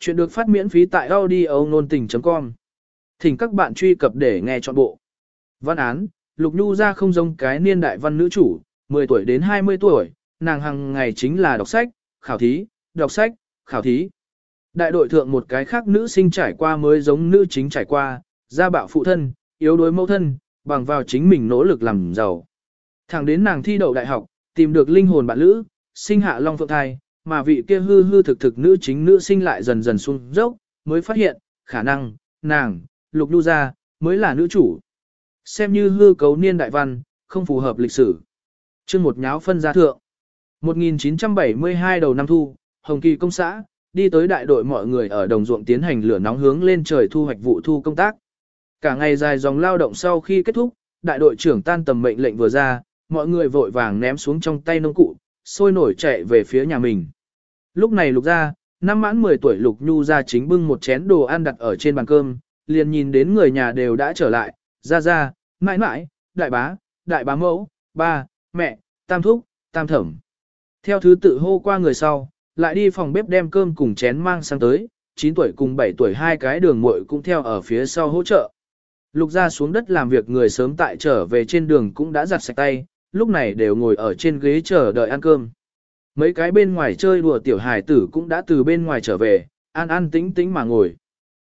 Chuyện được phát miễn phí tại audio nôn tình.com. Thỉnh các bạn truy cập để nghe trọn bộ. Văn án, Lục Nhu ra không giống cái niên đại văn nữ chủ, 10 tuổi đến 20 tuổi, nàng hàng ngày chính là đọc sách, khảo thí, đọc sách, khảo thí. Đại đội thượng một cái khác nữ sinh trải qua mới giống nữ chính trải qua, gia bạo phụ thân, yếu đuối mẫu thân, bằng vào chính mình nỗ lực làm giàu. Thẳng đến nàng thi đậu đại học, tìm được linh hồn bạn lữ, sinh hạ long phượng thai, mà vị kia hư hư thực thực nữ chính nữ sinh lại dần dần xuống dốc, mới phát hiện, khả năng, nàng, lục đu ra, mới là nữ chủ. Xem như hư cấu niên đại văn, không phù hợp lịch sử. chương một nháo phân gia thượng. 1972 đầu năm thu, Hồng Kỳ công xã, đi tới đại đội mọi người ở đồng ruộng tiến hành lửa nóng hướng lên trời thu hoạch vụ thu công tác. Cả ngày dài dòng lao động sau khi kết thúc, đại đội trưởng tan tầm mệnh lệnh vừa ra, mọi người vội vàng ném xuống trong tay nông cụ, sôi nổi chạy về phía nhà mình. Lúc này lục ra, năm mãn 10 tuổi lục nhu ra chính bưng một chén đồ ăn đặt ở trên bàn cơm, liền nhìn đến người nhà đều đã trở lại, ra ra, mãi mãi, đại bá, đại bá mẫu, ba, mẹ, tam thúc, tam thẩm. Theo thứ tự hô qua người sau, lại đi phòng bếp đem cơm cùng chén mang sang tới, 9 tuổi cùng 7 tuổi hai cái đường muội cũng theo ở phía sau hỗ trợ. Lục ra xuống đất làm việc người sớm tại trở về trên đường cũng đã giặt sạch tay, lúc này đều ngồi ở trên ghế chờ đợi ăn cơm. Mấy cái bên ngoài chơi đùa tiểu hài tử cũng đã từ bên ngoài trở về, an an tĩnh tĩnh mà ngồi.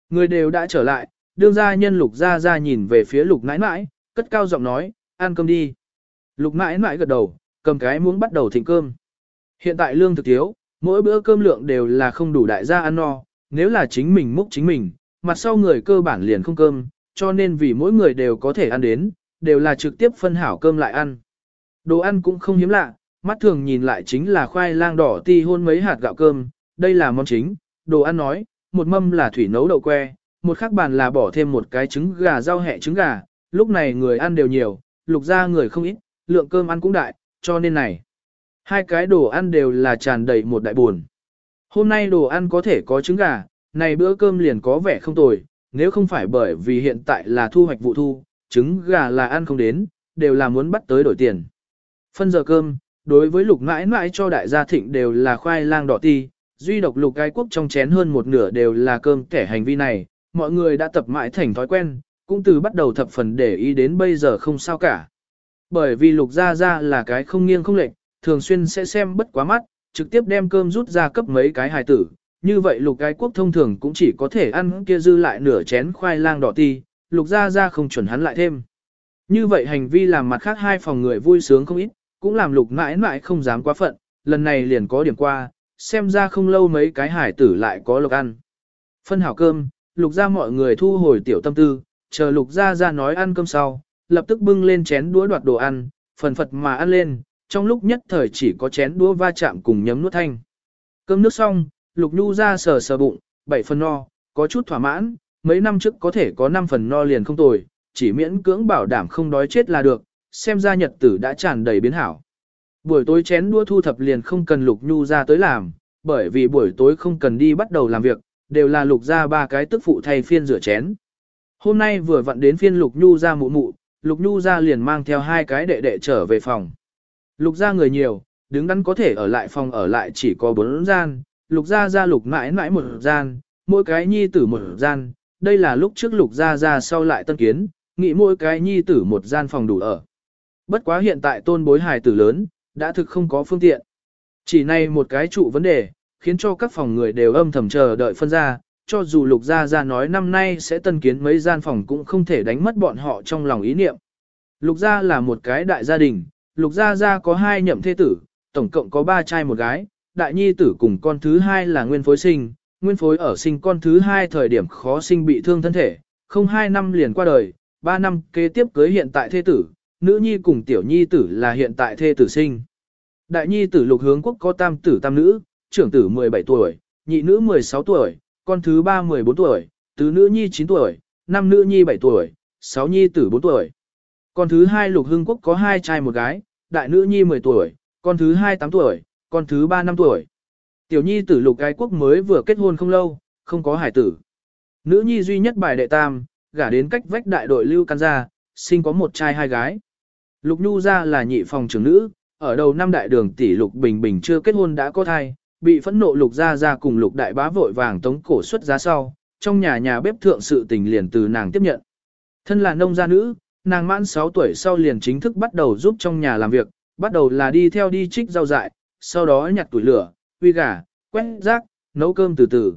Người đều đã trở lại, đương gia nhân lục ra ra nhìn về phía lục nãi nãi, cất cao giọng nói, ăn cơm đi. Lục nãi nãi gật đầu, cầm cái muỗng bắt đầu thịnh cơm. Hiện tại lương thực thiếu, mỗi bữa cơm lượng đều là không đủ đại gia ăn no, nếu là chính mình múc chính mình, mặt sau người cơ bản liền không cơm, cho nên vì mỗi người đều có thể ăn đến, đều là trực tiếp phân hảo cơm lại ăn. Đồ ăn cũng không hiếm lạ, mắt thường nhìn lại chính là khoai lang đỏ ti hôn mấy hạt gạo cơm, đây là món chính, đồ ăn nói, một mâm là thủy nấu đậu que, một khác bàn là bỏ thêm một cái trứng gà rau hẹ trứng gà, lúc này người ăn đều nhiều, lục ra người không ít, lượng cơm ăn cũng đại, cho nên này. Hai cái đồ ăn đều là tràn đầy một đại buồn. Hôm nay đồ ăn có thể có trứng gà, này bữa cơm liền có vẻ không tồi, nếu không phải bởi vì hiện tại là thu hoạch vụ thu, trứng gà là ăn không đến, đều là muốn bắt tới đổi tiền. Phân giờ cơm, đối với lục mãi mãi cho đại gia thịnh đều là khoai lang đỏ ti, duy độc lục cái quốc trong chén hơn một nửa đều là cơm kẻ hành vi này, mọi người đã tập mãi thành thói quen, cũng từ bắt đầu thập phần để ý đến bây giờ không sao cả. Bởi vì lục gia gia là cái không nghiêng không lệch, thường xuyên sẽ xem bất quá mắt, trực tiếp đem cơm rút ra cấp mấy cái hài tử. Như vậy lục cái quốc thông thường cũng chỉ có thể ăn kia dư lại nửa chén khoai lang đỏ ti, lục gia gia không chuẩn hắn lại thêm. Như vậy hành vi làm mặt khác hai phòng người vui sướng không ít, cũng làm lục mãi mãi không dám quá phận, lần này liền có điểm qua, xem ra không lâu mấy cái hải tử lại có lộc ăn. Phân hảo cơm, lục ra mọi người thu hồi tiểu tâm tư, chờ lục ra ra nói ăn cơm sau, lập tức bưng lên chén đũa đoạt đồ ăn, phần phật mà ăn lên, trong lúc nhất thời chỉ có chén đũa va chạm cùng nhấm nuốt thanh. Cơm nước xong, lục nhu ra sờ sờ bụng, bảy phần no, có chút thỏa mãn, mấy năm trước có thể có 5 phần no liền không tồi, chỉ miễn cưỡng bảo đảm không đói chết là được, xem ra nhật tử đã tràn đầy biến hảo. Buổi tối chén đua thu thập liền không cần lục nhu ra tới làm, bởi vì buổi tối không cần đi bắt đầu làm việc, đều là lục ra ba cái tức phụ thay phiên rửa chén. Hôm nay vừa vặn đến phiên lục nhu ra mụ mụ, lục nhu ra liền mang theo hai cái đệ đệ trở về phòng. Lục ra người nhiều, đứng đắn có thể ở lại phòng ở lại chỉ có bốn gian, lục ra ra lục mãi mãi một gian, mỗi cái nhi tử một gian, đây là lúc trước lục ra ra sau lại tân kiến, nghĩ mỗi cái nhi tử một gian phòng đủ ở. Bất quá hiện tại tôn bối hài tử lớn, đã thực không có phương tiện. Chỉ này một cái trụ vấn đề, khiến cho các phòng người đều âm thầm chờ đợi phân ra, cho dù lục gia gia nói năm nay sẽ tân kiến mấy gian phòng cũng không thể đánh mất bọn họ trong lòng ý niệm. Lục gia là một cái đại gia đình, lục gia gia có hai nhậm thế tử, tổng cộng có ba trai một gái, đại nhi tử cùng con thứ hai là nguyên phối sinh, nguyên phối ở sinh con thứ hai thời điểm khó sinh bị thương thân thể, không hai năm liền qua đời, ba năm kế tiếp cưới hiện tại thế tử, nữ nhi cùng tiểu nhi tử là hiện tại thê tử sinh. Đại nhi tử lục hướng quốc có tam tử tam nữ, trưởng tử 17 tuổi, nhị nữ 16 tuổi, con thứ ba 14 tuổi, tứ nữ nhi 9 tuổi, năm nữ nhi 7 tuổi, sáu nhi tử 4 tuổi. Con thứ hai lục hương quốc có hai trai một gái, đại nữ nhi 10 tuổi, con thứ hai 8 tuổi, con thứ ba 5 tuổi. Tiểu nhi tử lục gái quốc mới vừa kết hôn không lâu, không có hải tử. Nữ nhi duy nhất bài đệ tam, gả đến cách vách đại đội lưu căn gia, sinh có một trai hai gái. Lục Nhu ra là nhị phòng trưởng nữ, ở đầu năm đại đường tỷ Lục Bình Bình chưa kết hôn đã có thai, bị phẫn nộ lục ra ra cùng lục đại bá vội vàng tống cổ xuất giá sau, trong nhà nhà bếp thượng sự tình liền từ nàng tiếp nhận. Thân là nông gia nữ, nàng mãn 6 tuổi sau liền chính thức bắt đầu giúp trong nhà làm việc, bắt đầu là đi theo đi trích rau dại, sau đó nhặt tuổi lửa, uy gà, quét rác, nấu cơm từ từ.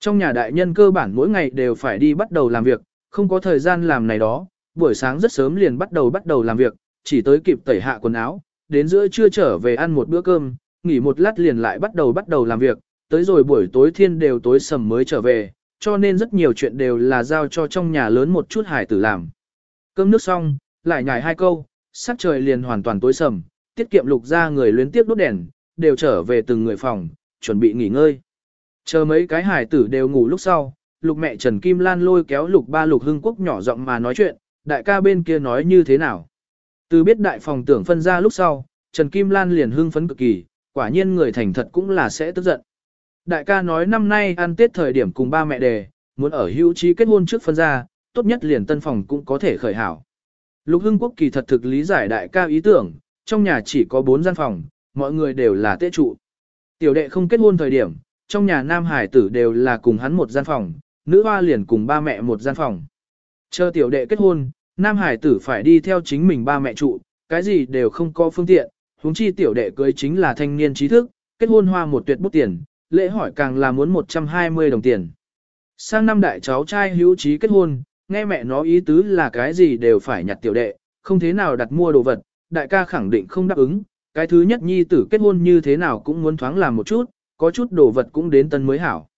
Trong nhà đại nhân cơ bản mỗi ngày đều phải đi bắt đầu làm việc, không có thời gian làm này đó, buổi sáng rất sớm liền bắt đầu bắt đầu làm việc, chỉ tới kịp tẩy hạ quần áo, đến giữa trưa trở về ăn một bữa cơm, nghỉ một lát liền lại bắt đầu bắt đầu làm việc, tới rồi buổi tối thiên đều tối sầm mới trở về, cho nên rất nhiều chuyện đều là giao cho trong nhà lớn một chút hải tử làm. Cơm nước xong, lại nhảy hai câu, sắc trời liền hoàn toàn tối sầm, tiết kiệm lục ra người luyến tiếp đốt đèn, đều trở về từng người phòng, chuẩn bị nghỉ ngơi. Chờ mấy cái hải tử đều ngủ lúc sau, lục mẹ Trần Kim Lan lôi kéo lục ba lục hưng quốc nhỏ giọng mà nói chuyện, đại ca bên kia nói như thế nào. Từ biết đại phòng tưởng phân ra lúc sau, Trần Kim Lan liền hưng phấn cực kỳ, quả nhiên người thành thật cũng là sẽ tức giận. Đại ca nói năm nay ăn tết thời điểm cùng ba mẹ đề, muốn ở hữu trí kết hôn trước phân ra, tốt nhất liền tân phòng cũng có thể khởi hảo. Lục Hưng Quốc kỳ thật thực lý giải đại ca ý tưởng, trong nhà chỉ có 4 gian phòng, mọi người đều là tế trụ. Tiểu đệ không kết hôn thời điểm, trong nhà nam hải tử đều là cùng hắn một gian phòng, nữ hoa liền cùng ba mẹ một gian phòng. Chờ tiểu đệ kết hôn, nam hải tử phải đi theo chính mình ba mẹ trụ, cái gì đều không có phương tiện, huống chi tiểu đệ cưới chính là thanh niên trí thức, kết hôn hoa một tuyệt bút tiền, lễ hỏi càng là muốn 120 đồng tiền. Sang năm đại cháu trai hữu trí kết hôn, nghe mẹ nó ý tứ là cái gì đều phải nhặt tiểu đệ, không thế nào đặt mua đồ vật, đại ca khẳng định không đáp ứng, cái thứ nhất nhi tử kết hôn như thế nào cũng muốn thoáng làm một chút, có chút đồ vật cũng đến tân mới hảo.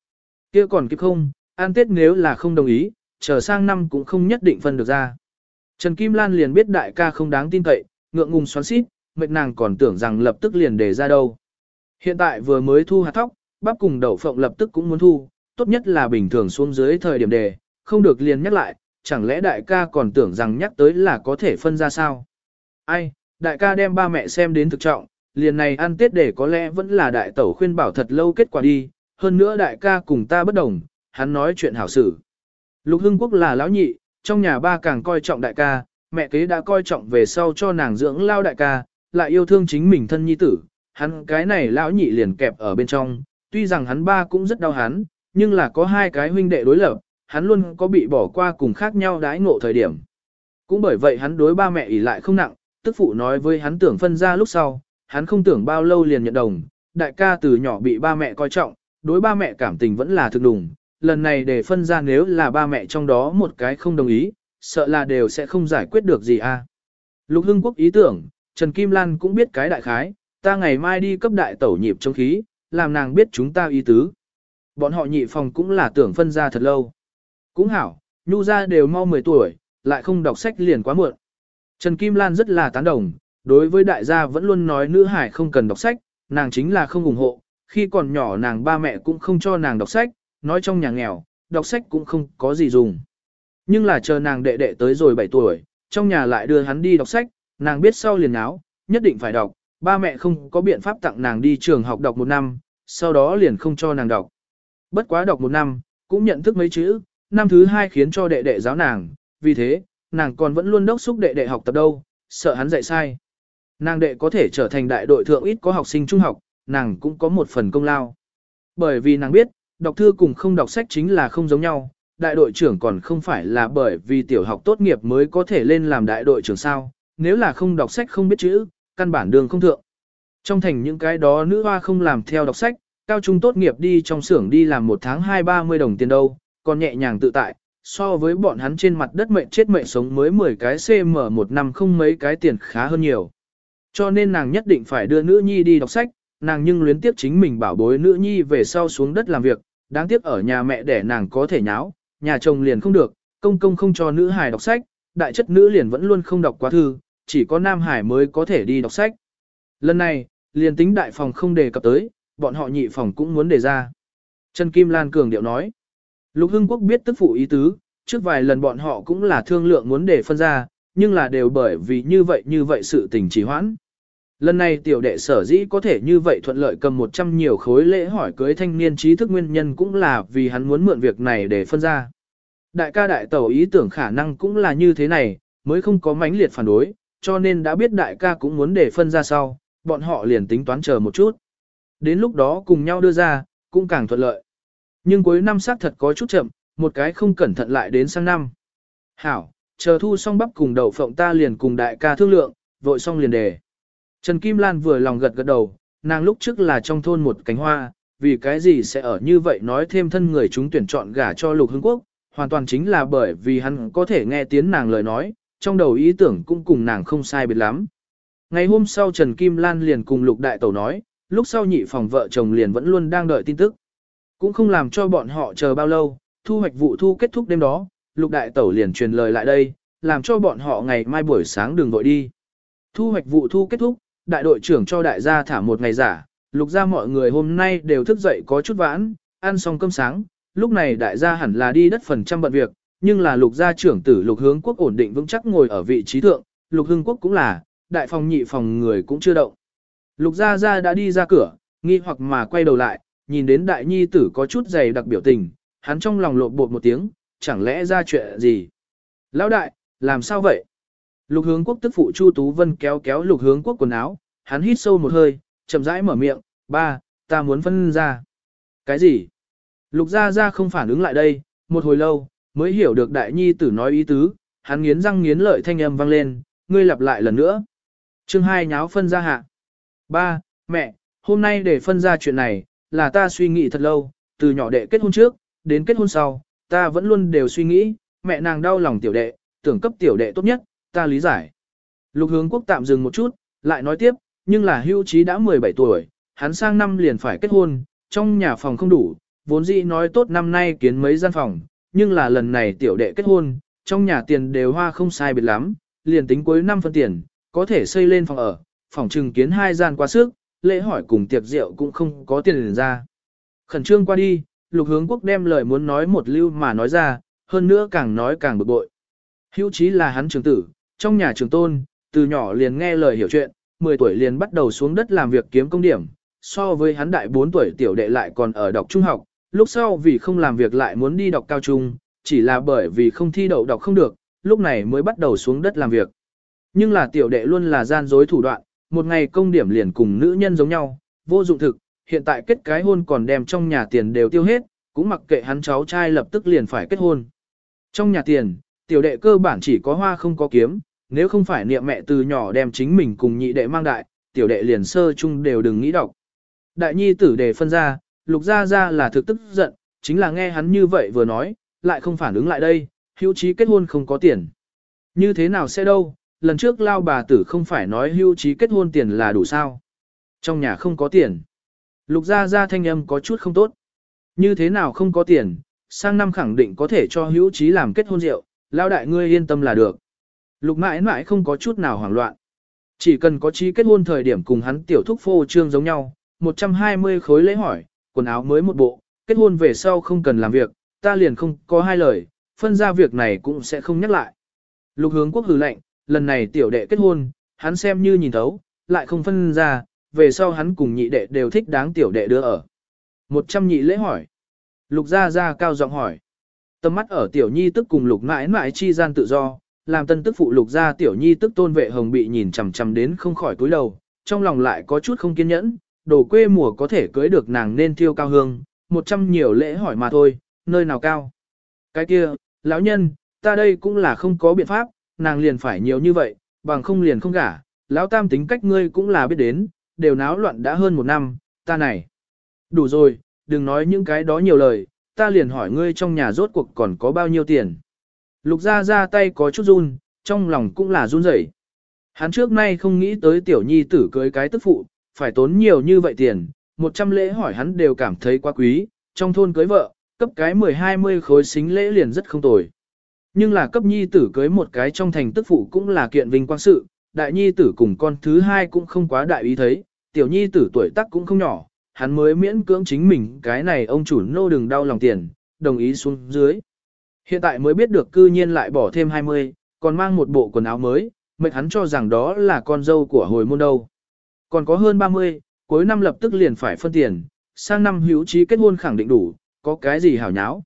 kia còn kịp không, an tết nếu là không đồng ý, chờ sang năm cũng không nhất định phân được ra. Trần Kim Lan liền biết đại ca không đáng tin cậy, ngượng ngùng xoắn xít, mệt nàng còn tưởng rằng lập tức liền để ra đâu. Hiện tại vừa mới thu hạt thóc, bắp cùng đậu phộng lập tức cũng muốn thu, tốt nhất là bình thường xuống dưới thời điểm đề, không được liền nhắc lại, chẳng lẽ đại ca còn tưởng rằng nhắc tới là có thể phân ra sao? Ai, đại ca đem ba mẹ xem đến thực trọng, liền này ăn tết để có lẽ vẫn là đại tẩu khuyên bảo thật lâu kết quả đi, hơn nữa đại ca cùng ta bất đồng, hắn nói chuyện hảo xử. Lục Hưng Quốc là lão nhị, trong nhà ba càng coi trọng đại ca, mẹ kế đã coi trọng về sau cho nàng dưỡng lao đại ca, lại yêu thương chính mình thân nhi tử, hắn cái này lão nhị liền kẹp ở bên trong, tuy rằng hắn ba cũng rất đau hắn, nhưng là có hai cái huynh đệ đối lập, hắn luôn có bị bỏ qua cùng khác nhau đãi ngộ thời điểm. Cũng bởi vậy hắn đối ba mẹ ỉ lại không nặng, tức phụ nói với hắn tưởng phân ra lúc sau, hắn không tưởng bao lâu liền nhận đồng, đại ca từ nhỏ bị ba mẹ coi trọng, đối ba mẹ cảm tình vẫn là thực đùng, lần này để phân ra nếu là ba mẹ trong đó một cái không đồng ý, sợ là đều sẽ không giải quyết được gì a. À. Lục Hưng Quốc ý tưởng, Trần Kim Lan cũng biết cái đại khái, ta ngày mai đi cấp đại tẩu nhịp trong khí, làm nàng biết chúng ta ý tứ. Bọn họ nhị phòng cũng là tưởng phân ra thật lâu. Cũng hảo, nhu ra đều mau 10 tuổi, lại không đọc sách liền quá muộn. Trần Kim Lan rất là tán đồng, đối với đại gia vẫn luôn nói nữ hải không cần đọc sách, nàng chính là không ủng hộ, khi còn nhỏ nàng ba mẹ cũng không cho nàng đọc sách, nói trong nhà nghèo, đọc sách cũng không có gì dùng. Nhưng là chờ nàng đệ đệ tới rồi 7 tuổi, trong nhà lại đưa hắn đi đọc sách, nàng biết sau liền áo, nhất định phải đọc, ba mẹ không có biện pháp tặng nàng đi trường học đọc một năm, sau đó liền không cho nàng đọc. Bất quá đọc một năm, cũng nhận thức mấy chữ, năm thứ hai khiến cho đệ đệ giáo nàng, vì thế, nàng còn vẫn luôn đốc xúc đệ đệ học tập đâu, sợ hắn dạy sai. Nàng đệ có thể trở thành đại đội thượng ít có học sinh trung học, nàng cũng có một phần công lao. Bởi vì nàng biết, đọc thư cùng không đọc sách chính là không giống nhau, đại đội trưởng còn không phải là bởi vì tiểu học tốt nghiệp mới có thể lên làm đại đội trưởng sao, nếu là không đọc sách không biết chữ, căn bản đường không thượng. Trong thành những cái đó nữ hoa không làm theo đọc sách, cao trung tốt nghiệp đi trong xưởng đi làm một tháng hai ba mươi đồng tiền đâu, còn nhẹ nhàng tự tại, so với bọn hắn trên mặt đất mệnh chết mệnh sống mới 10 cái CM một năm không mấy cái tiền khá hơn nhiều. Cho nên nàng nhất định phải đưa nữ nhi đi đọc sách, nàng nhưng luyến tiếp chính mình bảo bối nữ nhi về sau xuống đất làm việc, đáng tiếc ở nhà mẹ để nàng có thể nháo, nhà chồng liền không được, công công không cho nữ hài đọc sách, đại chất nữ liền vẫn luôn không đọc quá thư, chỉ có nam hải mới có thể đi đọc sách. Lần này, liền tính đại phòng không đề cập tới, bọn họ nhị phòng cũng muốn đề ra. Trần Kim Lan cường điệu nói. Lục Hưng Quốc biết tức phụ ý tứ, trước vài lần bọn họ cũng là thương lượng muốn để phân ra, nhưng là đều bởi vì như vậy như vậy sự tình trì hoãn. Lần này tiểu đệ sở dĩ có thể như vậy thuận lợi cầm 100 nhiều khối lễ hỏi cưới thanh niên trí thức nguyên nhân cũng là vì hắn muốn mượn việc này để phân ra. Đại ca đại tẩu ý tưởng khả năng cũng là như thế này, mới không có mãnh liệt phản đối, cho nên đã biết đại ca cũng muốn để phân ra sau, bọn họ liền tính toán chờ một chút. Đến lúc đó cùng nhau đưa ra, cũng càng thuận lợi. Nhưng cuối năm xác thật có chút chậm, một cái không cẩn thận lại đến sang năm. Hảo, chờ thu xong bắp cùng đậu phộng ta liền cùng đại ca thương lượng, vội xong liền đề. Trần Kim Lan vừa lòng gật gật đầu, nàng lúc trước là trong thôn một cánh hoa, vì cái gì sẽ ở như vậy nói thêm thân người chúng tuyển chọn gả cho lục hương quốc, hoàn toàn chính là bởi vì hắn có thể nghe tiếng nàng lời nói, trong đầu ý tưởng cũng cùng nàng không sai biệt lắm. Ngày hôm sau Trần Kim Lan liền cùng lục đại tẩu nói, lúc sau nhị phòng vợ chồng liền vẫn luôn đang đợi tin tức. Cũng không làm cho bọn họ chờ bao lâu, thu hoạch vụ thu kết thúc đêm đó, lục đại tẩu liền truyền lời lại đây, làm cho bọn họ ngày mai buổi sáng đừng vội đi. Thu hoạch vụ thu kết thúc, đại đội trưởng cho đại gia thả một ngày giả, lục gia mọi người hôm nay đều thức dậy có chút vãn, ăn xong cơm sáng, lúc này đại gia hẳn là đi đất phần trăm bận việc, nhưng là lục gia trưởng tử lục hướng quốc ổn định vững chắc ngồi ở vị trí thượng, lục hưng quốc cũng là, đại phòng nhị phòng người cũng chưa động. Lục gia gia đã đi ra cửa, nghi hoặc mà quay đầu lại, nhìn đến đại nhi tử có chút dày đặc biểu tình, hắn trong lòng lộn bột một tiếng, chẳng lẽ ra chuyện gì? Lão đại, làm sao vậy? Lục hướng quốc tức phụ Chu Tú Vân kéo kéo lục hướng quốc quần áo, hắn hít sâu một hơi, chậm rãi mở miệng, ba, ta muốn phân ra. Cái gì? Lục gia gia không phản ứng lại đây, một hồi lâu, mới hiểu được đại nhi tử nói ý tứ, hắn nghiến răng nghiến lợi thanh âm vang lên, ngươi lặp lại lần nữa. Chương hai nháo phân ra hạ. Ba, mẹ, hôm nay để phân ra chuyện này, là ta suy nghĩ thật lâu, từ nhỏ đệ kết hôn trước, đến kết hôn sau, ta vẫn luôn đều suy nghĩ, mẹ nàng đau lòng tiểu đệ, tưởng cấp tiểu đệ tốt nhất, ta lý giải. Lục hướng quốc tạm dừng một chút, lại nói tiếp, nhưng là hưu trí đã 17 tuổi, hắn sang năm liền phải kết hôn, trong nhà phòng không đủ, vốn dĩ nói tốt năm nay kiến mấy gian phòng, nhưng là lần này tiểu đệ kết hôn, trong nhà tiền đều hoa không sai biệt lắm, liền tính cuối năm phân tiền, có thể xây lên phòng ở, phòng trừng kiến hai gian quá sức, lễ hỏi cùng tiệc rượu cũng không có tiền liền ra. Khẩn trương qua đi, lục hướng quốc đem lời muốn nói một lưu mà nói ra, hơn nữa càng nói càng bực bội. Hữu chí là hắn trường tử, trong nhà trường tôn, từ nhỏ liền nghe lời hiểu chuyện, 10 tuổi liền bắt đầu xuống đất làm việc kiếm công điểm, so với hắn đại 4 tuổi tiểu đệ lại còn ở đọc trung học, lúc sau vì không làm việc lại muốn đi đọc cao trung, chỉ là bởi vì không thi đậu đọc không được, lúc này mới bắt đầu xuống đất làm việc. Nhưng là tiểu đệ luôn là gian dối thủ đoạn, một ngày công điểm liền cùng nữ nhân giống nhau, vô dụng thực, hiện tại kết cái hôn còn đem trong nhà tiền đều tiêu hết, cũng mặc kệ hắn cháu trai lập tức liền phải kết hôn. Trong nhà tiền, tiểu đệ cơ bản chỉ có hoa không có kiếm, nếu không phải niệm mẹ từ nhỏ đem chính mình cùng nhị đệ mang đại, tiểu đệ liền sơ chung đều đừng nghĩ đọc. Đại nhi tử đề phân ra, lục ra ra là thực tức giận, chính là nghe hắn như vậy vừa nói, lại không phản ứng lại đây, hữu trí kết hôn không có tiền. Như thế nào sẽ đâu, lần trước lao bà tử không phải nói hưu trí kết hôn tiền là đủ sao. Trong nhà không có tiền. Lục gia gia thanh âm có chút không tốt. Như thế nào không có tiền, sang năm khẳng định có thể cho hữu trí làm kết hôn rượu, lao đại ngươi yên tâm là được. Lục mãi mãi không có chút nào hoảng loạn. Chỉ cần có trí kết hôn thời điểm cùng hắn tiểu thúc phô trương giống nhau, 120 khối lễ hỏi, quần áo mới một bộ, kết hôn về sau không cần làm việc, ta liền không có hai lời, phân ra việc này cũng sẽ không nhắc lại. Lục hướng quốc hừ lệnh, lần này tiểu đệ kết hôn, hắn xem như nhìn thấu, lại không phân ra, về sau hắn cùng nhị đệ đều thích đáng tiểu đệ đưa ở. Một trăm nhị lễ hỏi. Lục gia gia cao giọng hỏi. Tầm mắt ở tiểu nhi tức cùng lục mãi mãi chi gian tự do, làm tân tức phụ lục gia tiểu nhi tức tôn vệ hồng bị nhìn chằm chằm đến không khỏi túi đầu, trong lòng lại có chút không kiên nhẫn, đồ quê mùa có thể cưới được nàng nên thiêu cao hương, một trăm nhiều lễ hỏi mà thôi, nơi nào cao. Cái kia, lão nhân, ta đây cũng là không có biện pháp, nàng liền phải nhiều như vậy, bằng không liền không gả, lão tam tính cách ngươi cũng là biết đến, đều náo loạn đã hơn một năm, ta này. Đủ rồi, đừng nói những cái đó nhiều lời, ta liền hỏi ngươi trong nhà rốt cuộc còn có bao nhiêu tiền. Lục ra ra tay có chút run, trong lòng cũng là run rẩy. Hắn trước nay không nghĩ tới tiểu nhi tử cưới cái tức phụ, phải tốn nhiều như vậy tiền, một trăm lễ hỏi hắn đều cảm thấy quá quý, trong thôn cưới vợ, cấp cái 10-20 khối xính lễ liền rất không tồi. Nhưng là cấp nhi tử cưới một cái trong thành tức phụ cũng là kiện vinh quang sự, đại nhi tử cùng con thứ hai cũng không quá đại ý thấy, tiểu nhi tử tuổi tác cũng không nhỏ, hắn mới miễn cưỡng chính mình cái này ông chủ nô đừng đau lòng tiền, đồng ý xuống dưới. Hiện tại mới biết được cư nhiên lại bỏ thêm 20, còn mang một bộ quần áo mới, mệnh hắn cho rằng đó là con dâu của hồi môn đâu. Còn có hơn 30, cuối năm lập tức liền phải phân tiền, sang năm hữu trí kết hôn khẳng định đủ, có cái gì hảo nháo.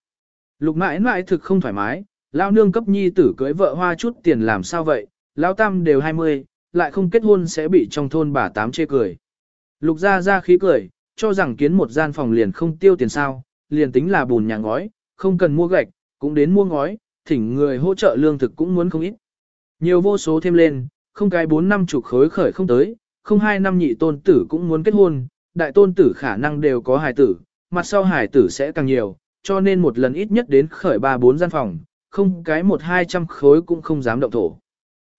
Lục mãi mãi thực không thoải mái, Lao nương cấp nhi tử cưới vợ hoa chút tiền làm sao vậy, Lao tam đều 20, lại không kết hôn sẽ bị trong thôn bà tám chê cười. Lục ra ra khí cười, cho rằng kiến một gian phòng liền không tiêu tiền sao, liền tính là bùn nhà ngói, không cần mua gạch, cũng đến mua ngói, thỉnh người hỗ trợ lương thực cũng muốn không ít. Nhiều vô số thêm lên, không cái 4 năm chục khối khởi không tới, không hai năm nhị tôn tử cũng muốn kết hôn, đại tôn tử khả năng đều có hài tử, mặt sau hài tử sẽ càng nhiều, cho nên một lần ít nhất đến khởi 3-4 gian phòng, không cái một hai trăm khối cũng không dám động thổ.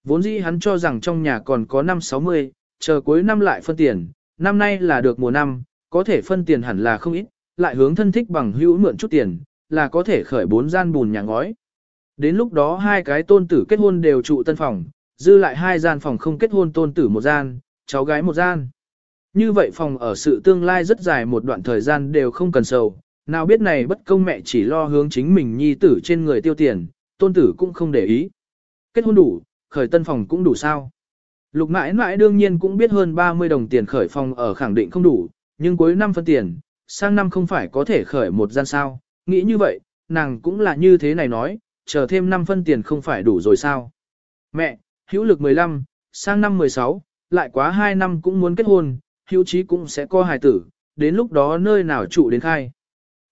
Vốn dĩ hắn cho rằng trong nhà còn có năm 60, chờ cuối năm lại phân tiền, năm nay là được mùa năm, có thể phân tiền hẳn là không ít, lại hướng thân thích bằng hữu mượn chút tiền, là có thể khởi bốn gian bùn nhà ngói. Đến lúc đó hai cái tôn tử kết hôn đều trụ tân phòng, dư lại hai gian phòng không kết hôn tôn tử một gian, cháu gái một gian. Như vậy phòng ở sự tương lai rất dài một đoạn thời gian đều không cần sầu, nào biết này bất công mẹ chỉ lo hướng chính mình nhi tử trên người tiêu tiền, tôn tử cũng không để ý. Kết hôn đủ, khởi tân phòng cũng đủ sao. Lục mãi mãi đương nhiên cũng biết hơn 30 đồng tiền khởi phòng ở khẳng định không đủ, nhưng cuối năm phân tiền, sang năm không phải có thể khởi một gian sao, nghĩ như vậy, nàng cũng là như thế này nói, chờ thêm 5 phân tiền không phải đủ rồi sao. Mẹ, hữu lực 15, sang năm 16, lại quá 2 năm cũng muốn kết hôn, hữu trí cũng sẽ co hài tử, đến lúc đó nơi nào trụ đến khai.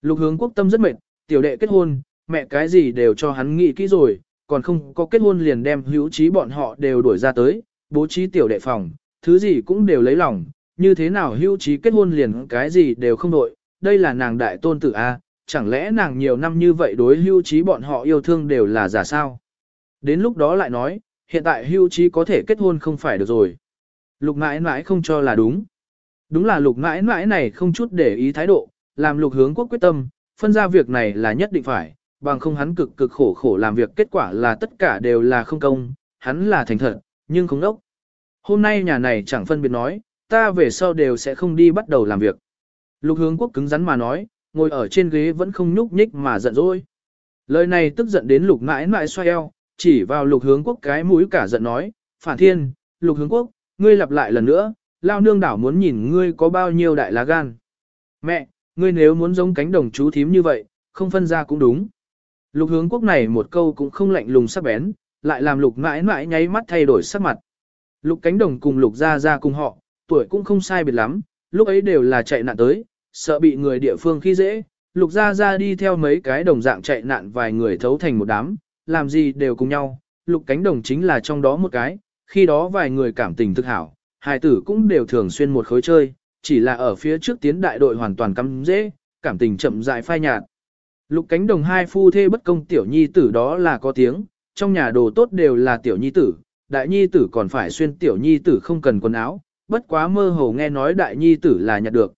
Lục hướng quốc tâm rất mệt, tiểu đệ kết hôn, mẹ cái gì đều cho hắn nghĩ kỹ rồi, còn không có kết hôn liền đem hữu trí bọn họ đều đuổi ra tới, bố trí tiểu đệ phòng, thứ gì cũng đều lấy lòng, như thế nào hữu trí kết hôn liền cái gì đều không đội, đây là nàng đại tôn tử A, chẳng lẽ nàng nhiều năm như vậy đối hưu trí bọn họ yêu thương đều là giả sao? Đến lúc đó lại nói, hiện tại hưu trí có thể kết hôn không phải được rồi. Lục mãi mãi không cho là đúng. Đúng là lục mãi mãi này không chút để ý thái độ, làm lục hướng quốc quyết tâm, phân ra việc này là nhất định phải, bằng không hắn cực cực khổ khổ làm việc kết quả là tất cả đều là không công, hắn là thành thật, nhưng không đốc. Hôm nay nhà này chẳng phân biệt nói, ta về sau đều sẽ không đi bắt đầu làm việc. Lục hướng quốc cứng rắn mà nói, ngồi ở trên ghế vẫn không nhúc nhích mà giận dỗi. Lời này tức giận đến lục mãi mãi xoay eo, chỉ vào lục hướng quốc cái mũi cả giận nói, phản thiên, lục hướng quốc, ngươi lặp lại lần nữa, lao nương đảo muốn nhìn ngươi có bao nhiêu đại lá gan. Mẹ, ngươi nếu muốn giống cánh đồng chú thím như vậy, không phân ra cũng đúng. Lục hướng quốc này một câu cũng không lạnh lùng sắc bén, lại làm lục mãi mãi nháy mắt thay đổi sắc mặt. Lục cánh đồng cùng lục ra ra cùng họ, tuổi cũng không sai biệt lắm, lúc ấy đều là chạy nạn tới, sợ bị người địa phương khi dễ. Lục ra ra đi theo mấy cái đồng dạng chạy nạn vài người thấu thành một đám, làm gì đều cùng nhau. Lục cánh đồng chính là trong đó một cái, khi đó vài người cảm tình thực hảo, hài tử cũng đều thường xuyên một khối chơi, chỉ là ở phía trước tiến đại đội hoàn toàn cắm dễ, cảm tình chậm rãi phai nhạt. Lục cánh đồng hai phu thê bất công tiểu nhi tử đó là có tiếng, trong nhà đồ tốt đều là tiểu nhi tử, đại nhi tử còn phải xuyên tiểu nhi tử không cần quần áo, bất quá mơ hồ nghe nói đại nhi tử là nhặt được.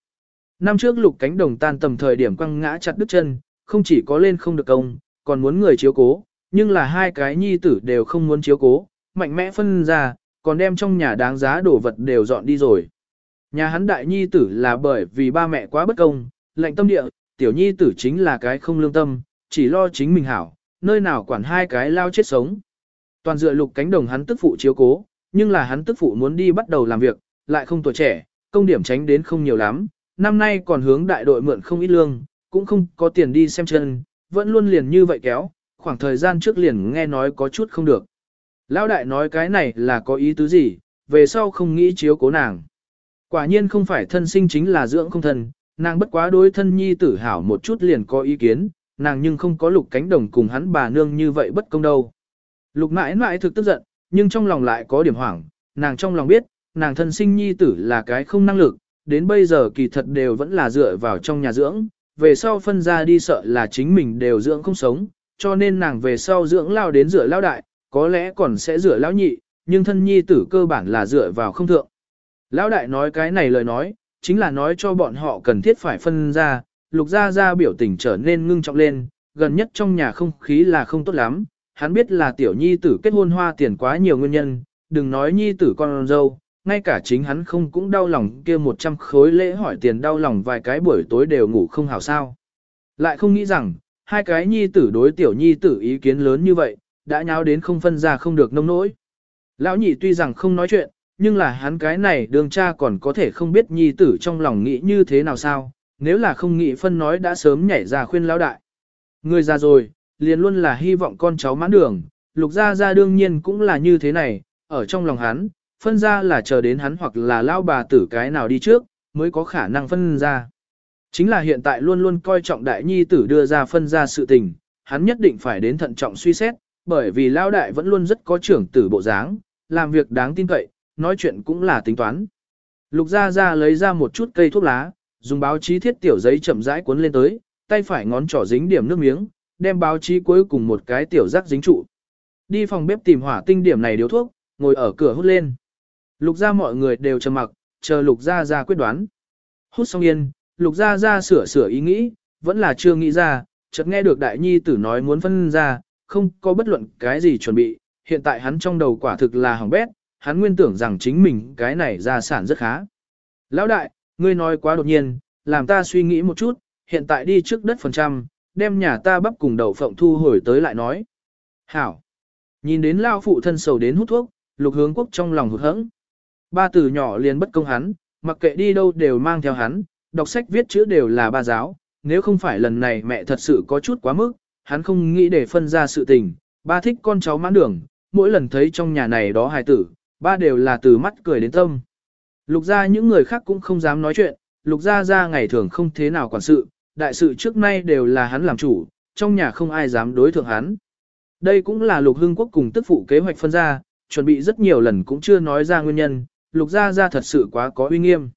Năm trước lục cánh đồng tan tầm thời điểm quăng ngã chặt đứt chân, không chỉ có lên không được công, còn muốn người chiếu cố, nhưng là hai cái nhi tử đều không muốn chiếu cố, mạnh mẽ phân ra, còn đem trong nhà đáng giá đồ vật đều dọn đi rồi. Nhà hắn đại nhi tử là bởi vì ba mẹ quá bất công, lệnh tâm địa, tiểu nhi tử chính là cái không lương tâm, chỉ lo chính mình hảo, nơi nào quản hai cái lao chết sống. Toàn dựa lục cánh đồng hắn tức phụ chiếu cố, nhưng là hắn tức phụ muốn đi bắt đầu làm việc, lại không tuổi trẻ, công điểm tránh đến không nhiều lắm, năm nay còn hướng đại đội mượn không ít lương, cũng không có tiền đi xem chân, vẫn luôn liền như vậy kéo, khoảng thời gian trước liền nghe nói có chút không được. Lão đại nói cái này là có ý tứ gì, về sau không nghĩ chiếu cố nàng. Quả nhiên không phải thân sinh chính là dưỡng không thân, nàng bất quá đối thân nhi tử hảo một chút liền có ý kiến, nàng nhưng không có lục cánh đồng cùng hắn bà nương như vậy bất công đâu. Lục mãi mãi thực tức giận, nhưng trong lòng lại có điểm hoảng, nàng trong lòng biết, nàng thân sinh nhi tử là cái không năng lực, đến bây giờ kỳ thật đều vẫn là dựa vào trong nhà dưỡng, về sau phân ra đi sợ là chính mình đều dưỡng không sống, cho nên nàng về sau dưỡng lao đến rửa lao đại, có lẽ còn sẽ rửa lão nhị, nhưng thân nhi tử cơ bản là dựa vào không thượng. Lão đại nói cái này lời nói, chính là nói cho bọn họ cần thiết phải phân ra, lục gia gia biểu tình trở nên ngưng trọng lên, gần nhất trong nhà không khí là không tốt lắm, hắn biết là tiểu nhi tử kết hôn hoa tiền quá nhiều nguyên nhân, đừng nói nhi tử con dâu, ngay cả chính hắn không cũng đau lòng kia một trăm khối lễ hỏi tiền đau lòng vài cái buổi tối đều ngủ không hào sao. Lại không nghĩ rằng, hai cái nhi tử đối tiểu nhi tử ý kiến lớn như vậy, đã nháo đến không phân ra không được nông nỗi. Lão nhị tuy rằng không nói chuyện, nhưng là hắn cái này đường cha còn có thể không biết nhi tử trong lòng nghĩ như thế nào sao, nếu là không nghĩ phân nói đã sớm nhảy ra khuyên lão đại. Người già rồi, liền luôn là hy vọng con cháu mãn đường, lục gia gia đương nhiên cũng là như thế này, ở trong lòng hắn, phân ra là chờ đến hắn hoặc là lao bà tử cái nào đi trước, mới có khả năng phân ra. Chính là hiện tại luôn luôn coi trọng đại nhi tử đưa ra phân ra sự tình, hắn nhất định phải đến thận trọng suy xét, bởi vì lao đại vẫn luôn rất có trưởng tử bộ dáng, làm việc đáng tin cậy, nói chuyện cũng là tính toán. Lục Gia Gia lấy ra một chút cây thuốc lá, dùng báo chí thiết tiểu giấy chậm rãi cuốn lên tới, tay phải ngón trỏ dính điểm nước miếng, đem báo chí cuối cùng một cái tiểu rác dính trụ. Đi phòng bếp tìm hỏa tinh điểm này điếu thuốc, ngồi ở cửa hút lên. Lục Gia mọi người đều trầm mặc, chờ Lục Gia Gia quyết đoán. Hút xong yên, Lục Gia Gia sửa sửa ý nghĩ, vẫn là chưa nghĩ ra, chợt nghe được đại nhi tử nói muốn phân ra, không có bất luận cái gì chuẩn bị, hiện tại hắn trong đầu quả thực là hỏng bét, hắn nguyên tưởng rằng chính mình cái này gia sản rất khá. Lão đại, ngươi nói quá đột nhiên, làm ta suy nghĩ một chút, hiện tại đi trước đất phần trăm, đem nhà ta bắp cùng đầu phộng thu hồi tới lại nói. Hảo. Nhìn đến lao phụ thân sầu đến hút thuốc, lục hướng quốc trong lòng hụt hẫng. Ba từ nhỏ liền bất công hắn, mặc kệ đi đâu đều mang theo hắn, đọc sách viết chữ đều là ba giáo, nếu không phải lần này mẹ thật sự có chút quá mức, hắn không nghĩ để phân ra sự tình, ba thích con cháu mãn đường, mỗi lần thấy trong nhà này đó hài tử, ba đều là từ mắt cười đến tâm. Lục ra những người khác cũng không dám nói chuyện, lục ra ra ngày thường không thế nào quản sự, đại sự trước nay đều là hắn làm chủ, trong nhà không ai dám đối thượng hắn. Đây cũng là lục hưng quốc cùng tức phụ kế hoạch phân ra, chuẩn bị rất nhiều lần cũng chưa nói ra nguyên nhân, lục gia gia thật sự quá có uy nghiêm.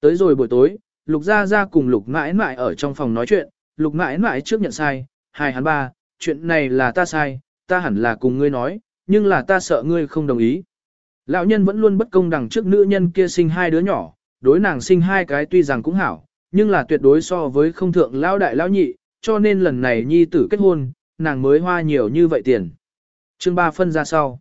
Tới rồi buổi tối, lục gia gia cùng lục mãi mãi ở trong phòng nói chuyện, lục mãi mãi trước nhận sai, hai hắn ba, chuyện này là ta sai, ta hẳn là cùng ngươi nói, nhưng là ta sợ ngươi không đồng ý. Lão nhân vẫn luôn bất công đằng trước nữ nhân kia sinh hai đứa nhỏ, đối nàng sinh hai cái tuy rằng cũng hảo, nhưng là tuyệt đối so với không thượng lão đại lão nhị, cho nên lần này nhi tử kết hôn, nàng mới hoa nhiều như vậy tiền. Chương ba phân ra sau.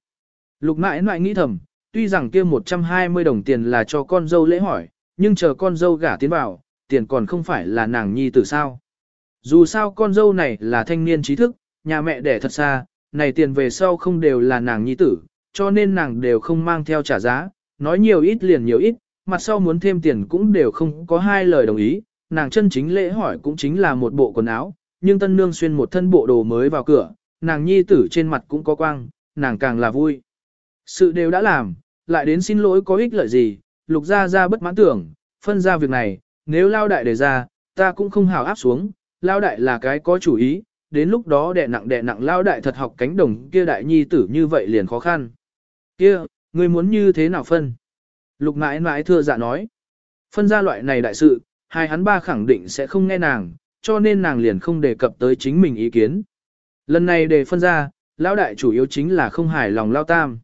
Lục mãi mãi nghĩ thầm, tuy rằng kia 120 đồng tiền là cho con dâu lễ hỏi, nhưng chờ con dâu gả tiến vào, tiền còn không phải là nàng nhi tử sao. Dù sao con dâu này là thanh niên trí thức, nhà mẹ đẻ thật xa, này tiền về sau không đều là nàng nhi tử, cho nên nàng đều không mang theo trả giá, nói nhiều ít liền nhiều ít, mặt sau muốn thêm tiền cũng đều không có hai lời đồng ý, nàng chân chính lễ hỏi cũng chính là một bộ quần áo, nhưng tân nương xuyên một thân bộ đồ mới vào cửa, nàng nhi tử trên mặt cũng có quang, nàng càng là vui. Sự đều đã làm, lại đến xin lỗi có ích lợi gì, lục ra ra bất mãn tưởng, phân ra việc này, nếu lao đại đề ra, ta cũng không hào áp xuống, lao đại là cái có chủ ý, đến lúc đó đè nặng đè nặng lao đại thật học cánh đồng kia đại nhi tử như vậy liền khó khăn. Kia, ngươi muốn như thế nào phân? Lục mãi mãi thưa dạ nói. Phân ra loại này đại sự, hai hắn ba khẳng định sẽ không nghe nàng, cho nên nàng liền không đề cập tới chính mình ý kiến. Lần này để phân ra, lão đại chủ yếu chính là không hài lòng lao tam.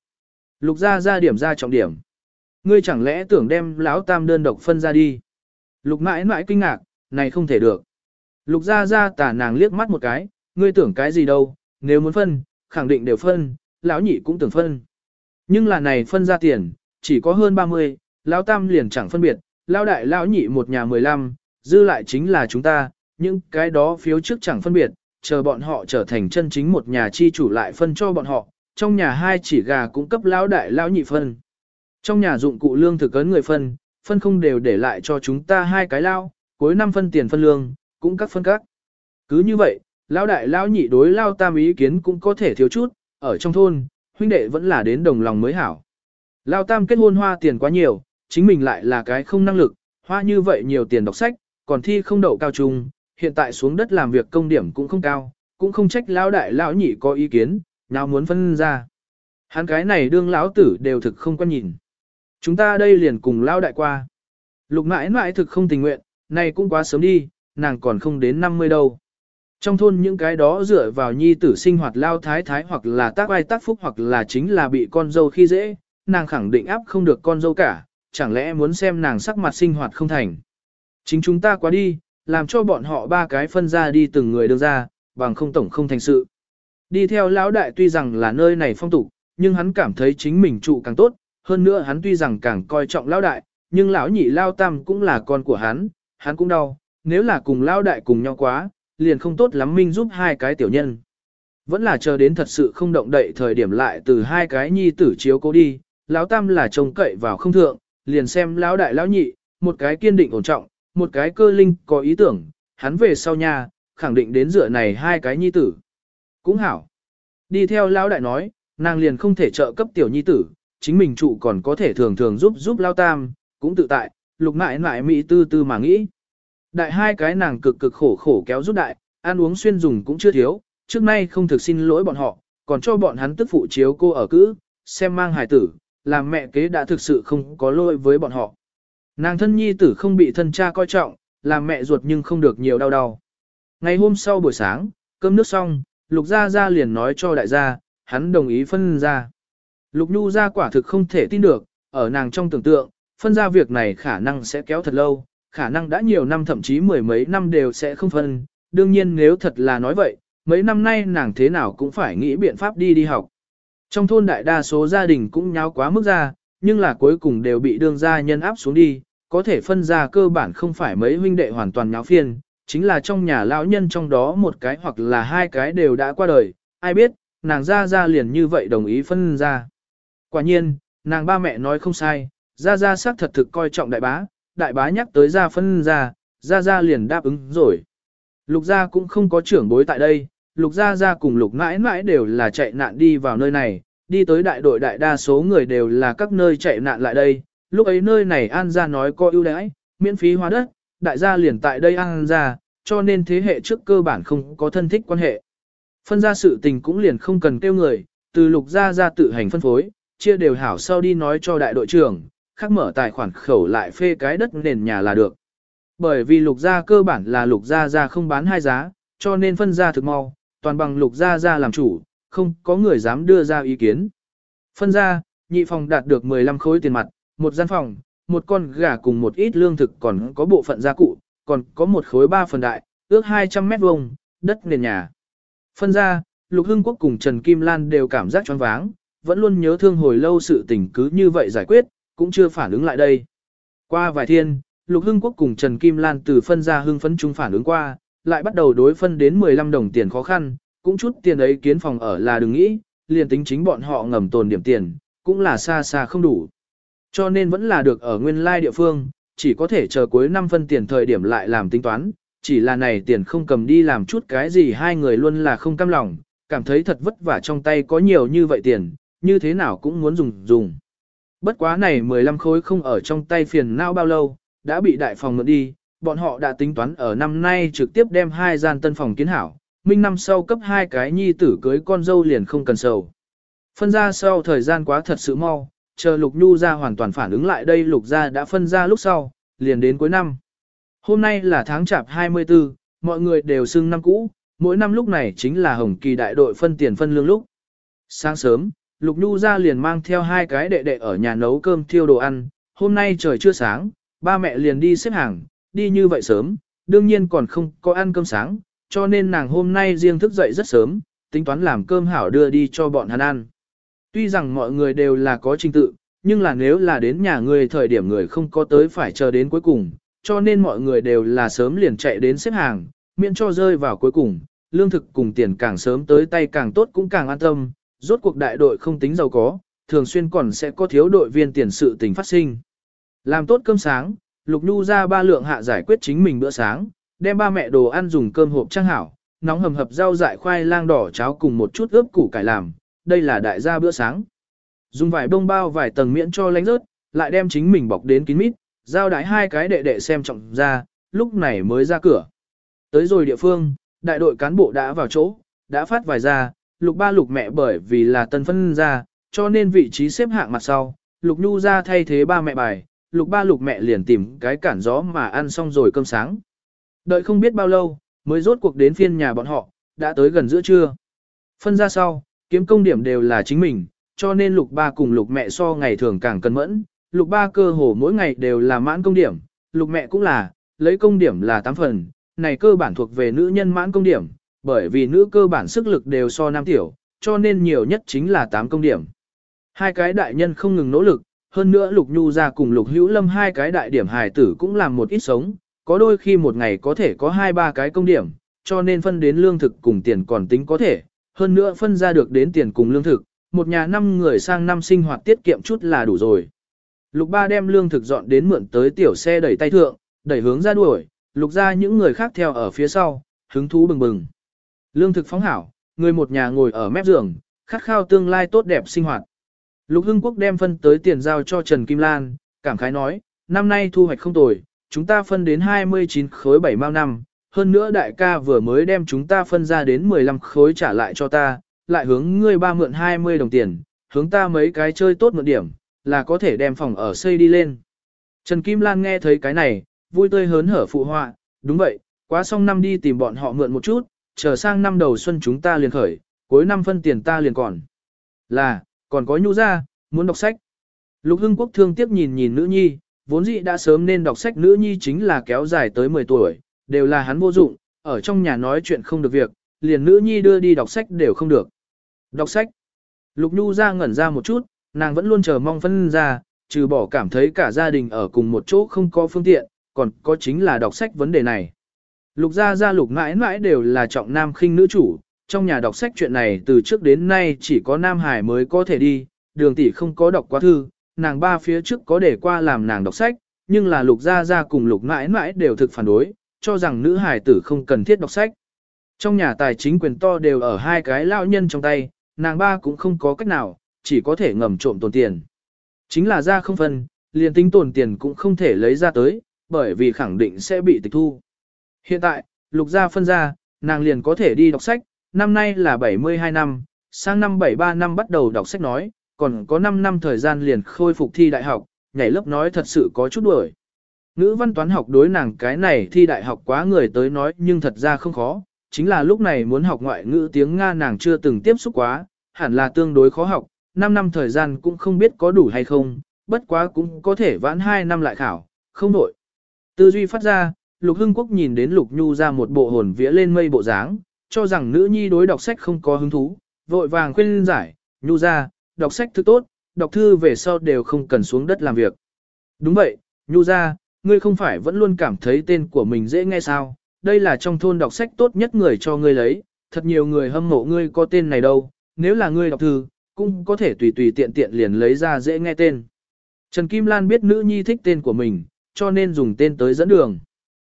Lục ra ra điểm ra trọng điểm. Ngươi chẳng lẽ tưởng đem lão tam đơn độc phân ra đi? Lục mãi mãi kinh ngạc, này không thể được. Lục ra ra tả nàng liếc mắt một cái, ngươi tưởng cái gì đâu, nếu muốn phân, khẳng định đều phân, lão nhị cũng tưởng phân. Nhưng là này phân ra tiền, chỉ có hơn 30, lão tam liền chẳng phân biệt, lão đại lão nhị một nhà 15, dư lại chính là chúng ta, những cái đó phiếu trước chẳng phân biệt, chờ bọn họ trở thành chân chính một nhà chi chủ lại phân cho bọn họ, trong nhà hai chỉ gà cũng cấp lão đại lão nhị phân. Trong nhà dụng cụ lương thực ấn người phân, phân không đều để lại cho chúng ta hai cái lao, cuối năm phân tiền phân lương, cũng các phân các. Cứ như vậy, lão đại lão nhị đối lao tam ý kiến cũng có thể thiếu chút, ở trong thôn, huynh đệ vẫn là đến đồng lòng mới hảo. Lao tam kết hôn hoa tiền quá nhiều, chính mình lại là cái không năng lực, hoa như vậy nhiều tiền đọc sách, còn thi không đậu cao trung, hiện tại xuống đất làm việc công điểm cũng không cao, cũng không trách lão đại lão nhị có ý kiến, nào muốn phân ra. Hắn cái này đương lão tử đều thực không quan nhìn. Chúng ta đây liền cùng lao đại qua. Lục mãi mãi thực không tình nguyện, này cũng quá sớm đi, nàng còn không đến 50 đâu. Trong thôn những cái đó dựa vào nhi tử sinh hoạt lao thái thái hoặc là tác ai tác phúc hoặc là chính là bị con dâu khi dễ, nàng khẳng định áp không được con dâu cả, chẳng lẽ muốn xem nàng sắc mặt sinh hoạt không thành. Chính chúng ta quá đi, làm cho bọn họ ba cái phân ra đi từng người đưa ra, bằng không tổng không thành sự. Đi theo lão đại tuy rằng là nơi này phong tục, nhưng hắn cảm thấy chính mình trụ càng tốt, hơn nữa hắn tuy rằng càng coi trọng lão đại, nhưng lão nhị lao tam cũng là con của hắn, hắn cũng đau, nếu là cùng lão đại cùng nhau quá, liền không tốt lắm minh giúp hai cái tiểu nhân. Vẫn là chờ đến thật sự không động đậy thời điểm lại từ hai cái nhi tử chiếu cố đi, lão tam là trông cậy vào không thượng, liền xem lão đại lão nhị, một cái kiên định ổn trọng, một cái cơ linh có ý tưởng, hắn về sau nhà, khẳng định đến dựa này hai cái nhi tử. Cũng hảo. Đi theo lão đại nói, nàng liền không thể trợ cấp tiểu nhi tử, chính mình trụ còn có thể thường thường giúp giúp lao tam, cũng tự tại, lục mãi mãi mỹ tư tư mà nghĩ. Đại hai cái nàng cực cực khổ khổ kéo giúp đại, ăn uống xuyên dùng cũng chưa thiếu, trước nay không thực xin lỗi bọn họ, còn cho bọn hắn tức phụ chiếu cô ở cữ, xem mang hài tử, làm mẹ kế đã thực sự không có lỗi với bọn họ. Nàng thân nhi tử không bị thân cha coi trọng, làm mẹ ruột nhưng không được nhiều đau đau. Ngày hôm sau buổi sáng, cơm nước xong, Lục Gia Gia liền nói cho đại gia, hắn đồng ý phân ra. Lục Nhu Gia quả thực không thể tin được, ở nàng trong tưởng tượng, phân ra việc này khả năng sẽ kéo thật lâu, khả năng đã nhiều năm thậm chí mười mấy năm đều sẽ không phân. Đương nhiên nếu thật là nói vậy, mấy năm nay nàng thế nào cũng phải nghĩ biện pháp đi đi học. Trong thôn đại đa số gia đình cũng nháo quá mức ra, nhưng là cuối cùng đều bị đương gia nhân áp xuống đi, có thể phân ra cơ bản không phải mấy huynh đệ hoàn toàn nháo phiên, chính là trong nhà lão nhân trong đó một cái hoặc là hai cái đều đã qua đời, ai biết, nàng ra ra liền như vậy đồng ý phân ra. Quả nhiên, nàng ba mẹ nói không sai, ra ra xác thật thực coi trọng đại bá, đại bá nhắc tới ra phân ra, ra ra liền đáp ứng rồi. Lục gia cũng không có trưởng bối tại đây, lục gia gia cùng lục mãi mãi đều là chạy nạn đi vào nơi này, đi tới đại đội đại đa số người đều là các nơi chạy nạn lại đây, lúc ấy nơi này an gia nói có ưu đãi, miễn phí hóa đất, đại gia liền tại đây ăn ra, cho nên thế hệ trước cơ bản không có thân thích quan hệ. Phân ra sự tình cũng liền không cần kêu người, từ lục gia gia tự hành phân phối, chia đều hảo sau đi nói cho đại đội trưởng, khắc mở tài khoản khẩu lại phê cái đất nền nhà là được. Bởi vì lục gia cơ bản là lục gia gia không bán hai giá, cho nên phân ra thực mau, toàn bằng lục gia gia làm chủ, không có người dám đưa ra ý kiến. Phân ra, nhị phòng đạt được 15 khối tiền mặt, một gian phòng, một con gà cùng một ít lương thực còn có bộ phận gia cụ, còn có một khối ba phần đại, ước 200 mét vuông, đất nền nhà. Phân ra, Lục Hưng Quốc cùng Trần Kim Lan đều cảm giác choáng váng, vẫn luôn nhớ thương hồi lâu sự tình cứ như vậy giải quyết, cũng chưa phản ứng lại đây. Qua vài thiên, Lục Hưng Quốc cùng Trần Kim Lan từ phân ra hưng phấn chung phản ứng qua, lại bắt đầu đối phân đến 15 đồng tiền khó khăn, cũng chút tiền ấy kiến phòng ở là đừng nghĩ, liền tính chính bọn họ ngầm tồn điểm tiền, cũng là xa xa không đủ. Cho nên vẫn là được ở nguyên lai địa phương, chỉ có thể chờ cuối năm phân tiền thời điểm lại làm tính toán, chỉ là này tiền không cầm đi làm chút cái gì hai người luôn là không cam lòng, cảm thấy thật vất vả trong tay có nhiều như vậy tiền, như thế nào cũng muốn dùng dùng. Bất quá này 15 khối không ở trong tay phiền não bao lâu, đã bị đại phòng mượn đi, bọn họ đã tính toán ở năm nay trực tiếp đem hai gian tân phòng kiến hảo, minh năm sau cấp hai cái nhi tử cưới con dâu liền không cần sầu. Phân ra sau thời gian quá thật sự mau, chờ Lục Nhu ra hoàn toàn phản ứng lại đây Lục ra đã phân ra lúc sau, liền đến cuối năm. Hôm nay là tháng chạp 24, mọi người đều xưng năm cũ, mỗi năm lúc này chính là hồng kỳ đại đội phân tiền phân lương lúc. Sáng sớm, Lục Nhu ra liền mang theo hai cái đệ đệ ở nhà nấu cơm thiêu đồ ăn, hôm nay trời chưa sáng, ba mẹ liền đi xếp hàng, đi như vậy sớm, đương nhiên còn không có ăn cơm sáng, cho nên nàng hôm nay riêng thức dậy rất sớm, tính toán làm cơm hảo đưa đi cho bọn hắn ăn. Tuy rằng mọi người đều là có trình tự, nhưng là nếu là đến nhà người thời điểm người không có tới phải chờ đến cuối cùng, cho nên mọi người đều là sớm liền chạy đến xếp hàng, miễn cho rơi vào cuối cùng, lương thực cùng tiền càng sớm tới tay càng tốt cũng càng an tâm, rốt cuộc đại đội không tính giàu có, thường xuyên còn sẽ có thiếu đội viên tiền sự tình phát sinh. Làm tốt cơm sáng, Lục Nhu ra ba lượng hạ giải quyết chính mình bữa sáng, đem ba mẹ đồ ăn dùng cơm hộp trang hảo, nóng hầm hập rau dại khoai lang đỏ cháo cùng một chút ướp củ cải làm, đây là đại gia bữa sáng. Dùng vải bông bao vài tầng miễn cho lánh rớt, lại đem chính mình bọc đến kín mít, giao đái hai cái đệ đệ xem trọng ra, lúc này mới ra cửa. Tới rồi địa phương, đại đội cán bộ đã vào chỗ, đã phát vài ra, lục ba lục mẹ bởi vì là tân phân ra, cho nên vị trí xếp hạng mặt sau, lục nhu ra thay thế ba mẹ bài, lục ba lục mẹ liền tìm cái cản gió mà ăn xong rồi cơm sáng. Đợi không biết bao lâu, mới rốt cuộc đến phiên nhà bọn họ, đã tới gần giữa trưa. Phân ra sau, kiếm công điểm đều là chính mình, cho nên lục ba cùng lục mẹ so ngày thường càng cân mẫn, lục ba cơ hồ mỗi ngày đều là mãn công điểm, lục mẹ cũng là, lấy công điểm là 8 phần, này cơ bản thuộc về nữ nhân mãn công điểm, bởi vì nữ cơ bản sức lực đều so nam tiểu, cho nên nhiều nhất chính là 8 công điểm. Hai cái đại nhân không ngừng nỗ lực, hơn nữa lục nhu ra cùng lục hữu lâm hai cái đại điểm hài tử cũng làm một ít sống, có đôi khi một ngày có thể có hai ba cái công điểm, cho nên phân đến lương thực cùng tiền còn tính có thể, hơn nữa phân ra được đến tiền cùng lương thực, một nhà năm người sang năm sinh hoạt tiết kiệm chút là đủ rồi. Lục ba đem lương thực dọn đến mượn tới tiểu xe đẩy tay thượng, đẩy hướng ra đuổi, lục ra những người khác theo ở phía sau, hứng thú bừng bừng. Lương thực phóng hảo, người một nhà ngồi ở mép giường, khát khao tương lai tốt đẹp sinh hoạt. Lục Hưng Quốc đem phân tới tiền giao cho Trần Kim Lan, cảm khái nói, năm nay thu hoạch không tồi, chúng ta phân đến 29 khối 7 mao năm, hơn nữa đại ca vừa mới đem chúng ta phân ra đến 15 khối trả lại cho ta, lại hướng ngươi ba mượn 20 đồng tiền, hướng ta mấy cái chơi tốt một điểm, là có thể đem phòng ở xây đi lên. Trần Kim Lan nghe thấy cái này, vui tươi hớn hở phụ họa, đúng vậy, quá xong năm đi tìm bọn họ mượn một chút, chờ sang năm đầu xuân chúng ta liền khởi, cuối năm phân tiền ta liền còn. Là, còn có nhu ra, muốn đọc sách. Lục Hưng Quốc thương tiếp nhìn nhìn nữ nhi, vốn dĩ đã sớm nên đọc sách nữ nhi chính là kéo dài tới 10 tuổi, đều là hắn vô dụng, ở trong nhà nói chuyện không được việc, liền nữ nhi đưa đi đọc sách đều không được. Đọc sách. Lục Nhu ra ngẩn ra một chút, nàng vẫn luôn chờ mong phân ra, trừ bỏ cảm thấy cả gia đình ở cùng một chỗ không có phương tiện, còn có chính là đọc sách vấn đề này. Lục gia gia lục mãi mãi đều là trọng nam khinh nữ chủ, trong nhà đọc sách chuyện này từ trước đến nay chỉ có Nam Hải mới có thể đi, đường tỷ không có đọc quá thư, nàng ba phía trước có để qua làm nàng đọc sách, nhưng là lục gia gia cùng lục mãi mãi đều thực phản đối, cho rằng nữ hài tử không cần thiết đọc sách. Trong nhà tài chính quyền to đều ở hai cái lao nhân trong tay, nàng ba cũng không có cách nào, chỉ có thể ngầm trộm tồn tiền. Chính là ra không phân, liền tính tồn tiền cũng không thể lấy ra tới, bởi vì khẳng định sẽ bị tịch thu. Hiện tại, lục gia phân ra, nàng liền có thể đi đọc sách, năm nay là 72 năm, sang năm 73 năm bắt đầu đọc sách nói, còn có 5 năm thời gian liền khôi phục thi đại học, nhảy lớp nói thật sự có chút đuổi. Ngữ văn toán học đối nàng cái này thi đại học quá người tới nói nhưng thật ra không khó, chính là lúc này muốn học ngoại ngữ tiếng Nga nàng chưa từng tiếp xúc quá, hẳn là tương đối khó học, 5 năm thời gian cũng không biết có đủ hay không, bất quá cũng có thể vãn 2 năm lại khảo, không đổi. Tư duy phát ra, Lục Hưng Quốc nhìn đến Lục Nhu ra một bộ hồn vía lên mây bộ dáng, cho rằng nữ nhi đối đọc sách không có hứng thú, vội vàng khuyên giải, Nhu ra, đọc sách thứ tốt, đọc thư về sau đều không cần xuống đất làm việc. Đúng vậy, Nhu ra, ngươi không phải vẫn luôn cảm thấy tên của mình dễ nghe sao, đây là trong thôn đọc sách tốt nhất người cho ngươi lấy, thật nhiều người hâm mộ ngươi có tên này đâu, nếu là ngươi đọc thư, cũng có thể tùy tùy tiện tiện liền lấy ra dễ nghe tên. Trần Kim Lan biết nữ nhi thích tên của mình, cho nên dùng tên tới dẫn đường.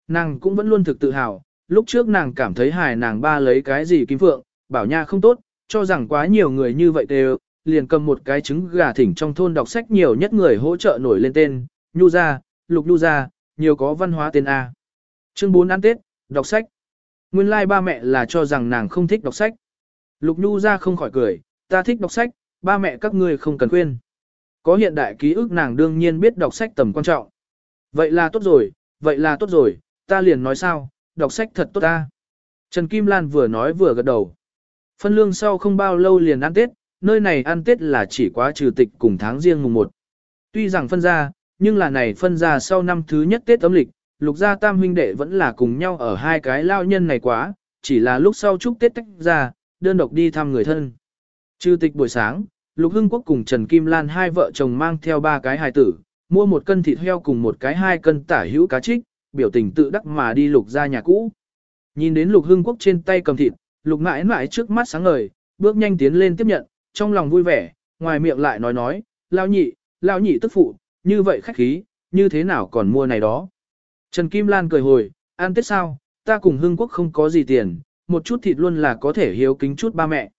Nàng cũng vẫn luôn thực tự hào, lúc trước nàng cảm thấy hài nàng ba lấy cái gì kim phượng, bảo nha không tốt, cho rằng quá nhiều người như vậy đều, liền cầm một cái trứng gà thỉnh trong thôn đọc sách nhiều nhất người hỗ trợ nổi lên tên, nhu ra, lục lưu ra, nhiều có văn hóa tên A. Chương 4 ăn Tết, đọc sách. Nguyên lai like ba mẹ là cho rằng nàng không thích đọc sách. Lục nhu ra không khỏi cười, ta thích đọc sách, ba mẹ các ngươi không cần khuyên. Có hiện đại ký ức nàng đương nhiên biết đọc sách tầm quan trọng. Vậy là tốt rồi, vậy là tốt rồi, ta liền nói sao, đọc sách thật tốt ta. Trần Kim Lan vừa nói vừa gật đầu. Phân lương sau không bao lâu liền ăn Tết, nơi này ăn Tết là chỉ quá trừ tịch cùng tháng riêng mùng 1. Tuy rằng phân ra, nhưng là này phân ra sau năm thứ nhất Tết âm lịch, lục gia tam huynh đệ vẫn là cùng nhau ở hai cái lao nhân này quá, chỉ là lúc sau chúc Tết tách ra, đơn độc đi thăm người thân. Trừ tịch buổi sáng, Lục Hưng Quốc cùng Trần Kim Lan hai vợ chồng mang theo ba cái hài tử, mua một cân thịt heo cùng một cái hai cân tả hữu cá trích, biểu tình tự đắc mà đi lục ra nhà cũ. Nhìn đến lục hưng quốc trên tay cầm thịt, lục mãi mãi trước mắt sáng ngời, bước nhanh tiến lên tiếp nhận, trong lòng vui vẻ, ngoài miệng lại nói nói, lao nhị, lao nhị tức phụ, như vậy khách khí, như thế nào còn mua này đó. Trần Kim Lan cười hồi, ăn tết sao, ta cùng hưng quốc không có gì tiền, một chút thịt luôn là có thể hiếu kính chút ba mẹ.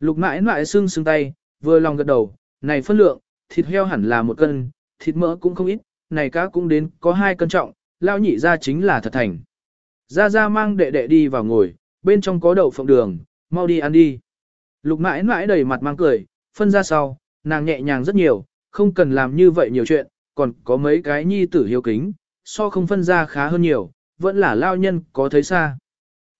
Lục mãi mãi xương xương tay, vừa lòng gật đầu, này phân lượng, thịt heo hẳn là một cân, thịt mỡ cũng không ít, này cá cũng đến có hai cân trọng, lao nhị ra chính là thật thành. Ra ra mang đệ đệ đi vào ngồi, bên trong có đậu phộng đường, mau đi ăn đi. Lục mãi mãi đầy mặt mang cười, phân ra sau, nàng nhẹ nhàng rất nhiều, không cần làm như vậy nhiều chuyện, còn có mấy cái nhi tử hiếu kính, so không phân ra khá hơn nhiều, vẫn là lao nhân có thấy xa.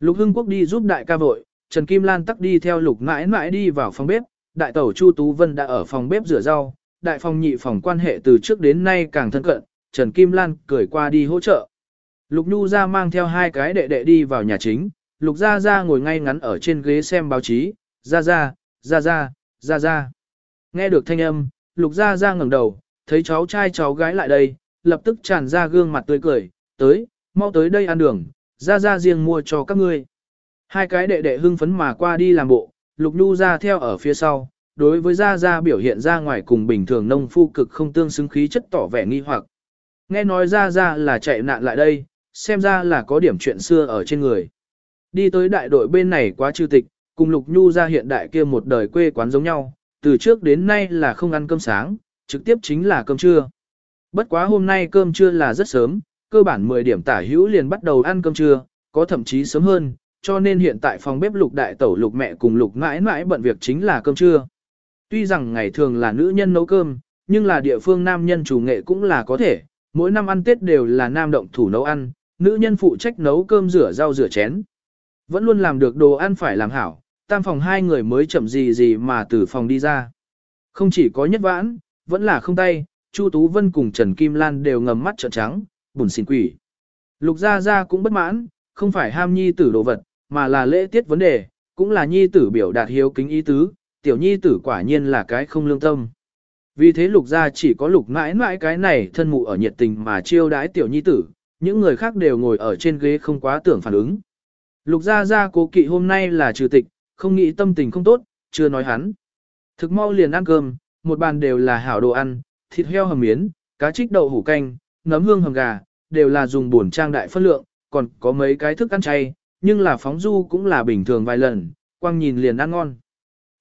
Lục Hưng Quốc đi giúp đại ca vội, Trần Kim Lan tắc đi theo lục mãi mãi đi vào phòng bếp, đại tẩu Chu Tú Vân đã ở phòng bếp rửa rau, đại phòng nhị phòng quan hệ từ trước đến nay càng thân cận, Trần Kim Lan cười qua đi hỗ trợ. Lục Nhu ra mang theo hai cái đệ đệ đi vào nhà chính, Lục Gia Gia ngồi ngay ngắn ở trên ghế xem báo chí, Gia Gia, Gia Gia, Gia Gia. Nghe được thanh âm, Lục Gia Gia ngẩng đầu, thấy cháu trai cháu gái lại đây, lập tức tràn ra gương mặt tươi cười, tới, mau tới đây ăn đường, Gia Gia riêng mua cho các ngươi. Hai cái đệ đệ hưng phấn mà qua đi làm bộ, Lục Nhu ra theo ở phía sau, đối với Gia Gia biểu hiện ra ngoài cùng bình thường nông phu cực không tương xứng khí chất tỏ vẻ nghi hoặc. Nghe nói ra ra là chạy nạn lại đây, xem ra là có điểm chuyện xưa ở trên người. Đi tới đại đội bên này quá chư tịch, cùng Lục Nhu ra hiện đại kia một đời quê quán giống nhau, từ trước đến nay là không ăn cơm sáng, trực tiếp chính là cơm trưa. Bất quá hôm nay cơm trưa là rất sớm, cơ bản 10 điểm tả hữu liền bắt đầu ăn cơm trưa, có thậm chí sớm hơn, cho nên hiện tại phòng bếp lục đại tẩu lục mẹ cùng lục mãi mãi bận việc chính là cơm trưa. Tuy rằng ngày thường là nữ nhân nấu cơm, nhưng là địa phương nam nhân chủ nghệ cũng là có thể, mỗi năm ăn Tết đều là nam động thủ nấu ăn, nữ nhân phụ trách nấu cơm rửa rau rửa chén. Vẫn luôn làm được đồ ăn phải làm hảo, tam phòng hai người mới chậm gì gì mà từ phòng đi ra. Không chỉ có nhất vãn, vẫn là không tay, Chu Tú Vân cùng Trần Kim Lan đều ngầm mắt trợn trắng, buồn xin quỷ. Lục Gia Gia cũng bất mãn, không phải ham nhi tử đồ vật, mà là lễ tiết vấn đề, cũng là nhi tử biểu đạt hiếu kính ý tứ, tiểu nhi tử quả nhiên là cái không lương tâm. Vì thế lục gia chỉ có lục mãi mãi cái này thân mụ ở nhiệt tình mà chiêu đãi tiểu nhi tử, những người khác đều ngồi ở trên ghế không quá tưởng phản ứng. Lục gia gia cố kỵ hôm nay là trừ tịch, không nghĩ tâm tình không tốt, chưa nói hắn. Thực mau liền ăn cơm, một bàn đều là hảo đồ ăn, thịt heo hầm miến, cá trích đậu hủ canh, nấm hương hầm gà, đều là dùng buồn trang đại phân lượng, còn có mấy cái thức ăn chay, nhưng là phóng du cũng là bình thường vài lần, quang nhìn liền ăn ngon.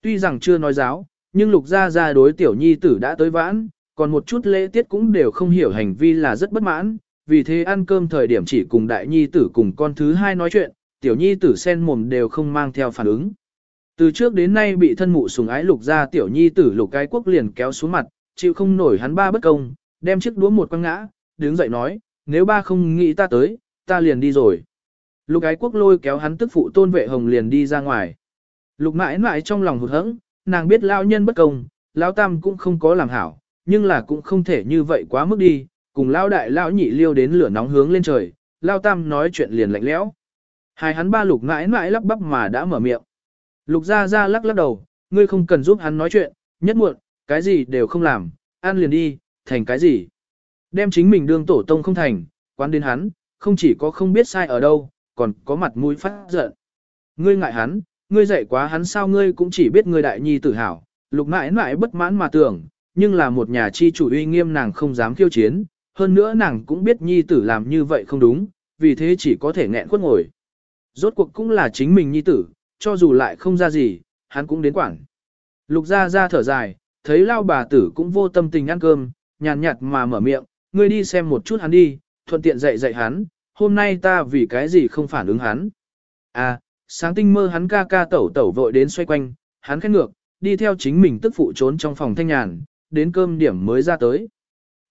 Tuy rằng chưa nói giáo, nhưng lục gia gia đối tiểu nhi tử đã tới vãn, còn một chút lễ tiết cũng đều không hiểu hành vi là rất bất mãn, vì thế ăn cơm thời điểm chỉ cùng đại nhi tử cùng con thứ hai nói chuyện, tiểu nhi tử sen mồm đều không mang theo phản ứng. Từ trước đến nay bị thân mụ sùng ái lục ra tiểu nhi tử lục cái quốc liền kéo xuống mặt, chịu không nổi hắn ba bất công, đem chiếc đũa một quăng ngã, đứng dậy nói, nếu ba không nghĩ ta tới, ta liền đi rồi. Lục ái quốc lôi kéo hắn tức phụ tôn vệ hồng liền đi ra ngoài. Lục mãi mãi trong lòng hụt hẫng, nàng biết lao nhân bất công, lao tam cũng không có làm hảo, nhưng là cũng không thể như vậy quá mức đi, cùng lao đại lao nhị liêu đến lửa nóng hướng lên trời, lao tam nói chuyện liền lạnh lẽo. Hai hắn ba lục mãi mãi lắp bắp mà đã mở miệng. Lục gia ra lắc lắc đầu, ngươi không cần giúp hắn nói chuyện, nhất muộn, cái gì đều không làm, ăn liền đi, thành cái gì. Đem chính mình đương tổ tông không thành, quán đến hắn, không chỉ có không biết sai ở đâu, còn có mặt mũi phát giận. Ngươi ngại hắn, ngươi dạy quá hắn sao ngươi cũng chỉ biết ngươi đại nhi tự hào, lục mãi mãi bất mãn mà tưởng, nhưng là một nhà chi chủ uy nghiêm nàng không dám khiêu chiến, hơn nữa nàng cũng biết nhi tử làm như vậy không đúng, vì thế chỉ có thể nghẹn khuất ngồi. Rốt cuộc cũng là chính mình nhi tử, cho dù lại không ra gì, hắn cũng đến quản. Lục ra ra thở dài, thấy lao bà tử cũng vô tâm tình ăn cơm, nhàn nhạt mà mở miệng, ngươi đi xem một chút hắn đi, thuận tiện dạy dạy hắn, hôm nay ta vì cái gì không phản ứng hắn. À, sáng tinh mơ hắn ca ca tẩu tẩu vội đến xoay quanh, hắn khét ngược, đi theo chính mình tức phụ trốn trong phòng thanh nhàn, đến cơm điểm mới ra tới.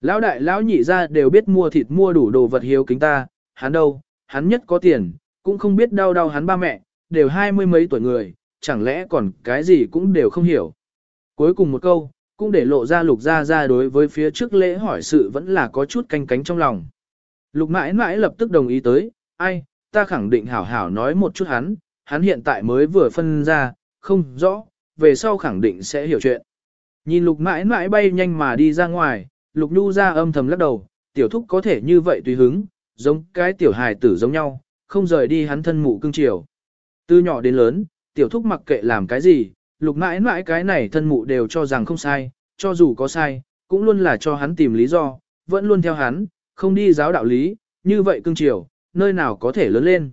Lão đại lão nhị ra đều biết mua thịt mua đủ đồ vật hiếu kính ta, hắn đâu, hắn nhất có tiền, cũng không biết đau đau hắn ba mẹ, đều hai mươi mấy tuổi người, chẳng lẽ còn cái gì cũng đều không hiểu. Cuối cùng một câu, cũng để lộ ra lục ra ra đối với phía trước lễ hỏi sự vẫn là có chút canh cánh trong lòng. Lục mãi mãi lập tức đồng ý tới, ai, ta khẳng định hảo hảo nói một chút hắn, hắn hiện tại mới vừa phân ra, không rõ, về sau khẳng định sẽ hiểu chuyện. Nhìn lục mãi mãi bay nhanh mà đi ra ngoài, lục nhu ra âm thầm lắc đầu, tiểu thúc có thể như vậy tùy hứng, giống cái tiểu hài tử giống nhau, không rời đi hắn thân mụ cưng chiều. Từ nhỏ đến lớn, tiểu thúc mặc kệ làm cái gì, lục mãi mãi cái này thân mụ đều cho rằng không sai, cho dù có sai, cũng luôn là cho hắn tìm lý do, vẫn luôn theo hắn, không đi giáo đạo lý, như vậy cưng chiều, nơi nào có thể lớn lên.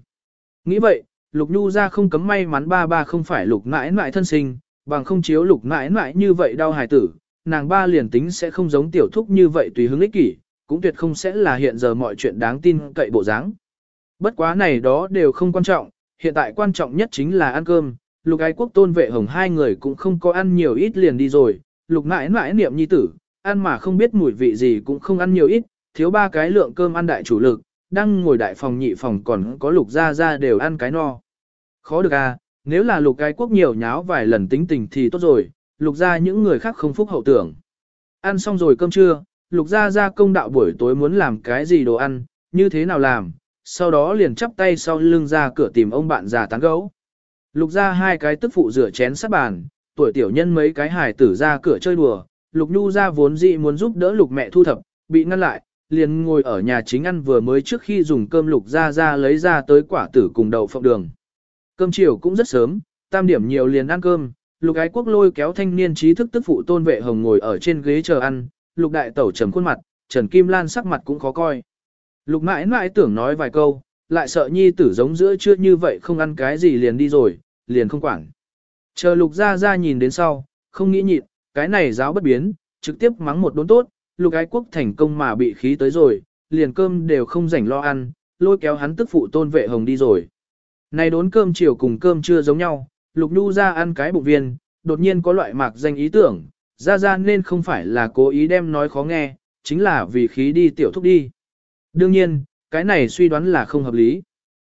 Nghĩ vậy, Lục Nhu ra không cấm may mắn ba ba không phải lục mãi mãi thân sinh, bằng không chiếu lục mãi mãi như vậy đau hài tử, nàng ba liền tính sẽ không giống tiểu thúc như vậy tùy hứng ích kỷ, cũng tuyệt không sẽ là hiện giờ mọi chuyện đáng tin cậy bộ dáng. Bất quá này đó đều không quan trọng, hiện tại quan trọng nhất chính là ăn cơm, lục ái quốc tôn vệ hồng hai người cũng không có ăn nhiều ít liền đi rồi, lục mãi mãi niệm nhi tử, ăn mà không biết mùi vị gì cũng không ăn nhiều ít, thiếu ba cái lượng cơm ăn đại chủ lực, đang ngồi đại phòng nhị phòng còn có lục gia gia đều ăn cái no. Khó được à, nếu là lục Ái quốc nhiều nháo vài lần tính tình thì tốt rồi, lục gia những người khác không phúc hậu tưởng. Ăn xong rồi cơm trưa, lục gia gia công đạo buổi tối muốn làm cái gì đồ ăn, như thế nào làm, sau đó liền chắp tay sau lưng ra cửa tìm ông bạn già tán gấu. Lục gia hai cái tức phụ rửa chén sát bàn, tuổi tiểu nhân mấy cái hài tử ra cửa chơi đùa, lục nhu ra vốn dị muốn giúp đỡ lục mẹ thu thập, bị ngăn lại, liền ngồi ở nhà chính ăn vừa mới trước khi dùng cơm lục ra ra lấy ra tới quả tử cùng đậu phộng đường. Cơm chiều cũng rất sớm, tam điểm nhiều liền ăn cơm, lục ái quốc lôi kéo thanh niên trí thức tức phụ tôn vệ hồng ngồi ở trên ghế chờ ăn, lục đại tẩu trầm khuôn mặt, trần kim lan sắc mặt cũng khó coi. Lục mãi mãi tưởng nói vài câu, lại sợ nhi tử giống giữa chưa như vậy không ăn cái gì liền đi rồi, liền không quản. Chờ lục ra ra nhìn đến sau, không nghĩ nhịn, cái này giáo bất biến, trực tiếp mắng một đốn tốt, lục ái quốc thành công mà bị khí tới rồi, liền cơm đều không rảnh lo ăn, lôi kéo hắn tức phụ tôn vệ hồng đi rồi. Này đốn cơm chiều cùng cơm trưa giống nhau, lục nhu ra ăn cái bụng viên, đột nhiên có loại mạc danh ý tưởng, ra ra nên không phải là cố ý đem nói khó nghe, chính là vì khí đi tiểu thúc đi. Đương nhiên, cái này suy đoán là không hợp lý.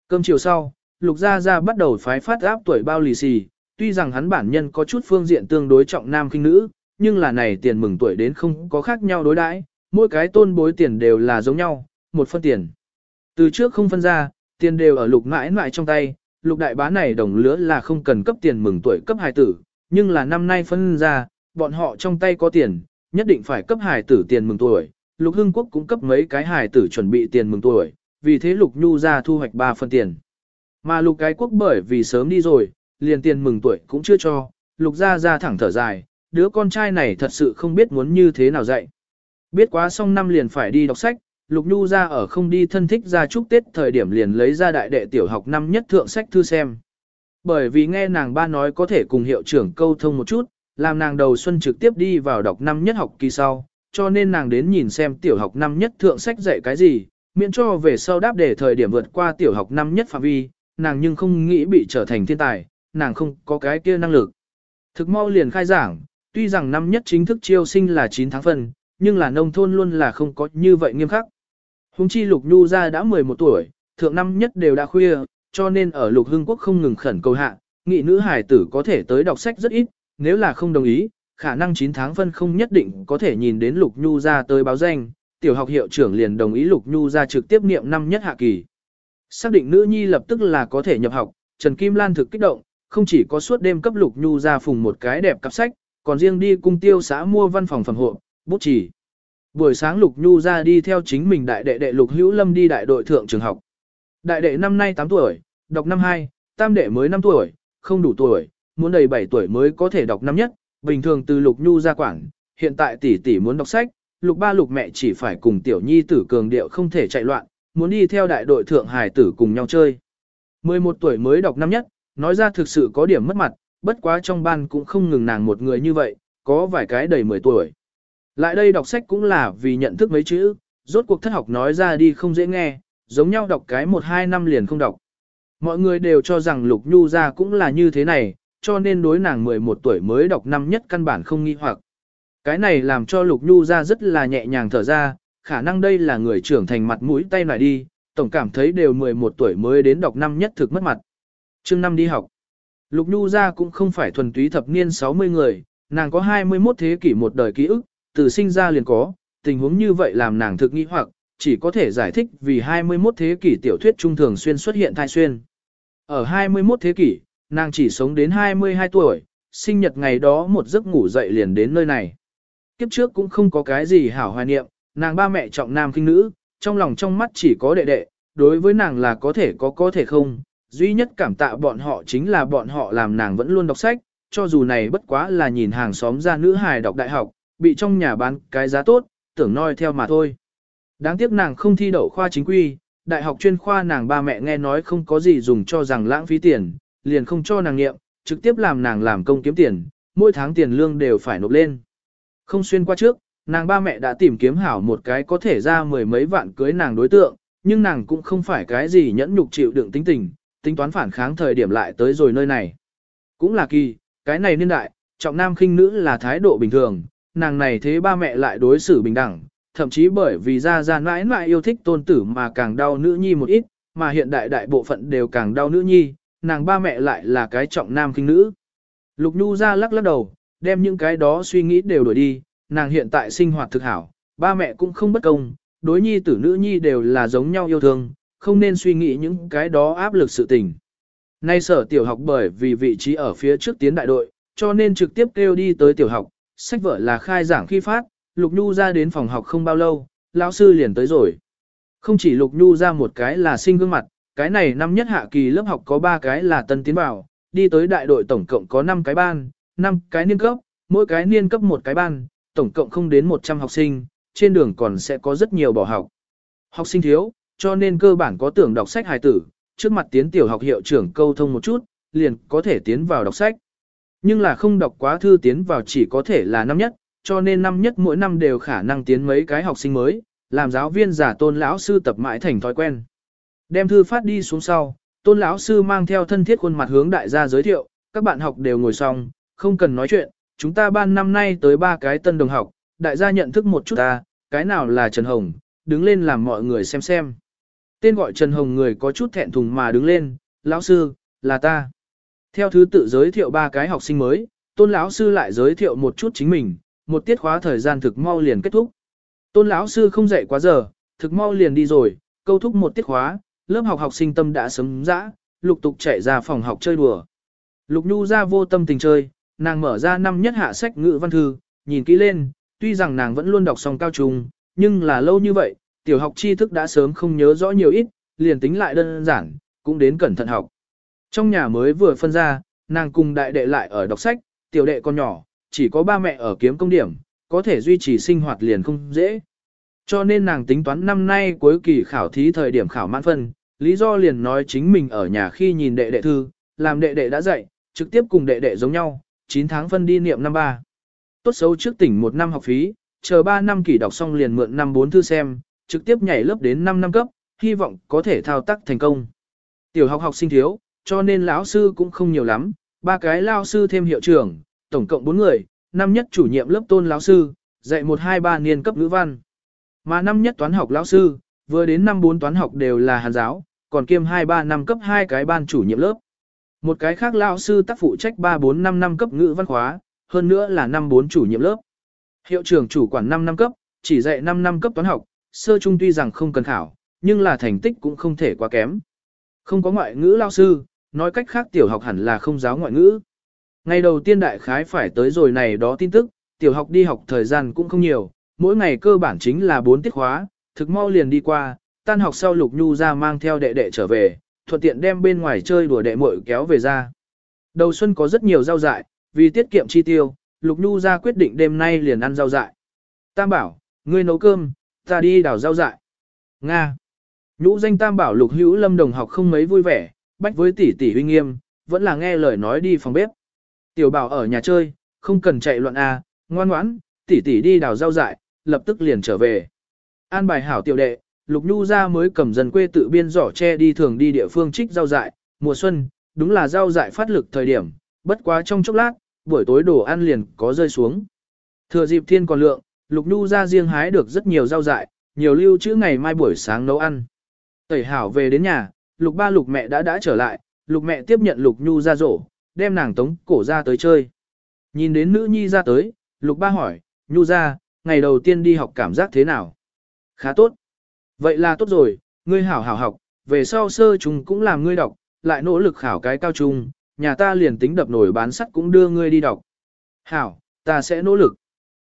Cơm chiều sau, lục gia gia bắt đầu phái phát áp tuổi bao lì xì, tuy rằng hắn bản nhân có chút phương diện tương đối trọng nam kinh nữ, nhưng là này tiền mừng tuổi đến không có khác nhau đối đãi, mỗi cái tôn bối tiền đều là giống nhau, một phân tiền. Từ trước không phân ra, tiền đều ở lục mãi mãi trong tay, lục đại bá này đồng lứa là không cần cấp tiền mừng tuổi cấp hài tử, nhưng là năm nay phân ra, bọn họ trong tay có tiền, nhất định phải cấp hài tử tiền mừng tuổi, lục hưng quốc cũng cấp mấy cái hài tử chuẩn bị tiền mừng tuổi, vì thế lục nhu ra thu hoạch 3 phần tiền. Mà lục cái quốc bởi vì sớm đi rồi, liền tiền mừng tuổi cũng chưa cho, lục ra ra thẳng thở dài, đứa con trai này thật sự không biết muốn như thế nào dạy. Biết quá xong năm liền phải đi đọc sách, lục nhu ra ở không đi thân thích ra chúc Tết thời điểm liền lấy ra đại đệ tiểu học năm nhất thượng sách thư xem. Bởi vì nghe nàng ba nói có thể cùng hiệu trưởng câu thông một chút, làm nàng đầu xuân trực tiếp đi vào đọc năm nhất học kỳ sau, cho nên nàng đến nhìn xem tiểu học năm nhất thượng sách dạy cái gì, miễn cho về sau đáp để thời điểm vượt qua tiểu học năm nhất phạm vi, nàng nhưng không nghĩ bị trở thành thiên tài, nàng không có cái kia năng lực. Thực mau liền khai giảng, tuy rằng năm nhất chính thức chiêu sinh là 9 tháng phần, nhưng là nông thôn luôn là không có như vậy nghiêm khắc. Hùng chi Lục Nhu ra đã 11 tuổi, thượng năm nhất đều đã khuya, cho nên ở Lục Hưng Quốc không ngừng khẩn cầu hạ, nghị nữ hải tử có thể tới đọc sách rất ít, nếu là không đồng ý, khả năng 9 tháng phân không nhất định có thể nhìn đến Lục Nhu ra tới báo danh, tiểu học hiệu trưởng liền đồng ý Lục Nhu ra trực tiếp niệm năm nhất hạ kỳ. Xác định nữ nhi lập tức là có thể nhập học, Trần Kim Lan thực kích động, không chỉ có suốt đêm cấp Lục Nhu ra phùng một cái đẹp cặp sách, còn riêng đi cung tiêu xã mua văn phòng phẩm hộ, bút chỉ. Buổi sáng Lục Nhu ra đi theo chính mình đại đệ đệ Lục Hữu Lâm đi đại đội thượng trường học. Đại đệ năm nay 8 tuổi, đọc năm 2, tam đệ mới 5 tuổi, không đủ tuổi, muốn đầy 7 tuổi mới có thể đọc năm nhất, bình thường từ Lục Nhu ra quản, hiện tại tỷ tỷ muốn đọc sách, Lục ba Lục mẹ chỉ phải cùng tiểu nhi tử cường điệu không thể chạy loạn, muốn đi theo đại đội thượng hải tử cùng nhau chơi. 11 tuổi mới đọc năm nhất, nói ra thực sự có điểm mất mặt, bất quá trong ban cũng không ngừng nàng một người như vậy, có vài cái đầy 10 tuổi. Lại đây đọc sách cũng là vì nhận thức mấy chữ, rốt cuộc thất học nói ra đi không dễ nghe, giống nhau đọc cái 1-2 năm liền không đọc. Mọi người đều cho rằng Lục Nhu ra cũng là như thế này, cho nên đối nàng 11 tuổi mới đọc năm nhất căn bản không nghi hoặc. Cái này làm cho Lục Nhu ra rất là nhẹ nhàng thở ra, khả năng đây là người trưởng thành mặt mũi tay lại đi, tổng cảm thấy đều 11 tuổi mới đến đọc năm nhất thực mất mặt. chương năm đi học. Lục Nhu ra cũng không phải thuần túy thập niên 60 người, nàng có 21 thế kỷ một đời ký ức, từ sinh ra liền có, tình huống như vậy làm nàng thực nghi hoặc, chỉ có thể giải thích vì 21 thế kỷ tiểu thuyết trung thường xuyên xuất hiện thai xuyên. Ở 21 thế kỷ, nàng chỉ sống đến 22 tuổi, sinh nhật ngày đó một giấc ngủ dậy liền đến nơi này. Kiếp trước cũng không có cái gì hảo hoài niệm, nàng ba mẹ trọng nam kinh nữ, trong lòng trong mắt chỉ có đệ đệ, đối với nàng là có thể có có thể không, duy nhất cảm tạ bọn họ chính là bọn họ làm nàng vẫn luôn đọc sách, cho dù này bất quá là nhìn hàng xóm ra nữ hài đọc đại học, bị trong nhà bán cái giá tốt, tưởng noi theo mà thôi. Đáng tiếc nàng không thi đậu khoa chính quy, đại học chuyên khoa nàng ba mẹ nghe nói không có gì dùng cho rằng lãng phí tiền, liền không cho nàng nghiệm, trực tiếp làm nàng làm công kiếm tiền, mỗi tháng tiền lương đều phải nộp lên. Không xuyên qua trước, nàng ba mẹ đã tìm kiếm hảo một cái có thể ra mười mấy vạn cưới nàng đối tượng, nhưng nàng cũng không phải cái gì nhẫn nhục chịu đựng tính tình, tính toán phản kháng thời điểm lại tới rồi nơi này. Cũng là kỳ, cái này niên đại, trọng nam khinh nữ là thái độ bình thường, nàng này thế ba mẹ lại đối xử bình đẳng, thậm chí bởi vì ra ra mãi mãi yêu thích tôn tử mà càng đau nữ nhi một ít, mà hiện đại đại bộ phận đều càng đau nữ nhi, nàng ba mẹ lại là cái trọng nam khinh nữ. Lục Nhu ra lắc lắc đầu, đem những cái đó suy nghĩ đều đổi đi, nàng hiện tại sinh hoạt thực hảo, ba mẹ cũng không bất công, đối nhi tử nữ nhi đều là giống nhau yêu thương, không nên suy nghĩ những cái đó áp lực sự tình. Nay sở tiểu học bởi vì vị trí ở phía trước tiến đại đội, cho nên trực tiếp kêu đi tới tiểu học, sách vở là khai giảng khi phát, Lục Nhu ra đến phòng học không bao lâu, lão sư liền tới rồi. Không chỉ Lục Nhu ra một cái là sinh gương mặt, cái này năm nhất hạ kỳ lớp học có ba cái là tân tiến bảo, đi tới đại đội tổng cộng có 5 cái ban, 5 cái niên cấp, mỗi cái niên cấp một cái ban, tổng cộng không đến 100 học sinh, trên đường còn sẽ có rất nhiều bỏ học. Học sinh thiếu, cho nên cơ bản có tưởng đọc sách hài tử, trước mặt tiến tiểu học hiệu trưởng câu thông một chút, liền có thể tiến vào đọc sách. Nhưng là không đọc quá thư tiến vào chỉ có thể là năm nhất, cho nên năm nhất mỗi năm đều khả năng tiến mấy cái học sinh mới, làm giáo viên giả tôn lão sư tập mãi thành thói quen. Đem thư phát đi xuống sau, tôn lão sư mang theo thân thiết khuôn mặt hướng đại gia giới thiệu, các bạn học đều ngồi xong, không cần nói chuyện, chúng ta ban năm nay tới ba cái tân đồng học, đại gia nhận thức một chút ta, cái nào là Trần Hồng, đứng lên làm mọi người xem xem. Tên gọi Trần Hồng người có chút thẹn thùng mà đứng lên, lão sư, là ta. Theo thứ tự giới thiệu ba cái học sinh mới, tôn lão sư lại giới thiệu một chút chính mình, một tiết khóa thời gian thực mau liền kết thúc. Tôn lão sư không dạy quá giờ, thực mau liền đi rồi, câu thúc một tiết khóa, lớp học học sinh tâm đã sớm dã, lục tục chạy ra phòng học chơi đùa. Lục Nhu ra vô tâm tình chơi, nàng mở ra năm nhất hạ sách ngữ văn thư, nhìn kỹ lên, tuy rằng nàng vẫn luôn đọc xong cao trung, nhưng là lâu như vậy, tiểu học tri thức đã sớm không nhớ rõ nhiều ít, liền tính lại đơn giản, cũng đến cẩn thận học. Trong nhà mới vừa phân ra, nàng cùng đại đệ lại ở đọc sách, tiểu đệ con nhỏ, chỉ có ba mẹ ở kiếm công điểm, có thể duy trì sinh hoạt liền không dễ. Cho nên nàng tính toán năm nay cuối kỳ khảo thí thời điểm khảo mãn phân, lý do liền nói chính mình ở nhà khi nhìn đệ đệ thư, làm đệ đệ đã dạy, trực tiếp cùng đệ đệ giống nhau, 9 tháng phân đi niệm năm ba. Tốt xấu trước tỉnh một năm học phí, chờ 3 năm kỳ đọc xong liền mượn năm bốn thư xem, trực tiếp nhảy lớp đến 5 năm cấp, hy vọng có thể thao tác thành công. Tiểu học học sinh thiếu, cho nên lão sư cũng không nhiều lắm, ba cái lao sư thêm hiệu trưởng, tổng cộng 4 người, năm nhất chủ nhiệm lớp tôn lão sư, dạy 1 2 3 niên cấp ngữ văn. Mà năm nhất toán học lão sư, vừa đến năm 4 toán học đều là hàn giáo, còn kiêm 2 3 năm cấp 2 cái ban chủ nhiệm lớp. Một cái khác lão sư tác phụ trách 3 4 5 năm cấp ngữ văn khóa, hơn nữa là năm 4 chủ nhiệm lớp. Hiệu trưởng chủ quản 5 năm cấp, chỉ dạy 5 năm cấp toán học, sơ trung tuy rằng không cần khảo, nhưng là thành tích cũng không thể quá kém. Không có ngoại ngữ lao sư, nói cách khác tiểu học hẳn là không giáo ngoại ngữ. Ngày đầu tiên đại khái phải tới rồi này đó tin tức, tiểu học đi học thời gian cũng không nhiều, mỗi ngày cơ bản chính là 4 tiết khóa, thực mau liền đi qua, tan học sau Lục Nhu ra mang theo đệ đệ trở về, thuận tiện đem bên ngoài chơi đùa đệ muội kéo về ra. Đầu xuân có rất nhiều rau dại, vì tiết kiệm chi tiêu, Lục Nhu ra quyết định đêm nay liền ăn rau dại. Tam bảo, ngươi nấu cơm, ta đi đào rau dại. Nga. Nhũ danh Tam bảo Lục Hữu Lâm đồng học không mấy vui vẻ, bách với tỷ tỷ huy nghiêm, vẫn là nghe lời nói đi phòng bếp. Tiểu bảo ở nhà chơi, không cần chạy loạn à, ngoan ngoãn, tỷ tỷ đi đào rau dại, lập tức liền trở về. An bài hảo tiểu đệ, Lục Nhu ra mới cầm dần quê tự biên giỏ che đi thường đi địa phương trích rau dại, mùa xuân, đúng là rau dại phát lực thời điểm, bất quá trong chốc lát, buổi tối đồ ăn liền có rơi xuống. Thừa dịp thiên còn lượng, Lục Nhu ra riêng hái được rất nhiều rau dại, nhiều lưu trữ ngày mai buổi sáng nấu ăn. Tẩy hảo về đến nhà, Lục ba Lục mẹ đã đã trở lại, Lục mẹ tiếp nhận Lục Nhu ra rổ, đem nàng tống cổ ra tới chơi. Nhìn đến nữ nhi ra tới, Lục ba hỏi, Nhu ra, ngày đầu tiên đi học cảm giác thế nào? Khá tốt. Vậy là tốt rồi, ngươi hảo hảo học, về sau sơ chúng cũng làm ngươi đọc, lại nỗ lực khảo cái cao trung, nhà ta liền tính đập nổi bán sắt cũng đưa ngươi đi đọc. Hảo, ta sẽ nỗ lực.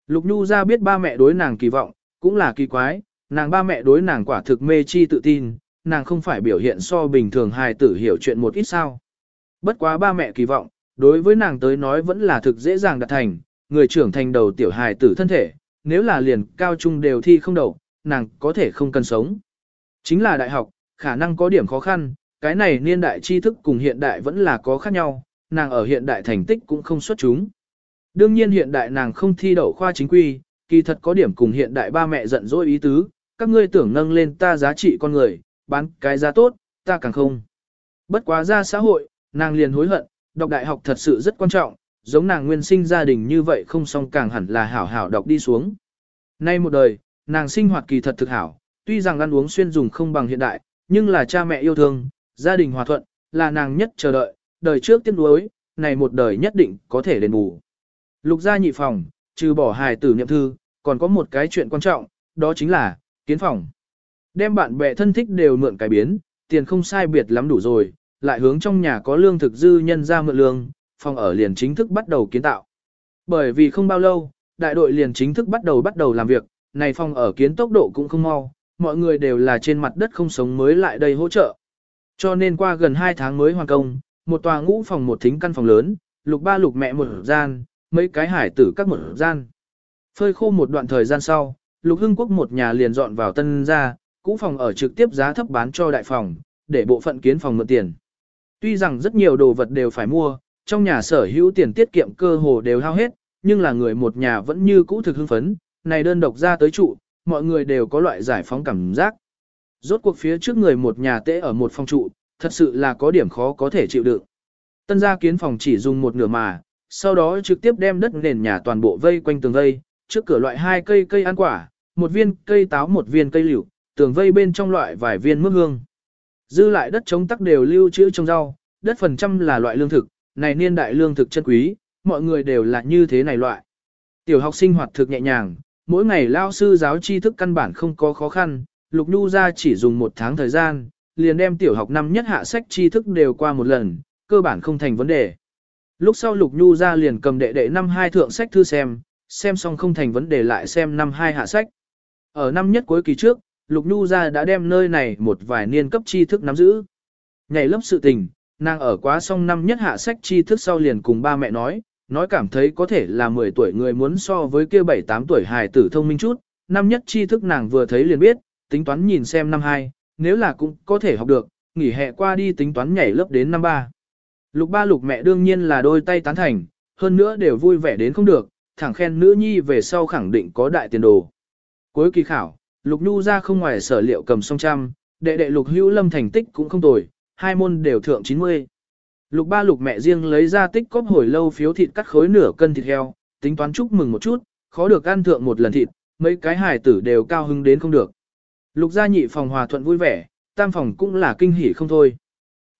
Lục Nhu ra biết ba mẹ đối nàng kỳ vọng, cũng là kỳ quái, nàng ba mẹ đối nàng quả thực mê chi tự tin, nàng không phải biểu hiện so bình thường hài tử hiểu chuyện một ít sao. Bất quá ba mẹ kỳ vọng, đối với nàng tới nói vẫn là thực dễ dàng đạt thành, người trưởng thành đầu tiểu hài tử thân thể, nếu là liền cao trung đều thi không đậu, nàng có thể không cần sống. Chính là đại học, khả năng có điểm khó khăn, cái này niên đại tri thức cùng hiện đại vẫn là có khác nhau, nàng ở hiện đại thành tích cũng không xuất chúng. Đương nhiên hiện đại nàng không thi đậu khoa chính quy, kỳ thật có điểm cùng hiện đại ba mẹ giận dỗi ý tứ, các ngươi tưởng nâng lên ta giá trị con người, bán cái giá tốt, ta càng không. Bất quá ra xã hội, nàng liền hối hận, đọc đại học thật sự rất quan trọng, giống nàng nguyên sinh gia đình như vậy không song càng hẳn là hảo hảo đọc đi xuống. Nay một đời, nàng sinh hoạt kỳ thật thực hảo, tuy rằng ăn uống xuyên dùng không bằng hiện đại, nhưng là cha mẹ yêu thương, gia đình hòa thuận, là nàng nhất chờ đợi, đời trước tiếc nuối, này một đời nhất định có thể đền bù. Lục gia nhị phòng, trừ bỏ hài tử niệm thư, còn có một cái chuyện quan trọng, đó chính là, kiến phòng. Đem bạn bè thân thích đều mượn cái biến, tiền không sai biệt lắm đủ rồi, lại hướng trong nhà có lương thực dư nhân ra mượn lương, phòng ở liền chính thức bắt đầu kiến tạo. Bởi vì không bao lâu, đại đội liền chính thức bắt đầu bắt đầu làm việc, này phòng ở kiến tốc độ cũng không mau, mọi người đều là trên mặt đất không sống mới lại đây hỗ trợ. Cho nên qua gần 2 tháng mới hoàn công, một tòa ngũ phòng một thính căn phòng lớn, lục ba lục mẹ một gian, mấy cái hải tử các một gian. Phơi khô một đoạn thời gian sau, lục hưng quốc một nhà liền dọn vào tân gia, cũ phòng ở trực tiếp giá thấp bán cho đại phòng, để bộ phận kiến phòng mượn tiền. Tuy rằng rất nhiều đồ vật đều phải mua, trong nhà sở hữu tiền tiết kiệm cơ hồ đều hao hết, nhưng là người một nhà vẫn như cũ thực hưng phấn, này đơn độc ra tới trụ, mọi người đều có loại giải phóng cảm giác. Rốt cuộc phía trước người một nhà tễ ở một phòng trụ, thật sự là có điểm khó có thể chịu đựng. Tân gia kiến phòng chỉ dùng một nửa mà, sau đó trực tiếp đem đất nền nhà toàn bộ vây quanh tường vây, trước cửa loại hai cây cây ăn quả, một viên cây táo một viên cây liễu, tường vây bên trong loại vài viên mướp hương. Dư lại đất chống tắc đều lưu trữ trồng rau, đất phần trăm là loại lương thực, này niên đại lương thực chân quý, mọi người đều là như thế này loại. Tiểu học sinh hoạt thực nhẹ nhàng, mỗi ngày lao sư giáo tri thức căn bản không có khó khăn, Lục Nhu ra chỉ dùng một tháng thời gian, liền đem tiểu học năm nhất hạ sách tri thức đều qua một lần, cơ bản không thành vấn đề. Lúc sau Lục Nhu ra liền cầm đệ đệ năm hai thượng sách thư xem, xem xong không thành vấn đề lại xem năm hai hạ sách. Ở năm nhất cuối kỳ trước, Lục Nhu ra đã đem nơi này một vài niên cấp tri thức nắm giữ. Ngày lớp sự tình, nàng ở quá xong năm nhất hạ sách tri thức sau liền cùng ba mẹ nói, nói cảm thấy có thể là 10 tuổi người muốn so với kia 7-8 tuổi hài tử thông minh chút, năm nhất tri thức nàng vừa thấy liền biết, tính toán nhìn xem năm hai, nếu là cũng có thể học được, nghỉ hè qua đi tính toán nhảy lớp đến năm ba. Lục ba lục mẹ đương nhiên là đôi tay tán thành, hơn nữa đều vui vẻ đến không được, thẳng khen nữ nhi về sau khẳng định có đại tiền đồ. Cuối kỳ khảo, lục nhu ra không ngoài sở liệu cầm song trăm, đệ đệ lục hữu lâm thành tích cũng không tồi, hai môn đều thượng 90. Lục ba lục mẹ riêng lấy ra tích cóp hồi lâu phiếu thịt cắt khối nửa cân thịt heo, tính toán chúc mừng một chút, khó được ăn thượng một lần thịt, mấy cái hài tử đều cao hứng đến không được. Lục gia nhị phòng hòa thuận vui vẻ, tam phòng cũng là kinh hỉ không thôi.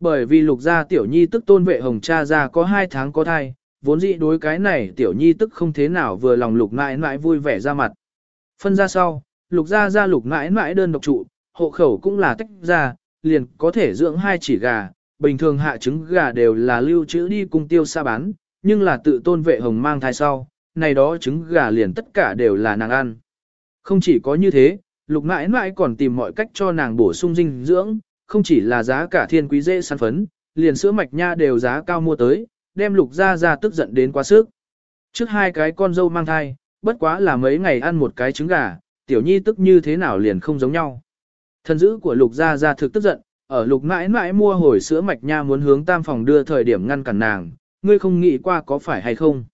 Bởi vì lục gia tiểu nhi tức tôn vệ hồng cha ra có hai tháng có thai, vốn dĩ đối cái này tiểu nhi tức không thế nào vừa lòng lục mãi mãi vui vẻ ra mặt. Phân ra sau, lục gia ra lục mãi mãi đơn độc trụ, hộ khẩu cũng là tách ra, liền có thể dưỡng hai chỉ gà, bình thường hạ trứng gà đều là lưu trữ đi cung tiêu xa bán, nhưng là tự tôn vệ hồng mang thai sau, này đó trứng gà liền tất cả đều là nàng ăn. Không chỉ có như thế, lục mãi mãi còn tìm mọi cách cho nàng bổ sung dinh dưỡng, không chỉ là giá cả thiên quý dễ săn phấn, liền sữa mạch nha đều giá cao mua tới, đem lục ra ra tức giận đến quá sức. Trước hai cái con dâu mang thai, bất quá là mấy ngày ăn một cái trứng gà, tiểu nhi tức như thế nào liền không giống nhau. Thần dữ của lục gia gia thực tức giận, ở lục mãi mãi mua hồi sữa mạch nha muốn hướng tam phòng đưa thời điểm ngăn cản nàng, ngươi không nghĩ qua có phải hay không.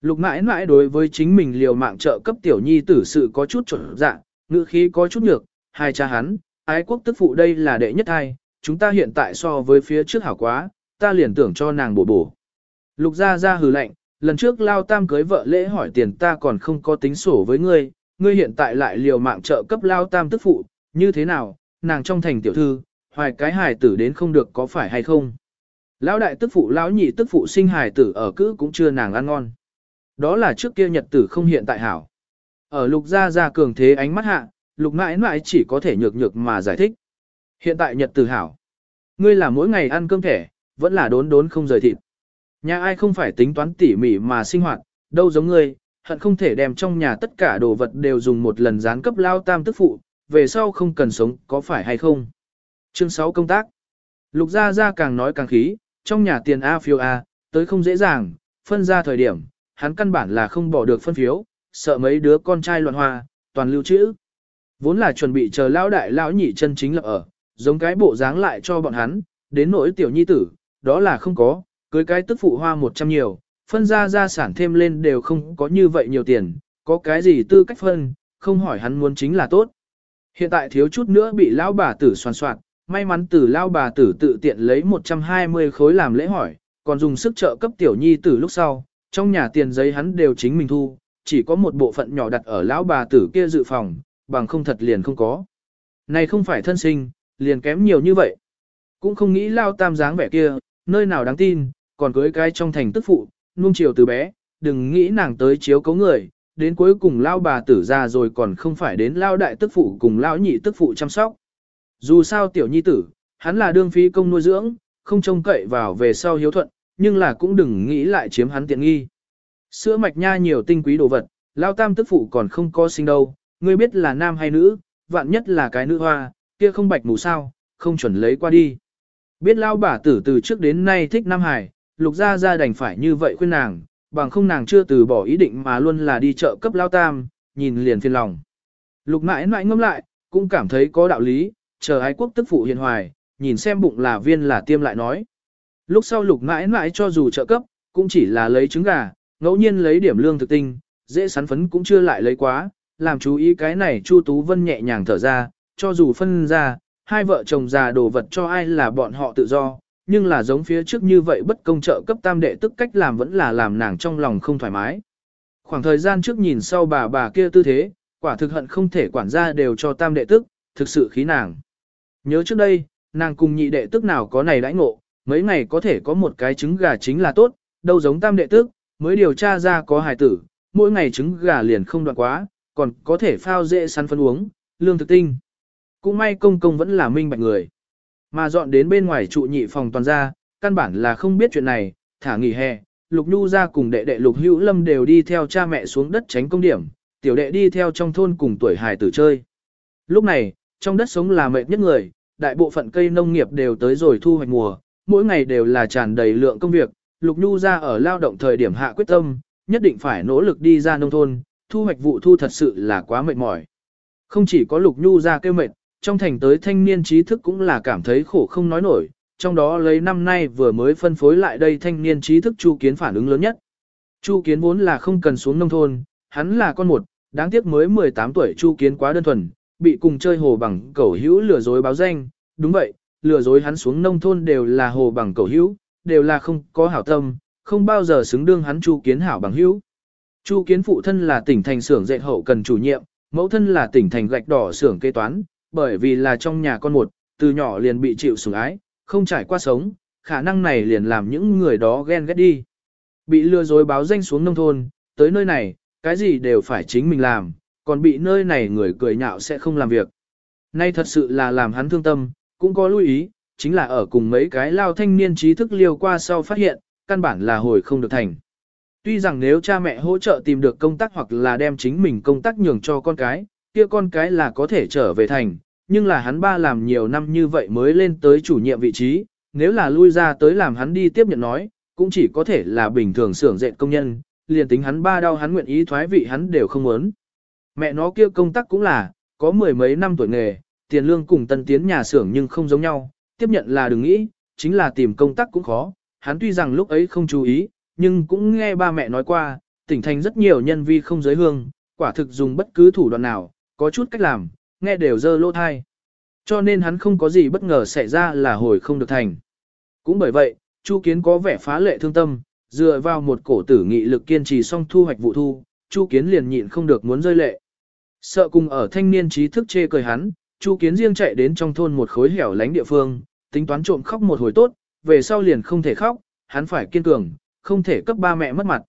Lục mãi mãi đối với chính mình liều mạng trợ cấp tiểu nhi tử sự có chút chuẩn dạ, ngữ khí có chút nhược, hai cha hắn, ái quốc tức phụ đây là đệ nhất hai, chúng ta hiện tại so với phía trước hảo quá, ta liền tưởng cho nàng bổ bổ. Lục gia gia hừ lạnh, lần trước lao tam cưới vợ lễ hỏi tiền ta còn không có tính sổ với ngươi, ngươi hiện tại lại liều mạng trợ cấp lao tam tức phụ, như thế nào, nàng trong thành tiểu thư, hoài cái hài tử đến không được có phải hay không. Lão đại tức phụ lão nhị tức phụ sinh hài tử ở cữ cũng chưa nàng ăn ngon. Đó là trước kia nhật tử không hiện tại hảo. Ở lục gia gia cường thế ánh mắt hạ, lục mãi mãi chỉ có thể nhược nhược mà giải thích. Hiện tại nhật tử hảo. Ngươi là mỗi ngày ăn cơm thẻ, vẫn là đốn đốn không rời thịt. Nhà ai không phải tính toán tỉ mỉ mà sinh hoạt, đâu giống ngươi, hận không thể đem trong nhà tất cả đồ vật đều dùng một lần gián cấp lao tam tức phụ, về sau không cần sống, có phải hay không? Chương 6 công tác. Lục gia gia càng nói càng khí, trong nhà tiền A phiếu A, tới không dễ dàng, phân ra thời điểm, hắn căn bản là không bỏ được phân phiếu, sợ mấy đứa con trai loạn hoa, toàn lưu trữ. Vốn là chuẩn bị chờ lão đại lão nhị chân chính lập ở, giống cái bộ dáng lại cho bọn hắn, đến nỗi tiểu nhi tử, đó là không có, cưới cái tức phụ hoa một trăm nhiều, phân ra gia sản thêm lên đều không có như vậy nhiều tiền, có cái gì tư cách phân, không hỏi hắn muốn chính là tốt. Hiện tại thiếu chút nữa bị lão bà tử soàn soạn, may mắn từ lão bà tử tự tiện lấy 120 khối làm lễ hỏi, còn dùng sức trợ cấp tiểu nhi tử lúc sau, trong nhà tiền giấy hắn đều chính mình thu, chỉ có một bộ phận nhỏ đặt ở lão bà tử kia dự phòng, bằng không thật liền không có. Này không phải thân sinh, liền kém nhiều như vậy. Cũng không nghĩ lao tam dáng vẻ kia, nơi nào đáng tin, còn cưới cái trong thành tức phụ, nuông chiều từ bé, đừng nghĩ nàng tới chiếu cấu người, đến cuối cùng lao bà tử ra rồi còn không phải đến lao đại tức phụ cùng lao nhị tức phụ chăm sóc. Dù sao tiểu nhi tử, hắn là đương phí công nuôi dưỡng, không trông cậy vào về sau hiếu thuận, nhưng là cũng đừng nghĩ lại chiếm hắn tiện nghi. Sữa mạch nha nhiều tinh quý đồ vật, lao tam tức phụ còn không có sinh đâu, ngươi biết là nam hay nữ, vạn nhất là cái nữ hoa, kia không bạch mù sao, không chuẩn lấy qua đi. Biết lao bà tử từ trước đến nay thích Nam Hải, lục gia gia đành phải như vậy khuyên nàng, bằng không nàng chưa từ bỏ ý định mà luôn là đi chợ cấp lao tam, nhìn liền phiền lòng. Lục mãi mãi ngâm lại, cũng cảm thấy có đạo lý, chờ ái quốc tức phụ hiền hoài, nhìn xem bụng là viên là tiêm lại nói. Lúc sau lục mãi mãi cho dù trợ cấp, cũng chỉ là lấy trứng gà, ngẫu nhiên lấy điểm lương thực tinh, dễ sắn phấn cũng chưa lại lấy quá, làm chú ý cái này Chu Tú Vân nhẹ nhàng thở ra, cho dù phân ra, hai vợ chồng già đồ vật cho ai là bọn họ tự do, nhưng là giống phía trước như vậy bất công trợ cấp tam đệ tức cách làm vẫn là làm nàng trong lòng không thoải mái. Khoảng thời gian trước nhìn sau bà bà kia tư thế, quả thực hận không thể quản gia đều cho tam đệ tức, thực sự khí nàng. Nhớ trước đây, nàng cùng nhị đệ tức nào có này đãi ngộ, mấy ngày có thể có một cái trứng gà chính là tốt, đâu giống tam đệ tức, mới điều tra ra có hài tử, mỗi ngày trứng gà liền không đoạn quá, còn có thể phao dễ săn phân uống, lương thực tinh. Cũng may công công vẫn là minh bạch người. Mà dọn đến bên ngoài trụ nhị phòng toàn ra, căn bản là không biết chuyện này, thả nghỉ hè, Lục Nhu ra cùng đệ đệ Lục Hữu Lâm đều đi theo cha mẹ xuống đất tránh công điểm, tiểu đệ đi theo trong thôn cùng tuổi hài tử chơi. Lúc này, trong đất sống là mệt nhất người, đại bộ phận cây nông nghiệp đều tới rồi thu hoạch mùa, mỗi ngày đều là tràn đầy lượng công việc, Lục Nhu ra ở lao động thời điểm hạ quyết tâm, nhất định phải nỗ lực đi ra nông thôn, thu hoạch vụ thu thật sự là quá mệt mỏi. Không chỉ có Lục Nhu ra kêu mệt, trong thành tới thanh niên trí thức cũng là cảm thấy khổ không nói nổi, trong đó lấy năm nay vừa mới phân phối lại đây thanh niên trí thức Chu Kiến phản ứng lớn nhất. Chu Kiến vốn là không cần xuống nông thôn, hắn là con một, đáng tiếc mới 18 tuổi Chu Kiến quá đơn thuần, bị cùng chơi hồ bằng cẩu hữu lừa dối báo danh, đúng vậy, lừa dối hắn xuống nông thôn đều là hồ bằng cẩu hữu, đều là không có hảo tâm, không bao giờ xứng đương hắn Chu Kiến hảo bằng hữu. Chu Kiến phụ thân là tỉnh thành xưởng dệt hậu cần chủ nhiệm, mẫu thân là tỉnh thành gạch đỏ xưởng kế toán, bởi vì là trong nhà con một, từ nhỏ liền bị chịu sủng ái, không trải qua sống, khả năng này liền làm những người đó ghen ghét đi. Bị lừa dối báo danh xuống nông thôn, tới nơi này, cái gì đều phải chính mình làm, còn bị nơi này người cười nhạo sẽ không làm việc. Nay thật sự là làm hắn thương tâm, cũng có lưu ý, chính là ở cùng mấy cái lao thanh niên trí thức liều qua sau phát hiện, căn bản là hồi không được thành. Tuy rằng nếu cha mẹ hỗ trợ tìm được công tác hoặc là đem chính mình công tác nhường cho con cái, kia con cái là có thể trở về thành, nhưng là hắn ba làm nhiều năm như vậy mới lên tới chủ nhiệm vị trí, nếu là lui ra tới làm hắn đi tiếp nhận nói, cũng chỉ có thể là bình thường xưởng dệt công nhân, liền tính hắn ba đau hắn nguyện ý thoái vị hắn đều không muốn. Mẹ nó kia công tác cũng là, có mười mấy năm tuổi nghề, tiền lương cùng tân tiến nhà xưởng nhưng không giống nhau, tiếp nhận là đừng nghĩ, chính là tìm công tác cũng khó, hắn tuy rằng lúc ấy không chú ý, nhưng cũng nghe ba mẹ nói qua, tỉnh thành rất nhiều nhân vi không giới hương, quả thực dùng bất cứ thủ đoạn nào, có chút cách làm, nghe đều dơ lỗ thai. Cho nên hắn không có gì bất ngờ xảy ra là hồi không được thành. Cũng bởi vậy, Chu Kiến có vẻ phá lệ thương tâm, dựa vào một cổ tử nghị lực kiên trì xong thu hoạch vụ thu, Chu Kiến liền nhịn không được muốn rơi lệ. Sợ cùng ở thanh niên trí thức chê cười hắn, Chu Kiến riêng chạy đến trong thôn một khối hẻo lánh địa phương, tính toán trộm khóc một hồi tốt, về sau liền không thể khóc, hắn phải kiên cường, không thể cấp ba mẹ mất mặt.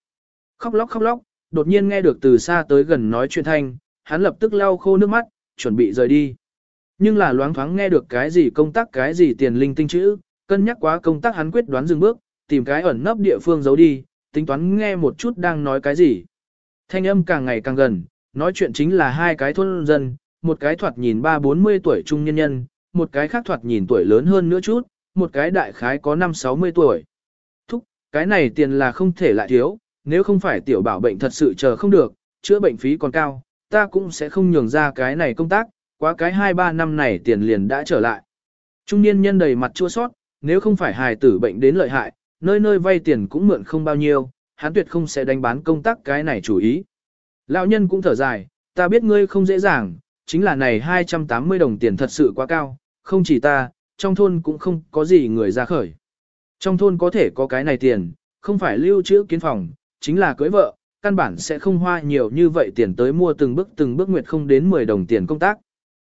Khóc lóc khóc lóc, đột nhiên nghe được từ xa tới gần nói chuyện thanh, hắn lập tức lau khô nước mắt, chuẩn bị rời đi. Nhưng là loáng thoáng nghe được cái gì công tác cái gì tiền linh tinh chữ, cân nhắc quá công tác hắn quyết đoán dừng bước, tìm cái ẩn nấp địa phương giấu đi, tính toán nghe một chút đang nói cái gì. Thanh âm càng ngày càng gần, nói chuyện chính là hai cái thôn dân, một cái thoạt nhìn ba bốn mươi tuổi trung nhân nhân, một cái khác thoạt nhìn tuổi lớn hơn nữa chút, một cái đại khái có năm sáu mươi tuổi. Thúc, cái này tiền là không thể lại thiếu, nếu không phải tiểu bảo bệnh thật sự chờ không được, chữa bệnh phí còn cao, ta cũng sẽ không nhường ra cái này công tác, quá cái 2-3 năm này tiền liền đã trở lại. Trung niên nhân đầy mặt chua sót, nếu không phải hài tử bệnh đến lợi hại, nơi nơi vay tiền cũng mượn không bao nhiêu, hắn tuyệt không sẽ đánh bán công tác cái này chủ ý. Lão nhân cũng thở dài, ta biết ngươi không dễ dàng, chính là này 280 đồng tiền thật sự quá cao, không chỉ ta, trong thôn cũng không có gì người ra khởi. Trong thôn có thể có cái này tiền, không phải lưu trữ kiến phòng, chính là cưới vợ, căn bản sẽ không hoa nhiều như vậy tiền tới mua từng bước từng bước nguyệt không đến 10 đồng tiền công tác.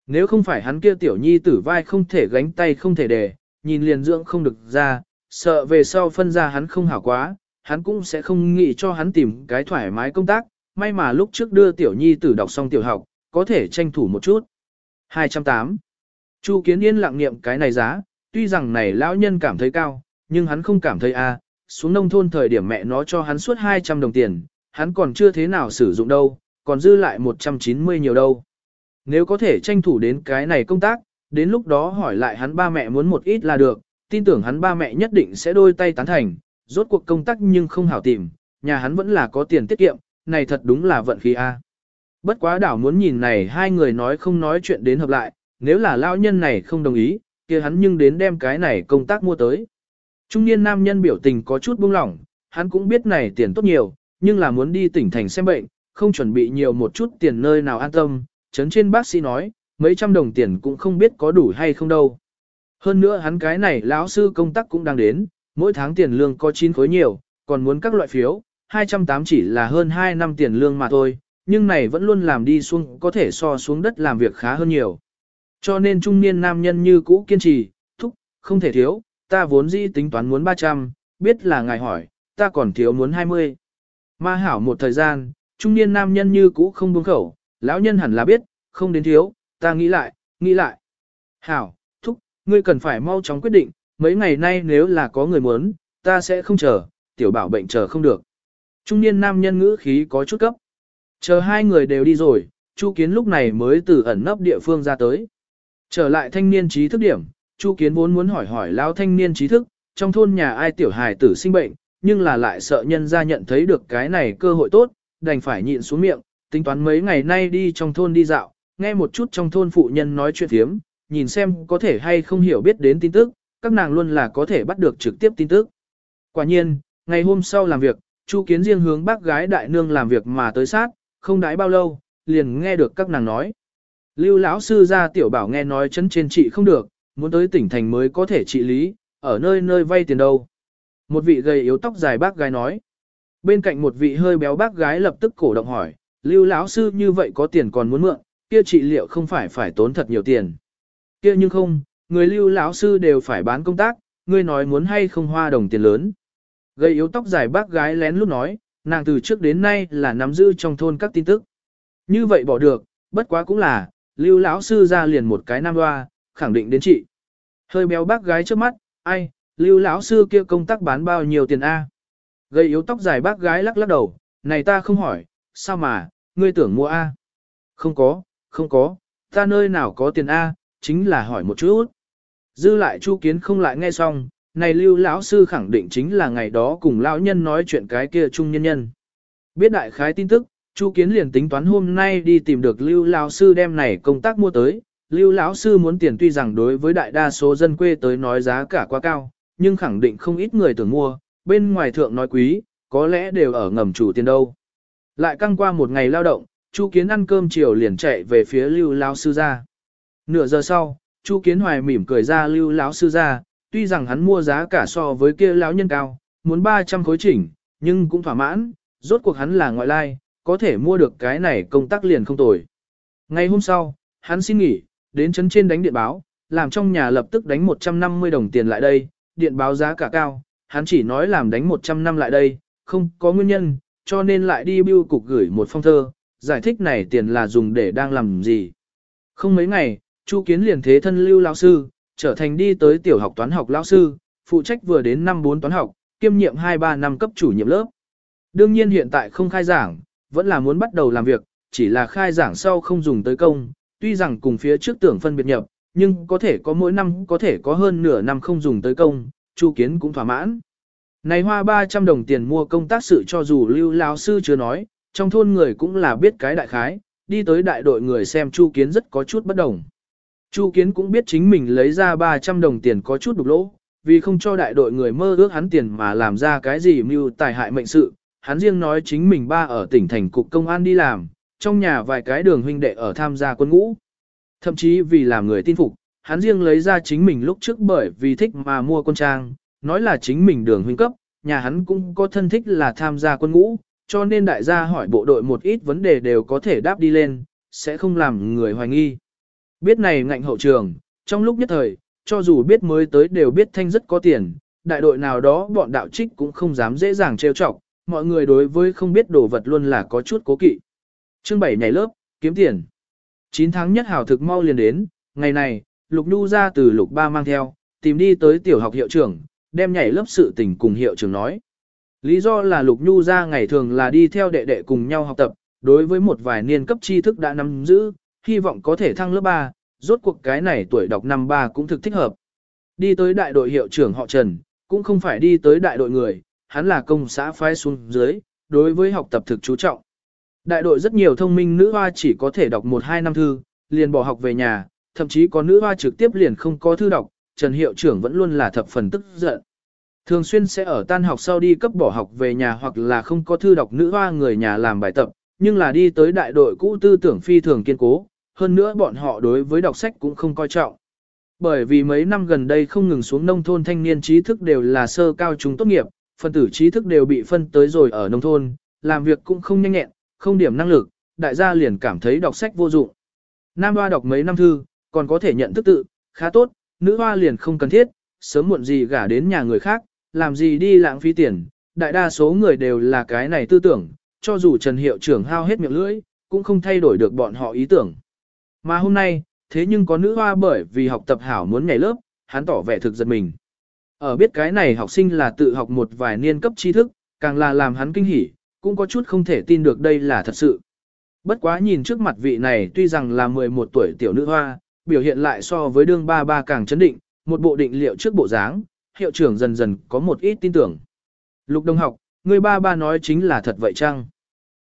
Nếu không phải hắn kia tiểu nhi tử vai không thể gánh tay không thể đề, nhìn liền dưỡng không được ra, sợ về sau phân ra hắn không hảo quá, hắn cũng sẽ không nghĩ cho hắn tìm cái thoải mái công tác, may mà lúc trước đưa tiểu nhi tử đọc xong tiểu học, có thể tranh thủ một chút. 208. Chu Kiến Yên lặng niệm cái này giá, tuy rằng này lão nhân cảm thấy cao, nhưng hắn không cảm thấy a. xuống nông thôn thời điểm mẹ nó cho hắn suốt 200 đồng tiền, hắn còn chưa thế nào sử dụng đâu, còn dư lại 190 nhiều đâu. Nếu có thể tranh thủ đến cái này công tác, đến lúc đó hỏi lại hắn ba mẹ muốn một ít là được, tin tưởng hắn ba mẹ nhất định sẽ đôi tay tán thành, rốt cuộc công tác nhưng không hảo tìm, nhà hắn vẫn là có tiền tiết kiệm, này thật đúng là vận khí A. Bất quá đảo muốn nhìn này hai người nói không nói chuyện đến hợp lại, nếu là lao nhân này không đồng ý, kia hắn nhưng đến đem cái này công tác mua tới. Trung niên nam nhân biểu tình có chút buông lỏng, hắn cũng biết này tiền tốt nhiều, nhưng là muốn đi tỉnh thành xem bệnh, không chuẩn bị nhiều một chút tiền nơi nào an tâm, chấn trên bác sĩ nói, mấy trăm đồng tiền cũng không biết có đủ hay không đâu. Hơn nữa hắn cái này lão sư công tác cũng đang đến, mỗi tháng tiền lương có 9 khối nhiều, còn muốn các loại phiếu, 208 chỉ là hơn 2 năm tiền lương mà thôi, nhưng này vẫn luôn làm đi xuống có thể so xuống đất làm việc khá hơn nhiều. Cho nên trung niên nam nhân như cũ kiên trì, thúc, không thể thiếu, ta vốn dĩ tính toán muốn 300, biết là ngài hỏi, ta còn thiếu muốn 20. Ma hảo một thời gian, trung niên nam nhân như cũ không buông khẩu, lão nhân hẳn là biết, không đến thiếu, ta nghĩ lại, nghĩ lại. Hảo, thúc, ngươi cần phải mau chóng quyết định, mấy ngày nay nếu là có người muốn, ta sẽ không chờ, tiểu bảo bệnh chờ không được. Trung niên nam nhân ngữ khí có chút cấp. Chờ hai người đều đi rồi, Chu Kiến lúc này mới từ ẩn nấp địa phương ra tới. Trở lại thanh niên trí thức điểm, Chu Kiến vốn muốn hỏi hỏi lão thanh niên trí thức, trong thôn nhà ai tiểu hài tử sinh bệnh, nhưng là lại sợ nhân ra nhận thấy được cái này cơ hội tốt, đành phải nhịn xuống miệng, tính toán mấy ngày nay đi trong thôn đi dạo, nghe một chút trong thôn phụ nhân nói chuyện thiếm, nhìn xem có thể hay không hiểu biết đến tin tức, các nàng luôn là có thể bắt được trực tiếp tin tức. Quả nhiên, ngày hôm sau làm việc, Chu Kiến riêng hướng bác gái đại nương làm việc mà tới sát, không đãi bao lâu, liền nghe được các nàng nói. Lưu lão sư ra tiểu bảo nghe nói chấn trên trị không được, muốn tới tỉnh thành mới có thể trị lý, ở nơi nơi vay tiền đâu. Một vị gầy yếu tóc dài bác gái nói. Bên cạnh một vị hơi béo bác gái lập tức cổ động hỏi, Lưu lão sư như vậy có tiền còn muốn mượn, kia trị liệu không phải phải tốn thật nhiều tiền. Kia nhưng không, người Lưu lão sư đều phải bán công tác, ngươi nói muốn hay không hoa đồng tiền lớn. Gầy yếu tóc dài bác gái lén lúc nói, nàng từ trước đến nay là nắm giữ trong thôn các tin tức. Như vậy bỏ được, bất quá cũng là, lưu lão sư ra liền một cái nam hoa, khẳng định đến chị. Hơi béo bác gái trước mắt, ai, lưu lão sư kia công tác bán bao nhiêu tiền A. Gây yếu tóc dài bác gái lắc lắc đầu, này ta không hỏi, sao mà, ngươi tưởng mua A. Không có, không có, ta nơi nào có tiền A, chính là hỏi một chút. Dư lại chu kiến không lại nghe xong, này lưu lão sư khẳng định chính là ngày đó cùng lão nhân nói chuyện cái kia trung nhân nhân. Biết đại khái tin tức, Chu Kiến liền tính toán hôm nay đi tìm được Lưu lão sư đem này công tác mua tới. Lưu lão sư muốn tiền tuy rằng đối với đại đa số dân quê tới nói giá cả quá cao, nhưng khẳng định không ít người tưởng mua, bên ngoài thượng nói quý, có lẽ đều ở ngầm chủ tiền đâu. Lại căng qua một ngày lao động, Chu Kiến ăn cơm chiều liền chạy về phía Lưu lão sư gia Nửa giờ sau, Chu Kiến Hoài mỉm cười ra Lưu lão sư gia tuy rằng hắn mua giá cả so với kia lão nhân cao, muốn 300 khối chỉnh, nhưng cũng thỏa mãn, rốt cuộc hắn là ngoại lai, có thể mua được cái này công tác liền không tồi. Ngày hôm sau, hắn xin nghỉ, đến chấn trên đánh điện báo, làm trong nhà lập tức đánh 150 đồng tiền lại đây, điện báo giá cả cao, hắn chỉ nói làm đánh 100 năm lại đây, không có nguyên nhân, cho nên lại đi bưu cục gửi một phong thơ, giải thích này tiền là dùng để đang làm gì. Không mấy ngày, Chu Kiến liền thế thân lưu lão sư, trở thành đi tới tiểu học toán học lão sư, phụ trách vừa đến năm 4 toán học, kiêm nhiệm 2-3 năm cấp chủ nhiệm lớp. Đương nhiên hiện tại không khai giảng, vẫn là muốn bắt đầu làm việc, chỉ là khai giảng sau không dùng tới công, tuy rằng cùng phía trước tưởng phân biệt nhập, nhưng có thể có mỗi năm có thể có hơn nửa năm không dùng tới công, Chu Kiến cũng thỏa mãn. Này hoa 300 đồng tiền mua công tác sự cho dù lưu lão sư chưa nói, trong thôn người cũng là biết cái đại khái, đi tới đại đội người xem Chu Kiến rất có chút bất đồng. Chu Kiến cũng biết chính mình lấy ra 300 đồng tiền có chút đục lỗ, vì không cho đại đội người mơ ước hắn tiền mà làm ra cái gì mưu tài hại mệnh sự, hắn riêng nói chính mình ba ở tỉnh thành cục công an đi làm, trong nhà vài cái đường huynh đệ ở tham gia quân ngũ. Thậm chí vì làm người tin phục, hắn riêng lấy ra chính mình lúc trước bởi vì thích mà mua quân trang, nói là chính mình đường huynh cấp, nhà hắn cũng có thân thích là tham gia quân ngũ, cho nên đại gia hỏi bộ đội một ít vấn đề đều có thể đáp đi lên, sẽ không làm người hoài nghi. Biết này ngạnh hậu trường, trong lúc nhất thời, cho dù biết mới tới đều biết thanh rất có tiền, đại đội nào đó bọn đạo trích cũng không dám dễ dàng trêu chọc, mọi người đối với không biết đồ vật luôn là có chút cố kỵ. Chương 7 nhảy lớp, kiếm tiền. 9 tháng nhất hảo thực mau liền đến, ngày này, Lục Nhu ra từ Lục Ba mang theo, tìm đi tới tiểu học hiệu trưởng, đem nhảy lớp sự tình cùng hiệu trưởng nói. Lý do là Lục Nhu ra ngày thường là đi theo đệ đệ cùng nhau học tập, đối với một vài niên cấp tri thức đã nắm giữ, hy vọng có thể thăng lớp 3, rốt cuộc cái này tuổi đọc năm 3 cũng thực thích hợp. Đi tới đại đội hiệu trưởng họ Trần, cũng không phải đi tới đại đội người, hắn là công xã phái xuống dưới, đối với học tập thực chú trọng. Đại đội rất nhiều thông minh nữ hoa chỉ có thể đọc 1-2 năm thư, liền bỏ học về nhà, thậm chí có nữ hoa trực tiếp liền không có thư đọc, Trần hiệu trưởng vẫn luôn là thập phần tức giận. Thường xuyên sẽ ở tan học sau đi cấp bỏ học về nhà hoặc là không có thư đọc nữ hoa người nhà làm bài tập, nhưng là đi tới đại đội cũ tư tưởng phi thường kiên cố, hơn nữa bọn họ đối với đọc sách cũng không coi trọng. Bởi vì mấy năm gần đây không ngừng xuống nông thôn thanh niên trí thức đều là sơ cao trung tốt nghiệp, phân tử trí thức đều bị phân tới rồi ở nông thôn, làm việc cũng không nhanh nhẹn, không điểm năng lực, đại gia liền cảm thấy đọc sách vô dụng. Nam hoa đọc mấy năm thư, còn có thể nhận thức tự, khá tốt, nữ hoa liền không cần thiết, sớm muộn gì gả đến nhà người khác, làm gì đi lãng phí tiền, đại đa số người đều là cái này tư tưởng, cho dù Trần Hiệu trưởng hao hết miệng lưỡi, cũng không thay đổi được bọn họ ý tưởng. Mà hôm nay, thế nhưng có nữ hoa bởi vì học tập hảo muốn nhảy lớp, hắn tỏ vẻ thực giật mình. Ở biết cái này học sinh là tự học một vài niên cấp tri thức, càng là làm hắn kinh hỉ, cũng có chút không thể tin được đây là thật sự. Bất quá nhìn trước mặt vị này tuy rằng là 11 tuổi tiểu nữ hoa, biểu hiện lại so với đương ba ba càng chấn định, một bộ định liệu trước bộ dáng, hiệu trưởng dần dần có một ít tin tưởng. Lục đồng học, người ba ba nói chính là thật vậy chăng?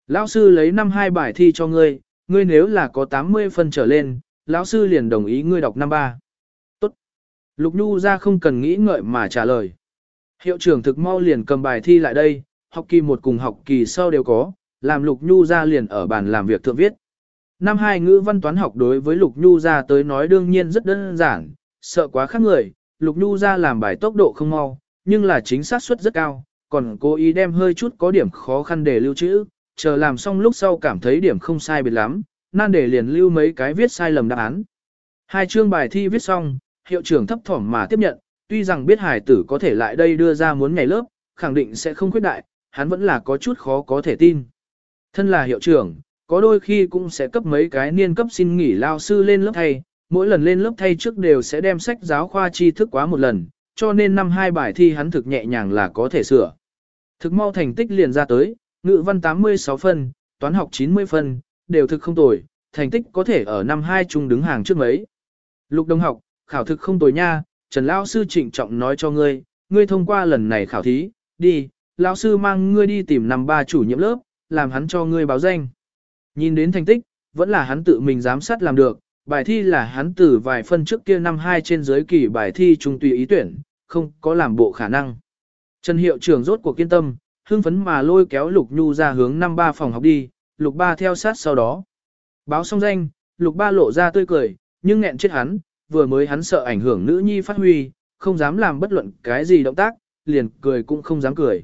Lão sư lấy năm hai bài thi cho ngươi, ngươi nếu là có 80 phân trở lên, lão sư liền đồng ý ngươi đọc năm ba. Tốt. Lục Nhu ra không cần nghĩ ngợi mà trả lời. Hiệu trưởng thực mau liền cầm bài thi lại đây, học kỳ một cùng học kỳ sau đều có, làm Lục Nhu ra liền ở bàn làm việc thượng viết. Năm hai ngữ văn toán học đối với Lục Nhu ra tới nói đương nhiên rất đơn giản, sợ quá khác người, Lục Nhu ra làm bài tốc độ không mau, nhưng là chính xác suất rất cao, còn cố ý đem hơi chút có điểm khó khăn để lưu trữ, chờ làm xong lúc sau cảm thấy điểm không sai biệt lắm, nan để liền lưu mấy cái viết sai lầm đáp án. Hai chương bài thi viết xong, hiệu trưởng thấp thỏm mà tiếp nhận, tuy rằng biết hải tử có thể lại đây đưa ra muốn nhảy lớp, khẳng định sẽ không khuyết đại, hắn vẫn là có chút khó có thể tin. Thân là hiệu trưởng, có đôi khi cũng sẽ cấp mấy cái niên cấp xin nghỉ lao sư lên lớp thay, mỗi lần lên lớp thay trước đều sẽ đem sách giáo khoa tri thức quá một lần, cho nên năm hai bài thi hắn thực nhẹ nhàng là có thể sửa. Thực mau thành tích liền ra tới, ngữ văn 86 phân, toán học 90 phân, đều thực không tồi, thành tích có thể ở năm hai chung đứng hàng trước mấy. Lục đồng học, khảo thực không tồi nha, Trần lao Sư trịnh trọng nói cho ngươi, ngươi thông qua lần này khảo thí, đi, Lão Sư mang ngươi đi tìm năm ba chủ nhiệm lớp, làm hắn cho ngươi báo danh. Nhìn đến thành tích, vẫn là hắn tự mình giám sát làm được, bài thi là hắn từ vài phân trước kia năm hai trên dưới kỳ bài thi trung tùy ý tuyển, không có làm bộ khả năng. Trần hiệu trưởng rốt cuộc kiên tâm, hưng phấn mà lôi kéo Lục Nhu ra hướng năm ba phòng học đi, Lục ba theo sát sau đó. Báo xong danh, Lục ba lộ ra tươi cười, nhưng nghẹn chết hắn, vừa mới hắn sợ ảnh hưởng nữ nhi phát huy, không dám làm bất luận cái gì động tác, liền cười cũng không dám cười.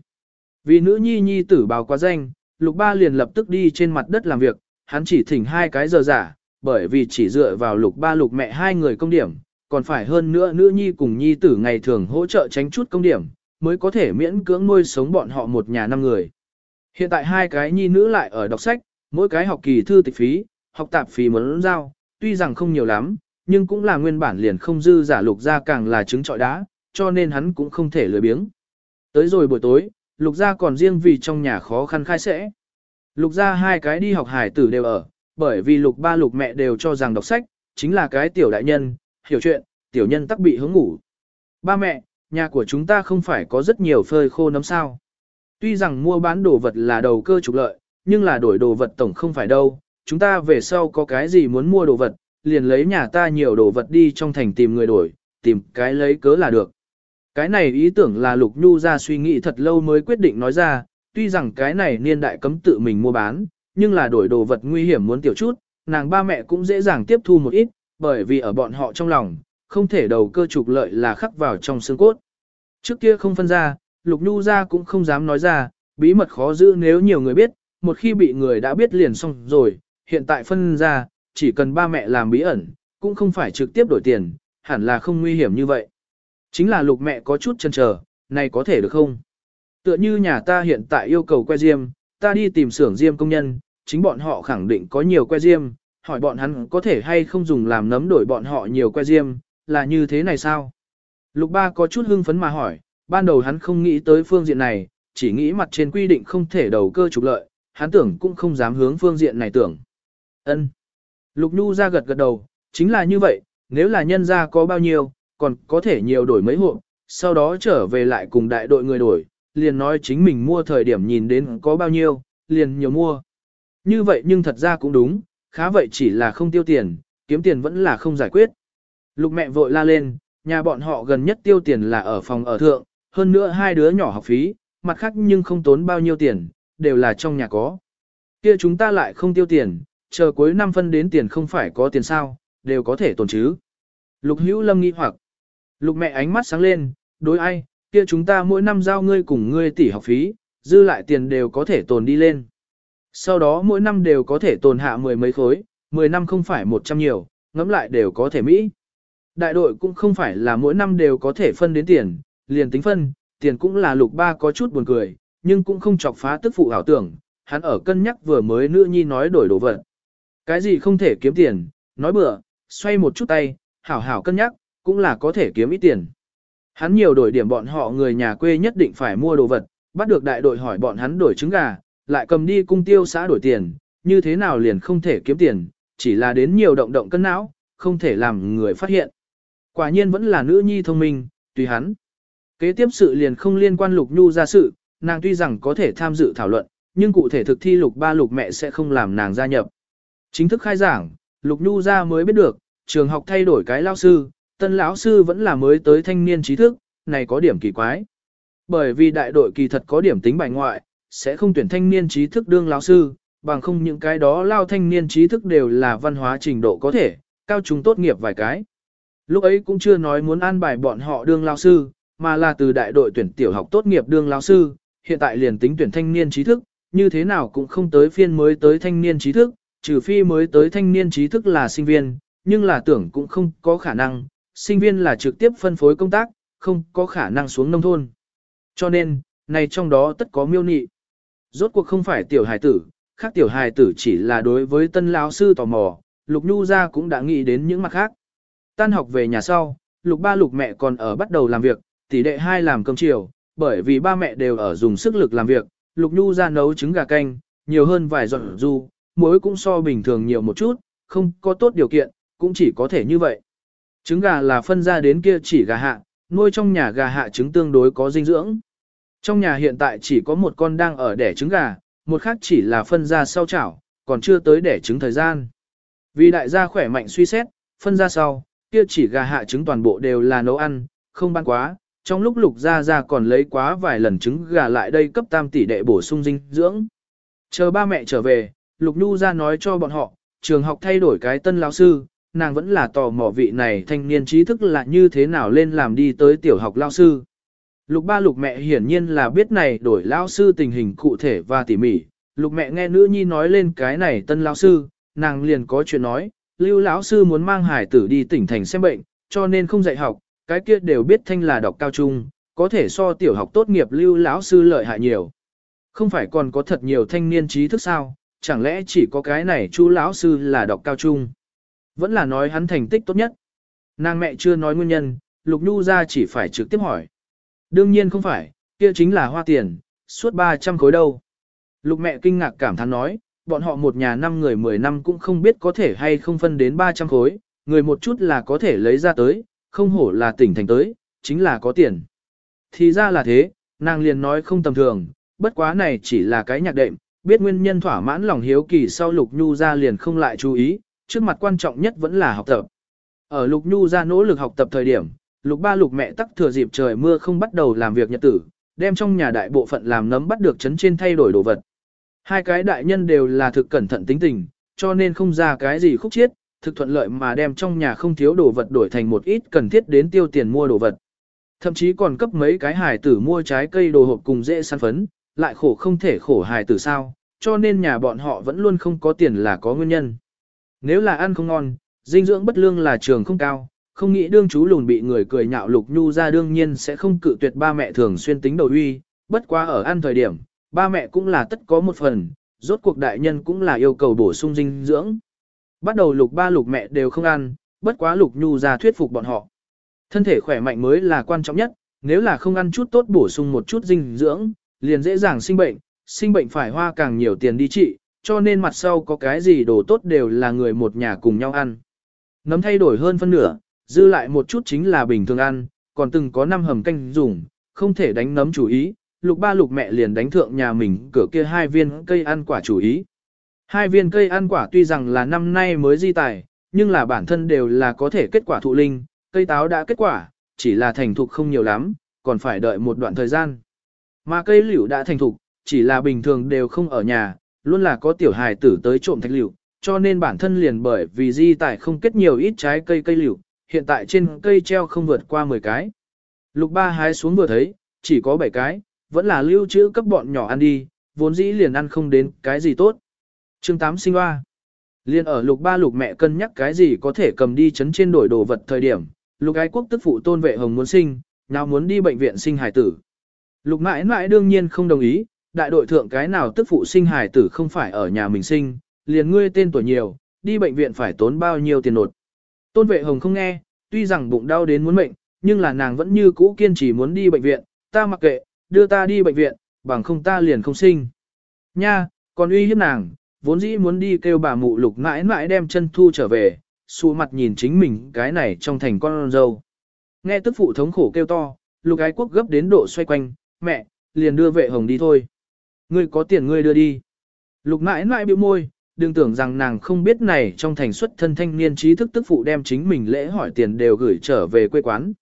Vì nữ nhi nhi tử báo quá danh, Lục ba liền lập tức đi trên mặt đất làm việc, hắn chỉ thỉnh hai cái giờ giả, bởi vì chỉ dựa vào Lục ba Lục mẹ hai người công điểm, còn phải hơn nữa nữ nhi cùng nhi tử ngày thường hỗ trợ tránh chút công điểm, mới có thể miễn cưỡng nuôi sống bọn họ một nhà năm người. Hiện tại hai cái nhi nữ lại ở đọc sách, mỗi cái học kỳ thư tịch phí, học tạp phí muốn giao, tuy rằng không nhiều lắm, nhưng cũng là nguyên bản liền không dư giả lục ra càng là trứng trọi đá, cho nên hắn cũng không thể lười biếng. Tới rồi buổi tối, lục gia còn riêng vì trong nhà khó khăn khai sẽ. Lục gia hai cái đi học hải tử đều ở, bởi vì lục ba lục mẹ đều cho rằng đọc sách, chính là cái tiểu đại nhân, hiểu chuyện, tiểu nhân tắc bị hướng ngủ. Ba mẹ, nhà của chúng ta không phải có rất nhiều phơi khô nấm sao. Tuy rằng mua bán đồ vật là đầu cơ trục lợi, nhưng là đổi đồ vật tổng không phải đâu. Chúng ta về sau có cái gì muốn mua đồ vật, liền lấy nhà ta nhiều đồ vật đi trong thành tìm người đổi, tìm cái lấy cớ là được. Cái này ý tưởng là Lục Nhu ra suy nghĩ thật lâu mới quyết định nói ra, tuy rằng cái này niên đại cấm tự mình mua bán, nhưng là đổi đồ vật nguy hiểm muốn tiểu chút, nàng ba mẹ cũng dễ dàng tiếp thu một ít, bởi vì ở bọn họ trong lòng, không thể đầu cơ trục lợi là khắc vào trong xương cốt. Trước kia không phân ra, Lục Nhu ra cũng không dám nói ra, bí mật khó giữ nếu nhiều người biết, một khi bị người đã biết liền xong rồi, hiện tại phân ra, chỉ cần ba mẹ làm bí ẩn, cũng không phải trực tiếp đổi tiền, hẳn là không nguy hiểm như vậy. Chính là lục mẹ có chút chân chờ, này có thể được không? Tựa như nhà ta hiện tại yêu cầu que diêm, ta đi tìm xưởng diêm công nhân, chính bọn họ khẳng định có nhiều que diêm, hỏi bọn hắn có thể hay không dùng làm nấm đổi bọn họ nhiều que diêm, là như thế này sao? Lục ba có chút hưng phấn mà hỏi, ban đầu hắn không nghĩ tới phương diện này, chỉ nghĩ mặt trên quy định không thể đầu cơ trục lợi, hắn tưởng cũng không dám hướng phương diện này tưởng. Ân. Lục Nhu ra gật gật đầu, chính là như vậy, nếu là nhân gia có bao nhiêu, còn có thể nhiều đổi mấy hộ, sau đó trở về lại cùng đại đội người đổi, liền nói chính mình mua thời điểm nhìn đến có bao nhiêu, liền nhiều mua. Như vậy nhưng thật ra cũng đúng, khá vậy chỉ là không tiêu tiền, kiếm tiền vẫn là không giải quyết. Lục mẹ vội la lên, nhà bọn họ gần nhất tiêu tiền là ở phòng ở thượng, hơn nữa hai đứa nhỏ học phí, mặt khác nhưng không tốn bao nhiêu tiền, đều là trong nhà có. Kia chúng ta lại không tiêu tiền, chờ cuối năm phân đến tiền không phải có tiền sao, đều có thể tồn chứ. Lục hữu lâm nghi hoặc, lục mẹ ánh mắt sáng lên, đối ai, kia chúng ta mỗi năm giao ngươi cùng ngươi tỷ học phí, dư lại tiền đều có thể tồn đi lên. Sau đó mỗi năm đều có thể tồn hạ mười mấy khối, mười năm không phải một trăm nhiều, ngẫm lại đều có thể Mỹ. Đại đội cũng không phải là mỗi năm đều có thể phân đến tiền, liền tính phân, tiền cũng là lục ba có chút buồn cười, nhưng cũng không chọc phá tức phụ ảo tưởng, hắn ở cân nhắc vừa mới nữ nhi nói đổi đồ vật. Cái gì không thể kiếm tiền, nói bừa, xoay một chút tay, hảo hảo cân nhắc, cũng là có thể kiếm ít tiền. Hắn nhiều đổi điểm bọn họ người nhà quê nhất định phải mua đồ vật, bắt được đại đội hỏi bọn hắn đổi trứng gà, lại cầm đi cung tiêu xã đổi tiền, như thế nào liền không thể kiếm tiền, chỉ là đến nhiều động động cân não, không thể làm người phát hiện. Quả nhiên vẫn là nữ nhi thông minh, tùy hắn. Kế tiếp sự liền không liên quan Lục Nhu ra sự, nàng tuy rằng có thể tham dự thảo luận, nhưng cụ thể thực thi Lục ba Lục mẹ sẽ không làm nàng gia nhập. Chính thức khai giảng, Lục Nhu ra mới biết được, trường học thay đổi cái lao sư, tân lão sư vẫn là mới tới thanh niên trí thức, này có điểm kỳ quái. Bởi vì đại đội kỳ thật có điểm tính bài ngoại, sẽ không tuyển thanh niên trí thức đương lão sư, bằng không những cái đó lao thanh niên trí thức đều là văn hóa trình độ có thể, cao trung tốt nghiệp vài cái. Lúc ấy cũng chưa nói muốn an bài bọn họ đương lao sư, mà là từ đại đội tuyển tiểu học tốt nghiệp đương lao sư, hiện tại liền tính tuyển thanh niên trí thức, như thế nào cũng không tới phiên mới tới thanh niên trí thức, trừ phi mới tới thanh niên trí thức là sinh viên, nhưng là tưởng cũng không có khả năng, sinh viên là trực tiếp phân phối công tác, không có khả năng xuống nông thôn. Cho nên, này trong đó tất có miêu nị. Rốt cuộc không phải tiểu hài tử, khác tiểu hài tử chỉ là đối với tân lão sư tò mò, Lục Nhu ra cũng đã nghĩ đến những mặt khác. Tan học về nhà sau, Lục ba Lục mẹ còn ở bắt đầu làm việc, tỷ đệ hai làm cơm chiều, bởi vì ba mẹ đều ở dùng sức lực làm việc, Lục Nhu ra nấu trứng gà canh, nhiều hơn vài giọt du, muối cũng so bình thường nhiều một chút, không có tốt điều kiện, cũng chỉ có thể như vậy. Trứng gà là phân ra đến kia chỉ gà hạ, nuôi trong nhà gà hạ trứng tương đối có dinh dưỡng. Trong nhà hiện tại chỉ có một con đang ở đẻ trứng gà, một khác chỉ là phân ra sau chảo, còn chưa tới đẻ trứng thời gian. Vì đại gia khỏe mạnh suy xét, phân ra sau, kia chỉ gà hạ trứng toàn bộ đều là nấu ăn, không bán quá, trong lúc lục gia ra còn lấy quá vài lần trứng gà lại đây cấp tam tỷ đệ bổ sung dinh dưỡng. Chờ ba mẹ trở về, lục nhu ra nói cho bọn họ, trường học thay đổi cái tân lão sư, nàng vẫn là tò mò vị này thanh niên trí thức là như thế nào lên làm đi tới tiểu học lao sư. Lục ba lục mẹ hiển nhiên là biết này đổi lao sư tình hình cụ thể và tỉ mỉ. Lục mẹ nghe nữ nhi nói lên cái này tân lao sư, nàng liền có chuyện nói, lưu lão sư muốn mang hải tử đi tỉnh thành xem bệnh, cho nên không dạy học, cái kia đều biết thanh là đọc cao trung, có thể so tiểu học tốt nghiệp lưu lão sư lợi hại nhiều. Không phải còn có thật nhiều thanh niên trí thức sao, chẳng lẽ chỉ có cái này chú lão sư là đọc cao trung. Vẫn là nói hắn thành tích tốt nhất. Nàng mẹ chưa nói nguyên nhân, Lục Nhu ra chỉ phải trực tiếp hỏi. Đương nhiên không phải, kia chính là hoa tiền, suốt 300 khối đâu. Lục mẹ kinh ngạc cảm thán nói, bọn họ một nhà năm người 10 năm cũng không biết có thể hay không phân đến 300 khối, người một chút là có thể lấy ra tới, không hổ là tỉnh thành tới, chính là có tiền. Thì ra là thế, nàng liền nói không tầm thường, bất quá này chỉ là cái nhạc đệm, biết nguyên nhân thỏa mãn lòng hiếu kỳ sau Lục Nhu ra liền không lại chú ý, trước mặt quan trọng nhất vẫn là học tập. Ở Lục Nhu ra nỗ lực học tập thời điểm, Lục ba lục mẹ tắc thừa dịp trời mưa không bắt đầu làm việc nhật tử, đem trong nhà đại bộ phận làm nấm bắt được chấn trên thay đổi đồ vật. Hai cái đại nhân đều là thực cẩn thận tính tình, cho nên không ra cái gì khúc chiết, thực thuận lợi mà đem trong nhà không thiếu đồ vật đổi thành một ít cần thiết đến tiêu tiền mua đồ vật. Thậm chí còn cấp mấy cái hài tử mua trái cây đồ hộp cùng dễ săn phấn, lại khổ không thể khổ hài tử sao, cho nên nhà bọn họ vẫn luôn không có tiền là có nguyên nhân. Nếu là ăn không ngon, dinh dưỡng bất lương là trường không cao, không nghĩ đương chú lùn bị người cười nhạo lục nhu ra đương nhiên sẽ không cự tuyệt ba mẹ thường xuyên tính đầu uy, bất quá ở ăn thời điểm, ba mẹ cũng là tất có một phần, rốt cuộc đại nhân cũng là yêu cầu bổ sung dinh dưỡng. Bắt đầu lục ba lục mẹ đều không ăn, bất quá lục nhu ra thuyết phục bọn họ. Thân thể khỏe mạnh mới là quan trọng nhất, nếu là không ăn chút tốt bổ sung một chút dinh dưỡng, liền dễ dàng sinh bệnh, sinh bệnh phải hoa càng nhiều tiền đi trị, cho nên mặt sau có cái gì đồ tốt đều là người một nhà cùng nhau ăn. Nấm thay đổi hơn phân nửa, dư lại một chút chính là bình thường ăn, còn từng có năm hầm canh dùng, không thể đánh nấm chủ ý, lục ba lục mẹ liền đánh thượng nhà mình cửa kia hai viên cây ăn quả chủ ý. Hai viên cây ăn quả tuy rằng là năm nay mới di tài, nhưng là bản thân đều là có thể kết quả thụ linh, cây táo đã kết quả, chỉ là thành thục không nhiều lắm, còn phải đợi một đoạn thời gian. Mà cây liễu đã thành thục, chỉ là bình thường đều không ở nhà, luôn là có tiểu hài tử tới trộm thạch liễu, cho nên bản thân liền bởi vì di tải không kết nhiều ít trái cây cây liễu, hiện tại trên cây treo không vượt qua 10 cái. Lục ba hái xuống vừa thấy, chỉ có 7 cái, vẫn là lưu trữ cấp bọn nhỏ ăn đi, vốn dĩ liền ăn không đến cái gì tốt. chương 8 sinh hoa. Liên ở lục ba lục mẹ cân nhắc cái gì có thể cầm đi chấn trên đổi đồ vật thời điểm, lục ái quốc tức phụ tôn vệ hồng muốn sinh, nào muốn đi bệnh viện sinh hải tử. Lục mãi mãi đương nhiên không đồng ý, đại đội thượng cái nào tức phụ sinh hải tử không phải ở nhà mình sinh, liền ngươi tên tuổi nhiều, đi bệnh viện phải tốn bao nhiêu tiền nột. Tôn vệ hồng không nghe, tuy rằng bụng đau đến muốn mệnh, nhưng là nàng vẫn như cũ kiên trì muốn đi bệnh viện, ta mặc kệ, đưa ta đi bệnh viện, bằng không ta liền không sinh. Nha, còn uy hiếp nàng, vốn dĩ muốn đi kêu bà mụ lục mãi mãi đem chân thu trở về, xù mặt nhìn chính mình cái này trong thành con dâu. Nghe tức phụ thống khổ kêu to, lục ái quốc gấp đến độ xoay quanh, mẹ, liền đưa vệ hồng đi thôi. Ngươi có tiền ngươi đưa đi. Lục mãi mãi biểu môi, đừng tưởng rằng nàng không biết này trong thành xuất thân thanh niên trí thức tức phụ đem chính mình lễ hỏi tiền đều gửi trở về quê quán.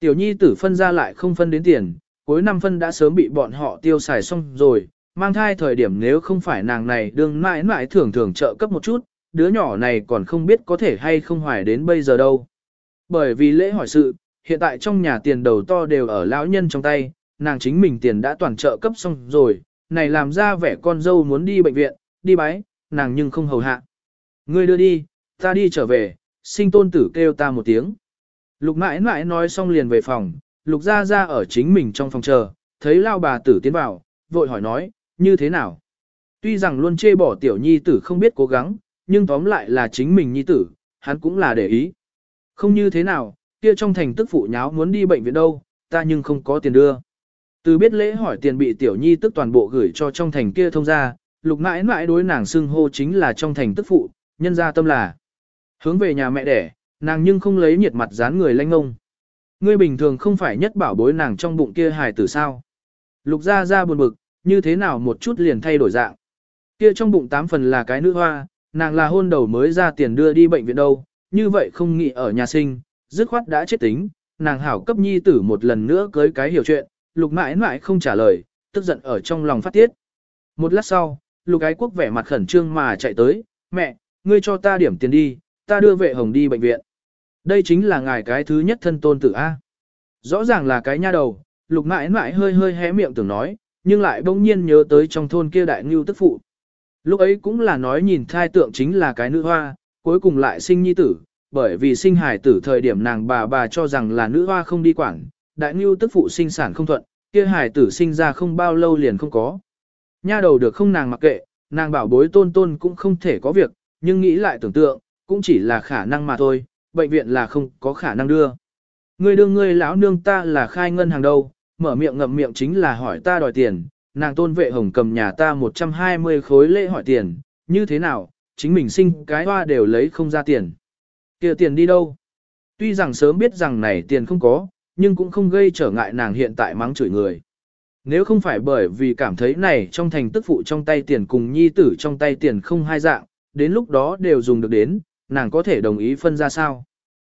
Tiểu nhi tử phân ra lại không phân đến tiền, cuối năm phân đã sớm bị bọn họ tiêu xài xong rồi, mang thai thời điểm nếu không phải nàng này đương mãi mãi thường thường trợ cấp một chút, đứa nhỏ này còn không biết có thể hay không hoài đến bây giờ đâu. Bởi vì lễ hỏi sự, hiện tại trong nhà tiền đầu to đều ở lão nhân trong tay, nàng chính mình tiền đã toàn trợ cấp xong rồi, này làm ra vẻ con dâu muốn đi bệnh viện, đi bái, nàng nhưng không hầu hạ. Ngươi đưa đi, ta đi trở về, sinh tôn tử kêu ta một tiếng. Lục mãi mãi nói xong liền về phòng, lục ra ra ở chính mình trong phòng chờ, thấy lao bà tử tiến vào, vội hỏi nói, như thế nào? Tuy rằng luôn chê bỏ tiểu nhi tử không biết cố gắng, nhưng tóm lại là chính mình nhi tử, hắn cũng là để ý. Không như thế nào, kia trong thành tức phụ nháo muốn đi bệnh viện đâu, ta nhưng không có tiền đưa. Từ biết lễ hỏi tiền bị tiểu nhi tức toàn bộ gửi cho trong thành kia thông ra, lục mãi mãi đối nàng xưng hô chính là trong thành tức phụ, nhân ra tâm là. Hướng về nhà mẹ đẻ, nàng nhưng không lấy nhiệt mặt dán người lanh ngông. Ngươi bình thường không phải nhất bảo bối nàng trong bụng kia hài tử sao. Lục ra ra buồn bực, như thế nào một chút liền thay đổi dạng. Kia trong bụng tám phần là cái nữ hoa, nàng là hôn đầu mới ra tiền đưa đi bệnh viện đâu, như vậy không nghĩ ở nhà sinh, dứt khoát đã chết tính, nàng hảo cấp nhi tử một lần nữa cưới cái hiểu chuyện, lục mãi mãi không trả lời, tức giận ở trong lòng phát tiết. Một lát sau, lục ái quốc vẻ mặt khẩn trương mà chạy tới, mẹ, ngươi cho ta điểm tiền đi, ta đưa vệ hồng đi bệnh viện. Đây chính là ngài cái thứ nhất thân tôn tử A. Rõ ràng là cái nha đầu, lục mãi mãi hơi hơi hé miệng tưởng nói, nhưng lại bỗng nhiên nhớ tới trong thôn kia đại ngưu tức phụ. Lúc ấy cũng là nói nhìn thai tượng chính là cái nữ hoa, cuối cùng lại sinh nhi tử, bởi vì sinh hài tử thời điểm nàng bà bà cho rằng là nữ hoa không đi quản, đại ngưu tức phụ sinh sản không thuận, kia hài tử sinh ra không bao lâu liền không có. Nha đầu được không nàng mặc kệ, nàng bảo bối tôn tôn cũng không thể có việc, nhưng nghĩ lại tưởng tượng, cũng chỉ là khả năng mà thôi, bệnh viện là không có khả năng đưa. Ngươi đương ngươi lão nương ta là khai ngân hàng đâu, mở miệng ngậm miệng chính là hỏi ta đòi tiền, nàng tôn vệ hồng cầm nhà ta 120 khối lễ hỏi tiền, như thế nào, chính mình sinh cái hoa đều lấy không ra tiền. kia tiền đi đâu? Tuy rằng sớm biết rằng này tiền không có, nhưng cũng không gây trở ngại nàng hiện tại mắng chửi người. Nếu không phải bởi vì cảm thấy này trong thành tức phụ trong tay tiền cùng nhi tử trong tay tiền không hai dạng, đến lúc đó đều dùng được đến, nàng có thể đồng ý phân ra sao.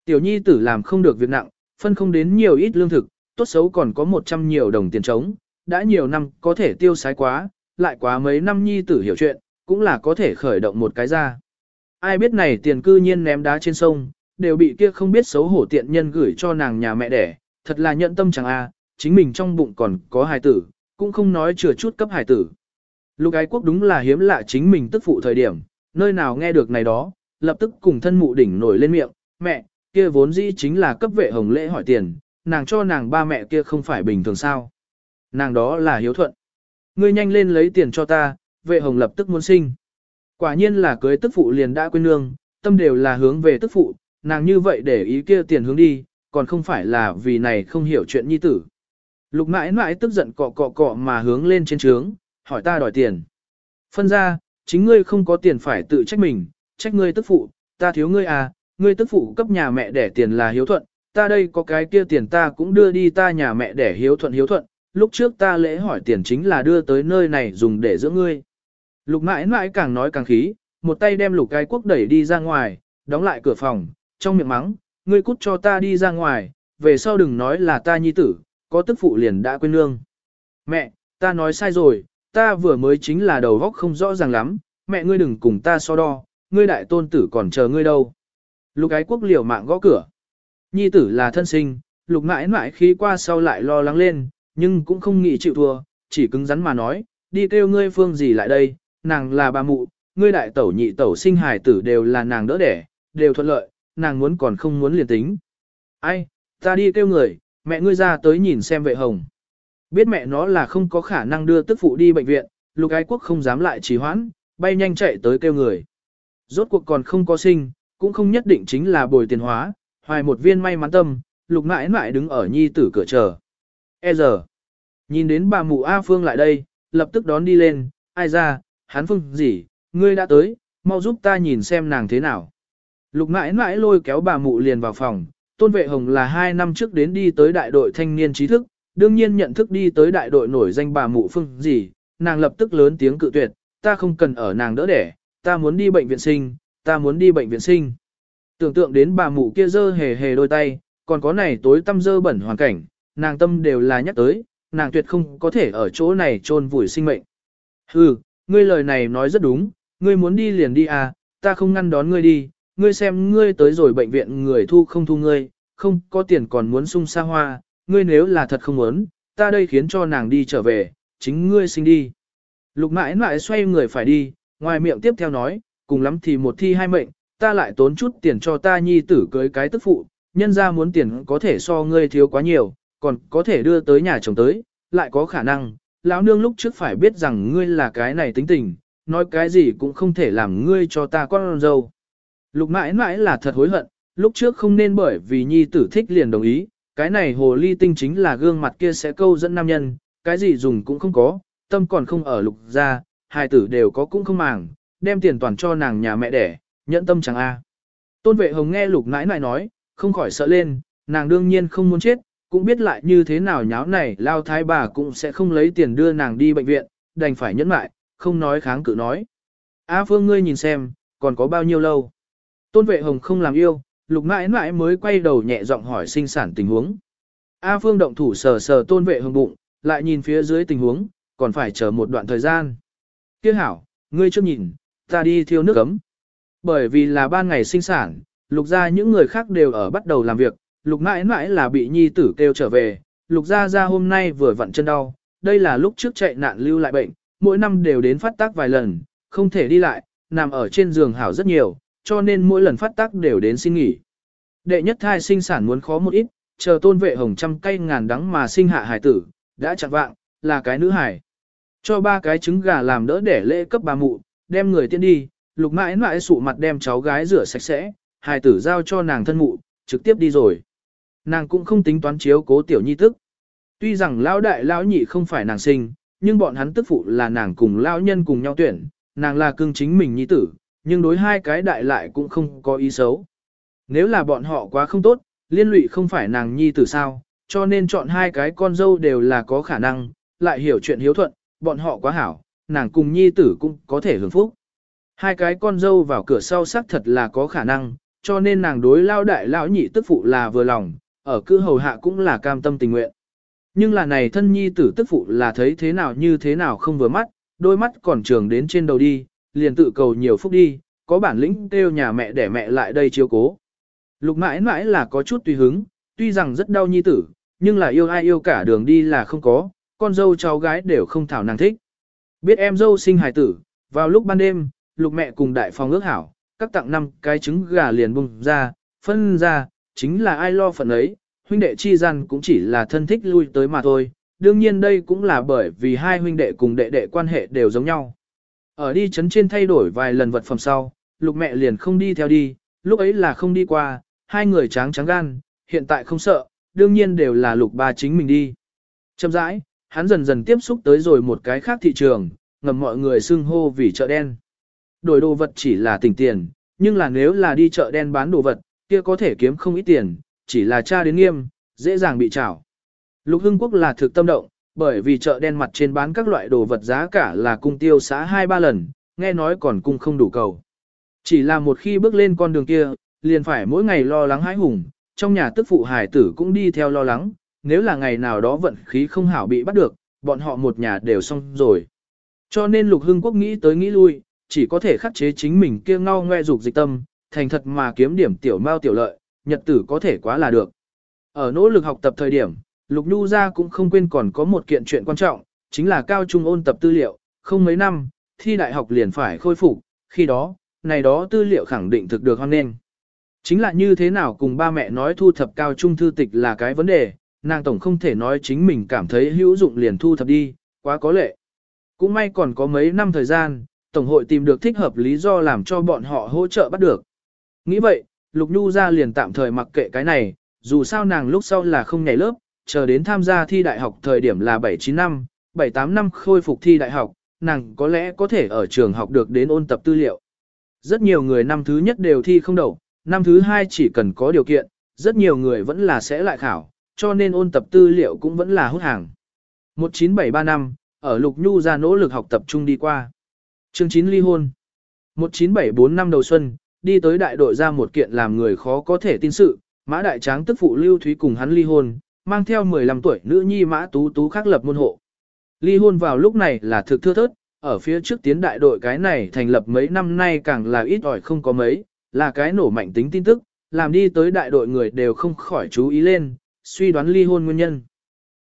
Tiểu nhi tử làm không được việc nặng, phân không đến nhiều ít lương thực, tốt xấu còn có 100 nhiều đồng tiền trống, đã nhiều năm có thể tiêu sái quá, lại quá mấy năm nhi tử hiểu chuyện, cũng là có thể khởi động một cái ra. Ai biết này tiền cư nhiên ném đá trên sông, đều bị kia không biết xấu hổ tiện nhân gửi cho nàng nhà mẹ đẻ, thật là nhận tâm chẳng a, chính mình trong bụng còn có hài tử, cũng không nói chừa chút cấp hài tử. Lục ái quốc đúng là hiếm lạ chính mình tức phụ thời điểm, nơi nào nghe được này đó, lập tức cùng thân mụ đỉnh nổi lên miệng, mẹ, kia vốn dĩ chính là cấp vệ hồng lễ hỏi tiền, nàng cho nàng ba mẹ kia không phải bình thường sao. Nàng đó là hiếu thuận. Ngươi nhanh lên lấy tiền cho ta, vệ hồng lập tức muốn sinh. Quả nhiên là cưới tức phụ liền đã quên nương, tâm đều là hướng về tức phụ, nàng như vậy để ý kia tiền hướng đi, còn không phải là vì này không hiểu chuyện nhi tử. Lục mãi mãi tức giận cọ cọ cọ mà hướng lên trên trướng, hỏi ta đòi tiền. Phân ra, chính ngươi không có tiền phải tự trách mình, trách ngươi tức phụ, ta thiếu ngươi à, ngươi tức phụ cấp nhà mẹ để tiền là hiếu thuận, ta đây có cái kia tiền ta cũng đưa đi ta nhà mẹ để hiếu thuận hiếu thuận, lúc trước ta lễ hỏi tiền chính là đưa tới nơi này dùng để giữ ngươi. Lục mãi mãi càng nói càng khí, một tay đem lục cái quốc đẩy đi ra ngoài, đóng lại cửa phòng, trong miệng mắng, ngươi cút cho ta đi ra ngoài, về sau đừng nói là ta nhi tử, có tức phụ liền đã quên nương. Mẹ, ta nói sai rồi, ta vừa mới chính là đầu góc không rõ ràng lắm, mẹ ngươi đừng cùng ta so đo, ngươi đại tôn tử còn chờ ngươi đâu. Lục ái quốc liều mạng gõ cửa. Nhi tử là thân sinh, lục mãi mãi khi qua sau lại lo lắng lên, nhưng cũng không nghĩ chịu thua, chỉ cứng rắn mà nói, đi kêu ngươi phương gì lại đây, nàng là bà mụ, ngươi đại tẩu nhị tẩu sinh hài tử đều là nàng đỡ đẻ, đều thuận lợi, nàng muốn còn không muốn liền tính. Ai, ta đi kêu người, mẹ ngươi ra tới nhìn xem vệ hồng. Biết mẹ nó là không có khả năng đưa tức phụ đi bệnh viện, lục ái quốc không dám lại trì hoãn, bay nhanh chạy tới kêu người. Rốt cuộc còn không có sinh, cũng không nhất định chính là bồi tiền hóa, hoài một viên may mắn tâm, lục mãi mãi đứng ở nhi tử cửa chờ. E giờ, nhìn đến bà mụ A Phương lại đây, lập tức đón đi lên, ai ra, hắn phương gì, ngươi đã tới, mau giúp ta nhìn xem nàng thế nào. Lục mãi mãi lôi kéo bà mụ liền vào phòng, tôn vệ hồng là hai năm trước đến đi tới đại đội thanh niên trí thức, đương nhiên nhận thức đi tới đại đội nổi danh bà mụ phương gì, nàng lập tức lớn tiếng cự tuyệt, ta không cần ở nàng đỡ đẻ, ta muốn đi bệnh viện sinh, ta muốn đi bệnh viện sinh. Tưởng tượng đến bà mụ kia dơ hề hề đôi tay, còn có này tối tâm dơ bẩn hoàn cảnh, nàng tâm đều là nhắc tới, nàng tuyệt không có thể ở chỗ này trôn vùi sinh mệnh. Hừ, ngươi lời này nói rất đúng, ngươi muốn đi liền đi à, ta không ngăn đón ngươi đi, ngươi xem ngươi tới rồi bệnh viện người thu không thu ngươi, không có tiền còn muốn sung xa hoa, ngươi nếu là thật không muốn, ta đây khiến cho nàng đi trở về, chính ngươi sinh đi. Lục mãi mãi xoay người phải đi, ngoài miệng tiếp theo nói, cùng lắm thì một thi hai mệnh, ta lại tốn chút tiền cho ta nhi tử cưới cái tức phụ, nhân ra muốn tiền có thể so ngươi thiếu quá nhiều, còn có thể đưa tới nhà chồng tới, lại có khả năng, lão nương lúc trước phải biết rằng ngươi là cái này tính tình, nói cái gì cũng không thể làm ngươi cho ta con dâu. Lục mãi mãi là thật hối hận, lúc trước không nên bởi vì nhi tử thích liền đồng ý, cái này hồ ly tinh chính là gương mặt kia sẽ câu dẫn nam nhân, cái gì dùng cũng không có, tâm còn không ở lục ra, hai tử đều có cũng không màng, đem tiền toàn cho nàng nhà mẹ đẻ, nhẫn tâm chẳng a. Tôn vệ hồng nghe lục nãi nãi nói, không khỏi sợ lên, nàng đương nhiên không muốn chết, cũng biết lại như thế nào nháo này lao thái bà cũng sẽ không lấy tiền đưa nàng đi bệnh viện, đành phải nhẫn lại, không nói kháng cự nói. A Phương ngươi nhìn xem, còn có bao nhiêu lâu? Tôn vệ hồng không làm yêu, lục mãi mãi mới quay đầu nhẹ giọng hỏi sinh sản tình huống. A Phương động thủ sờ sờ tôn vệ hồng bụng, lại nhìn phía dưới tình huống, còn phải chờ một đoạn thời gian. Kiếc hảo, ngươi chưa nhìn, ta đi thiêu nước ấm. Bởi vì là ban ngày sinh sản, lục ra những người khác đều ở bắt đầu làm việc, lục mãi mãi là bị nhi tử kêu trở về, lục ra ra hôm nay vừa vặn chân đau, đây là lúc trước chạy nạn lưu lại bệnh, mỗi năm đều đến phát tác vài lần, không thể đi lại, nằm ở trên giường hảo rất nhiều, cho nên mỗi lần phát tác đều đến xin nghỉ. Đệ nhất thai sinh sản muốn khó một ít, chờ tôn vệ hồng trăm cây ngàn đắng mà sinh hạ hải tử, đã chặt vạng, là cái nữ hải. Cho ba cái trứng gà làm đỡ để lễ cấp bà mụ, đem người tiên đi, lục mãi mãi sụ mặt đem cháu gái rửa sạch sẽ, hải tử giao cho nàng thân mụ, trực tiếp đi rồi. Nàng cũng không tính toán chiếu cố tiểu nhi tức. Tuy rằng lão đại lão nhị không phải nàng sinh, nhưng bọn hắn tức phụ là nàng cùng lão nhân cùng nhau tuyển, nàng là cương chính mình nhi tử, nhưng đối hai cái đại lại cũng không có ý xấu. Nếu là bọn họ quá không tốt, liên lụy không phải nàng nhi tử sao, cho nên chọn hai cái con dâu đều là có khả năng, lại hiểu chuyện hiếu thuận, bọn họ quá hảo, nàng cùng nhi tử cũng có thể hưởng phúc. Hai cái con dâu vào cửa sau xác thật là có khả năng, cho nên nàng đối lao đại lão nhị tức phụ là vừa lòng, ở cư hầu hạ cũng là cam tâm tình nguyện. Nhưng là này thân nhi tử tức phụ là thấy thế nào như thế nào không vừa mắt, đôi mắt còn trường đến trên đầu đi, liền tự cầu nhiều phúc đi, có bản lĩnh kêu nhà mẹ để mẹ lại đây chiếu cố. Lục mãi mãi là có chút tùy hứng, tuy rằng rất đau nhi tử, nhưng là yêu ai yêu cả đường đi là không có, con dâu cháu gái đều không thảo nàng thích. Biết em dâu sinh hài tử, vào lúc ban đêm, lục mẹ cùng đại phòng ước hảo, các tặng năm cái trứng gà liền bung ra, phân ra, chính là ai lo phận ấy, huynh đệ chi gian cũng chỉ là thân thích lui tới mà thôi, đương nhiên đây cũng là bởi vì hai huynh đệ cùng đệ đệ quan hệ đều giống nhau. Ở đi chấn trên thay đổi vài lần vật phẩm sau, lục mẹ liền không đi theo đi, lúc ấy là không đi qua, hai người tráng trắng gan, hiện tại không sợ, đương nhiên đều là lục ba chính mình đi. Chậm rãi, hắn dần dần tiếp xúc tới rồi một cái khác thị trường, ngầm mọi người xưng hô vì chợ đen. Đổi đồ vật chỉ là tỉnh tiền, nhưng là nếu là đi chợ đen bán đồ vật, kia có thể kiếm không ít tiền, chỉ là cha đến nghiêm, dễ dàng bị trảo. Lục Hưng Quốc là thực tâm động, bởi vì chợ đen mặt trên bán các loại đồ vật giá cả là cung tiêu xã 2-3 lần, nghe nói còn cung không đủ cầu. Chỉ là một khi bước lên con đường kia, liền phải mỗi ngày lo lắng hãi hùng, trong nhà tức phụ hải tử cũng đi theo lo lắng, nếu là ngày nào đó vận khí không hảo bị bắt được, bọn họ một nhà đều xong rồi. Cho nên Lục Hưng Quốc nghĩ tới nghĩ lui, chỉ có thể khắc chế chính mình kia ngao ngoe dục dịch tâm, thành thật mà kiếm điểm tiểu mao tiểu lợi, nhật tử có thể quá là được. Ở nỗ lực học tập thời điểm, Lục Nhu ra cũng không quên còn có một kiện chuyện quan trọng, chính là cao trung ôn tập tư liệu, không mấy năm, thi đại học liền phải khôi phục, khi đó, này đó tư liệu khẳng định thực được hoan nghênh. Chính là như thế nào cùng ba mẹ nói thu thập cao trung thư tịch là cái vấn đề, nàng tổng không thể nói chính mình cảm thấy hữu dụng liền thu thập đi, quá có lệ. Cũng may còn có mấy năm thời gian, Tổng hội tìm được thích hợp lý do làm cho bọn họ hỗ trợ bắt được. Nghĩ vậy, Lục Nhu ra liền tạm thời mặc kệ cái này, dù sao nàng lúc sau là không nhảy lớp, chờ đến tham gia thi đại học thời điểm là 79 năm, 78 năm khôi phục thi đại học, nàng có lẽ có thể ở trường học được đến ôn tập tư liệu. Rất nhiều người năm thứ nhất đều thi không đậu, năm thứ hai chỉ cần có điều kiện, rất nhiều người vẫn là sẽ lại khảo, cho nên ôn tập tư liệu cũng vẫn là hút hàng. 1973 năm, ở Lục Nhu ra nỗ lực học tập trung đi qua. Chương 9 ly hôn. 1974 năm đầu xuân, đi tới đại đội ra một kiện làm người khó có thể tin sự, Mã Đại Tráng tức phụ Lưu Thúy cùng hắn ly hôn, mang theo 15 tuổi nữ nhi Mã Tú Tú khác lập môn hộ. Ly hôn vào lúc này là thực thưa thớt, ở phía trước tiến đại đội cái này thành lập mấy năm nay càng là ít ỏi không có mấy, là cái nổ mạnh tính tin tức, làm đi tới đại đội người đều không khỏi chú ý lên, suy đoán ly hôn nguyên nhân.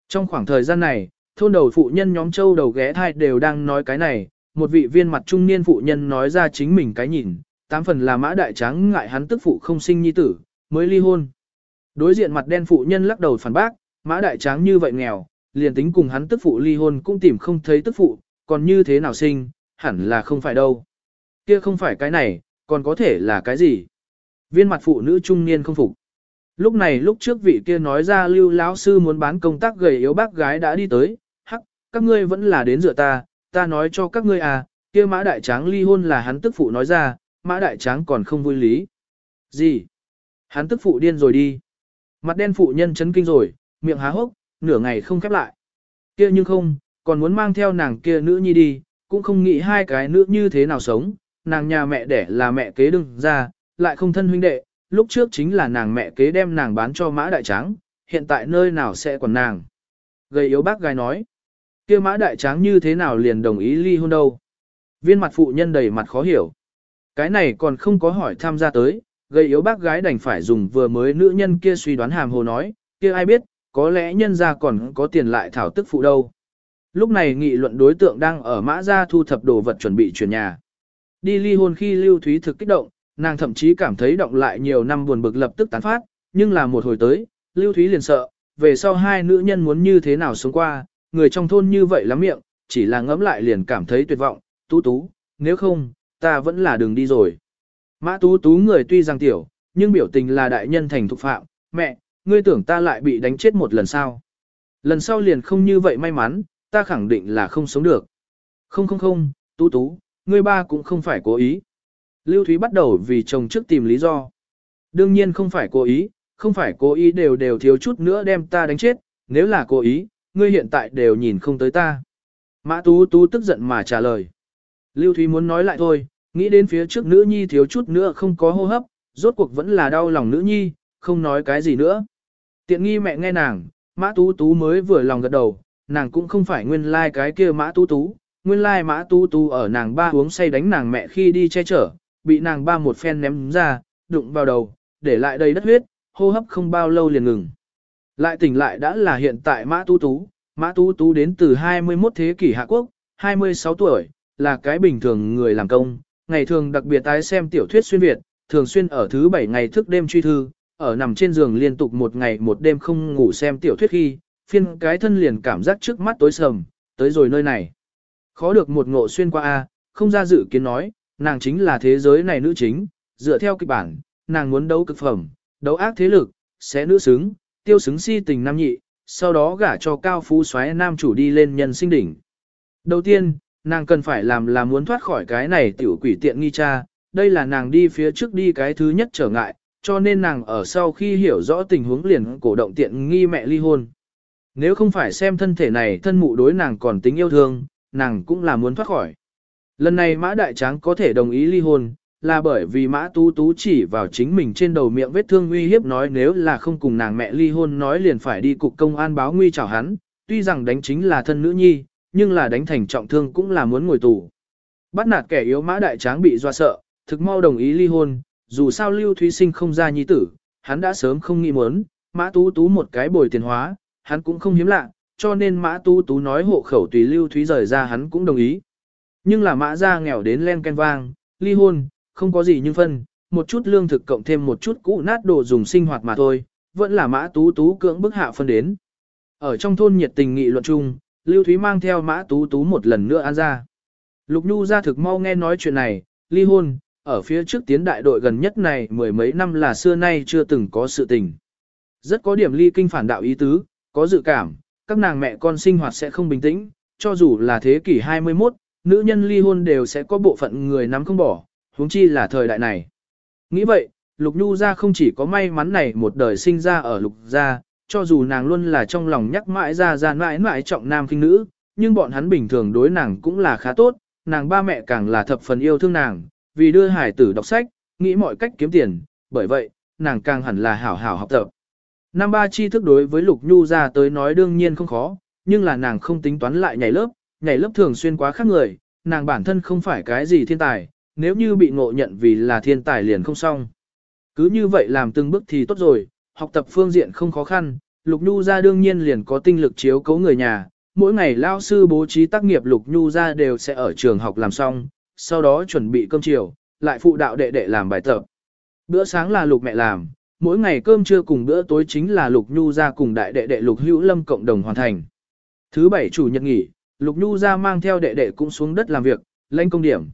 Trong khoảng thời gian này, thôn đầu phụ nhân nhóm châu đầu ghé thai đều đang nói cái này, một vị viên mặt trung niên phụ nhân nói ra chính mình cái nhìn, tám phần là mã đại tráng ngại hắn tức phụ không sinh nhi tử, mới ly hôn. Đối diện mặt đen phụ nhân lắc đầu phản bác, mã đại tráng như vậy nghèo, liền tính cùng hắn tức phụ ly hôn cũng tìm không thấy tức phụ, còn như thế nào sinh, hẳn là không phải đâu. Kia không phải cái này, còn có thể là cái gì? Viên mặt phụ nữ trung niên không phục. Lúc này lúc trước vị kia nói ra lưu lão sư muốn bán công tác gầy yếu bác gái đã đi tới, hắc, các ngươi vẫn là đến dựa ta, ta nói cho các ngươi à, kia mã đại tráng ly hôn là hắn tức phụ nói ra, mã đại tráng còn không vui lý. Gì? Hắn tức phụ điên rồi đi. Mặt đen phụ nhân chấn kinh rồi, miệng há hốc, nửa ngày không khép lại. Kia nhưng không, còn muốn mang theo nàng kia nữ nhi đi, cũng không nghĩ hai cái nữ như thế nào sống, nàng nhà mẹ đẻ là mẹ kế đừng ra, lại không thân huynh đệ, lúc trước chính là nàng mẹ kế đem nàng bán cho mã đại tráng, hiện tại nơi nào sẽ còn nàng. Gầy yếu bác gái nói, kia mã đại tráng như thế nào liền đồng ý ly hôn đâu. Viên mặt phụ nhân đầy mặt khó hiểu. Cái này còn không có hỏi tham gia tới, gây yếu bác gái đành phải dùng vừa mới nữ nhân kia suy đoán hàm hồ nói, kia ai biết, có lẽ nhân ra còn có tiền lại thảo tức phụ đâu. Lúc này nghị luận đối tượng đang ở mã gia thu thập đồ vật chuẩn bị chuyển nhà. Đi ly hôn khi Lưu Thúy thực kích động, nàng thậm chí cảm thấy động lại nhiều năm buồn bực lập tức tán phát, nhưng là một hồi tới, Lưu Thúy liền sợ, về sau hai nữ nhân muốn như thế nào sống qua, người trong thôn như vậy lắm miệng, chỉ là ngẫm lại liền cảm thấy tuyệt vọng, tú tú, nếu không, ta vẫn là đường đi rồi. Mã tú tú người tuy rằng tiểu, nhưng biểu tình là đại nhân thành thục phạm, mẹ, ngươi tưởng ta lại bị đánh chết một lần sao. Lần sau liền không như vậy may mắn, ta khẳng định là không sống được. Không không không, tú tú, ngươi ba cũng không phải cố ý. Lưu Thúy bắt đầu vì chồng trước tìm lý do. Đương nhiên không phải cố ý, không phải cố ý đều đều thiếu chút nữa đem ta đánh chết, nếu là cố ý, ngươi hiện tại đều nhìn không tới ta. Mã Tú Tú tức giận mà trả lời. Lưu Thúy muốn nói lại thôi, nghĩ đến phía trước nữ nhi thiếu chút nữa không có hô hấp, rốt cuộc vẫn là đau lòng nữ nhi, không nói cái gì nữa. Tiện nghi mẹ nghe nàng, Mã Tú Tú mới vừa lòng gật đầu, nàng cũng không phải nguyên lai like cái kia Mã Tú Tú, nguyên lai like Mã Tú Tú ở nàng ba uống say đánh nàng mẹ khi đi che chở, bị nàng ba một phen ném ra, đụng vào đầu, để lại đầy đất huyết, hô hấp không bao lâu liền ngừng. Lại tỉnh lại đã là hiện tại Mã Tú Tú, Mã Tú Tú đến từ 21 thế kỷ Hạ Quốc, 26 tuổi, là cái bình thường người làm công, ngày thường đặc biệt tái xem tiểu thuyết xuyên Việt, thường xuyên ở thứ bảy ngày thức đêm truy thư, ở nằm trên giường liên tục một ngày một đêm không ngủ xem tiểu thuyết khi, phiên cái thân liền cảm giác trước mắt tối sầm, tới rồi nơi này. Khó được một ngộ xuyên qua A, không ra dự kiến nói, nàng chính là thế giới này nữ chính, dựa theo kịch bản, nàng muốn đấu cực phẩm, đấu ác thế lực, sẽ nữ xứng, tiêu xứng si tình nam nhị, sau đó gả cho cao phú xoáy nam chủ đi lên nhân sinh đỉnh. Đầu tiên, nàng cần phải làm là muốn thoát khỏi cái này tiểu quỷ tiện nghi cha, đây là nàng đi phía trước đi cái thứ nhất trở ngại, cho nên nàng ở sau khi hiểu rõ tình huống liền cổ động tiện nghi mẹ ly hôn. Nếu không phải xem thân thể này thân mụ đối nàng còn tính yêu thương, nàng cũng là muốn thoát khỏi. Lần này Mã Đại Tráng có thể đồng ý ly hôn, là bởi vì mã tú tú chỉ vào chính mình trên đầu miệng vết thương uy hiếp nói nếu là không cùng nàng mẹ ly hôn nói liền phải đi cục công an báo nguy chào hắn, tuy rằng đánh chính là thân nữ nhi, nhưng là đánh thành trọng thương cũng là muốn ngồi tù. Bắt nạt kẻ yếu mã đại tráng bị doa sợ, thực mau đồng ý ly hôn, dù sao lưu thúy sinh không ra nhi tử, hắn đã sớm không nghĩ muốn, mã tú tú một cái bồi tiền hóa, hắn cũng không hiếm lạ, cho nên mã tú tú nói hộ khẩu tùy lưu thúy rời ra hắn cũng đồng ý. Nhưng là mã gia nghèo đến len ken vang, ly hôn, không có gì nhưng phân, một chút lương thực cộng thêm một chút cũ nát đồ dùng sinh hoạt mà thôi, vẫn là mã tú tú cưỡng bức hạ phân đến. Ở trong thôn nhiệt tình nghị luận chung, Lưu Thúy mang theo mã tú tú một lần nữa ăn ra. Lục Nhu ra thực mau nghe nói chuyện này, ly hôn, ở phía trước tiến đại đội gần nhất này mười mấy năm là xưa nay chưa từng có sự tình. Rất có điểm ly kinh phản đạo ý tứ, có dự cảm, các nàng mẹ con sinh hoạt sẽ không bình tĩnh, cho dù là thế kỷ 21, nữ nhân ly hôn đều sẽ có bộ phận người nắm không bỏ, huống chi là thời đại này. Nghĩ vậy, Lục Nhu ra không chỉ có may mắn này một đời sinh ra ở Lục gia, cho dù nàng luôn là trong lòng nhắc mãi ra ra mãi mãi trọng nam kinh nữ, nhưng bọn hắn bình thường đối nàng cũng là khá tốt, nàng ba mẹ càng là thập phần yêu thương nàng, vì đưa hải tử đọc sách, nghĩ mọi cách kiếm tiền, bởi vậy, nàng càng hẳn là hảo hảo học tập. Năm ba chi thức đối với Lục Nhu ra tới nói đương nhiên không khó, nhưng là nàng không tính toán lại nhảy lớp, nhảy lớp thường xuyên quá khác người, nàng bản thân không phải cái gì thiên tài, nếu như bị ngộ nhận vì là thiên tài liền không xong. Cứ như vậy làm từng bước thì tốt rồi, học tập phương diện không khó khăn, Lục Nhu ra đương nhiên liền có tinh lực chiếu cấu người nhà, mỗi ngày lao sư bố trí tác nghiệp Lục Nhu ra đều sẽ ở trường học làm xong, sau đó chuẩn bị cơm chiều, lại phụ đạo đệ đệ làm bài tập. Bữa sáng là Lục mẹ làm, mỗi ngày cơm trưa cùng bữa tối chính là Lục Nhu ra cùng đại đệ đệ Lục Hữu Lâm cộng đồng hoàn thành. Thứ bảy chủ nhật nghỉ, Lục Nhu ra mang theo đệ đệ cũng xuống đất làm việc, lãnh công điểm.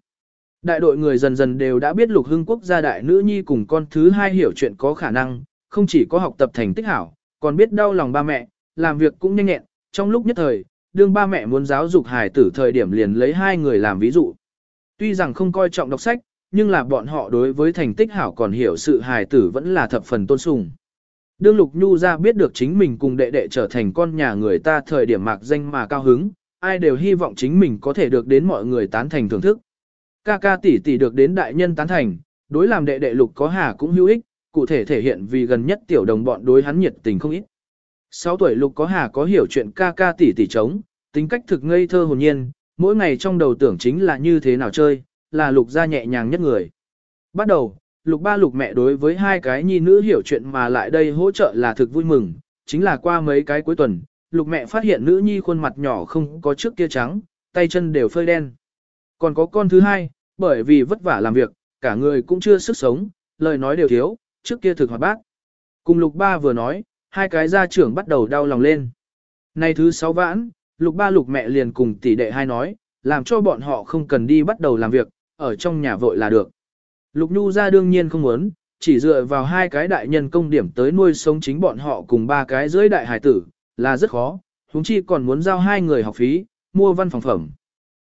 Đại đội người dần dần đều đã biết Lục Hưng Quốc gia đại nữ nhi cùng con thứ hai hiểu chuyện có khả năng, không chỉ có học tập thành tích hảo, còn biết đau lòng ba mẹ, làm việc cũng nhanh nhẹn, trong lúc nhất thời, đương ba mẹ muốn giáo dục hài tử thời điểm liền lấy hai người làm ví dụ. Tuy rằng không coi trọng đọc sách, nhưng là bọn họ đối với thành tích hảo còn hiểu sự hài tử vẫn là thập phần tôn sùng. Đương Lục Nhu ra biết được chính mình cùng đệ đệ trở thành con nhà người ta thời điểm mạc danh mà cao hứng, ai đều hy vọng chính mình có thể được đến mọi người tán thành thưởng thức. Ca ca tỷ tỷ được đến đại nhân tán thành, đối làm đệ đệ Lục có hà cũng hữu ích, cụ thể thể hiện vì gần nhất tiểu đồng bọn đối hắn nhiệt tình không ít. 6 tuổi Lục có hà có hiểu chuyện ca ca tỷ tỷ chống, tính cách thực ngây thơ hồn nhiên, mỗi ngày trong đầu tưởng chính là như thế nào chơi, là Lục gia nhẹ nhàng nhất người. Bắt đầu, Lục ba Lục mẹ đối với hai cái nhi nữ hiểu chuyện mà lại đây hỗ trợ là thực vui mừng, chính là qua mấy cái cuối tuần, Lục mẹ phát hiện nữ nhi khuôn mặt nhỏ không có trước kia trắng, tay chân đều phơi đen. Còn có con thứ hai, bởi vì vất vả làm việc, cả người cũng chưa sức sống, lời nói đều thiếu, trước kia thực hoạt bác. Cùng lục ba vừa nói, hai cái gia trưởng bắt đầu đau lòng lên. Nay thứ sáu vãn, lục ba lục mẹ liền cùng tỷ đệ hai nói, làm cho bọn họ không cần đi bắt đầu làm việc, ở trong nhà vội là được. Lục Nhu ra đương nhiên không muốn, chỉ dựa vào hai cái đại nhân công điểm tới nuôi sống chính bọn họ cùng ba cái dưới đại hải tử, là rất khó, huống chi còn muốn giao hai người học phí, mua văn phòng phẩm.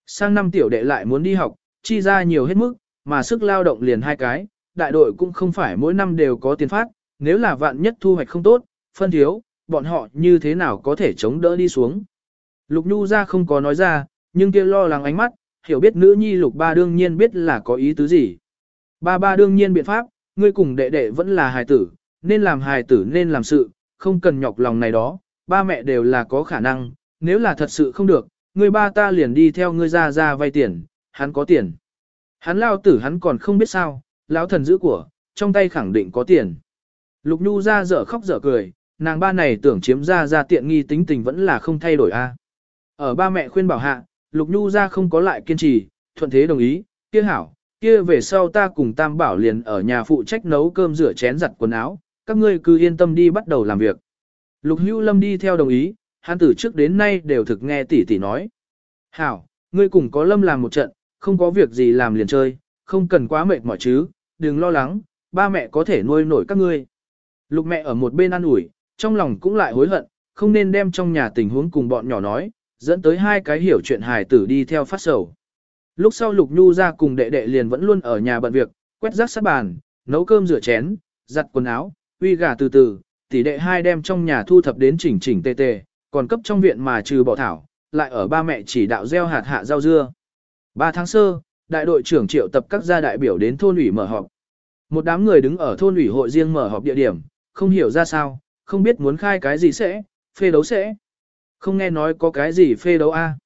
Sang năm tiểu đệ lại muốn đi học, chi ra nhiều hết mức, mà sức lao động liền hai cái, đại đội cũng không phải mỗi năm đều có tiền phát, nếu là vạn nhất thu hoạch không tốt, phân thiếu, bọn họ như thế nào có thể chống đỡ đi xuống. Lục Nhu ra không có nói ra, nhưng kia lo lắng ánh mắt, hiểu biết nữ nhi lục ba đương nhiên biết là có ý tứ gì. Ba ba đương nhiên biện pháp, ngươi cùng đệ đệ vẫn là hài tử, nên làm hài tử nên làm sự, không cần nhọc lòng này đó, ba mẹ đều là có khả năng, nếu là thật sự không được, ngươi ba ta liền đi theo ngươi ra ra vay tiền, hắn có tiền. Hắn lao tử hắn còn không biết sao, lão thần giữ của, trong tay khẳng định có tiền. Lục Nhu ra dở khóc dở cười, nàng ba này tưởng chiếm ra ra tiện nghi tính tình vẫn là không thay đổi a. Ở ba mẹ khuyên bảo hạ, Lục Nhu ra không có lại kiên trì, thuận thế đồng ý, kia hảo, kia về sau ta cùng Tam Bảo liền ở nhà phụ trách nấu cơm rửa chén giặt quần áo, các ngươi cứ yên tâm đi bắt đầu làm việc. Lục Hữu Lâm đi theo đồng ý, hắn từ trước đến nay đều thực nghe tỷ tỷ nói. Hảo, ngươi cùng có Lâm làm một trận, không có việc gì làm liền chơi, không cần quá mệt mỏi chứ, đừng lo lắng, ba mẹ có thể nuôi nổi các ngươi. Lục mẹ ở một bên ăn ủi, trong lòng cũng lại hối hận, không nên đem trong nhà tình huống cùng bọn nhỏ nói, dẫn tới hai cái hiểu chuyện hài tử đi theo phát sầu. Lúc sau Lục Nhu ra cùng đệ đệ liền vẫn luôn ở nhà bận việc, quét rác sát bàn, nấu cơm rửa chén, giặt quần áo, uy gà từ từ, tỷ đệ hai đem trong nhà thu thập đến chỉnh chỉnh tề tề, còn cấp trong viện mà trừ bỏ thảo, lại ở ba mẹ chỉ đạo gieo hạt hạ rau dưa. Ba tháng sơ, đại đội trưởng triệu tập các gia đại biểu đến thôn ủy mở họp. Một đám người đứng ở thôn ủy hội riêng mở họp địa điểm, không hiểu ra sao, không biết muốn khai cái gì sẽ, phê đấu sẽ. Không nghe nói có cái gì phê đấu a.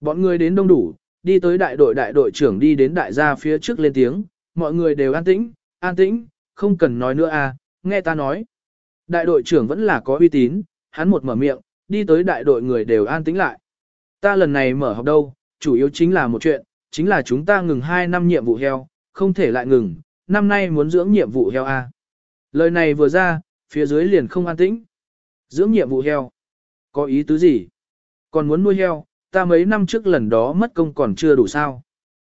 Bọn người đến đông đủ, đi tới đại đội đại đội trưởng đi đến đại gia phía trước lên tiếng, mọi người đều an tĩnh, an tĩnh, không cần nói nữa a, nghe ta nói. Đại đội trưởng vẫn là có uy tín, hắn một mở miệng, đi tới đại đội người đều an tĩnh lại. Ta lần này mở học đâu, chủ yếu chính là một chuyện, chính là chúng ta ngừng 2 năm nhiệm vụ heo, không thể lại ngừng, năm nay muốn dưỡng nhiệm vụ heo A. Lời này vừa ra, phía dưới liền không an tĩnh. Dưỡng nhiệm vụ heo. Có ý tứ gì? Còn muốn nuôi heo, ta mấy năm trước lần đó mất công còn chưa đủ sao.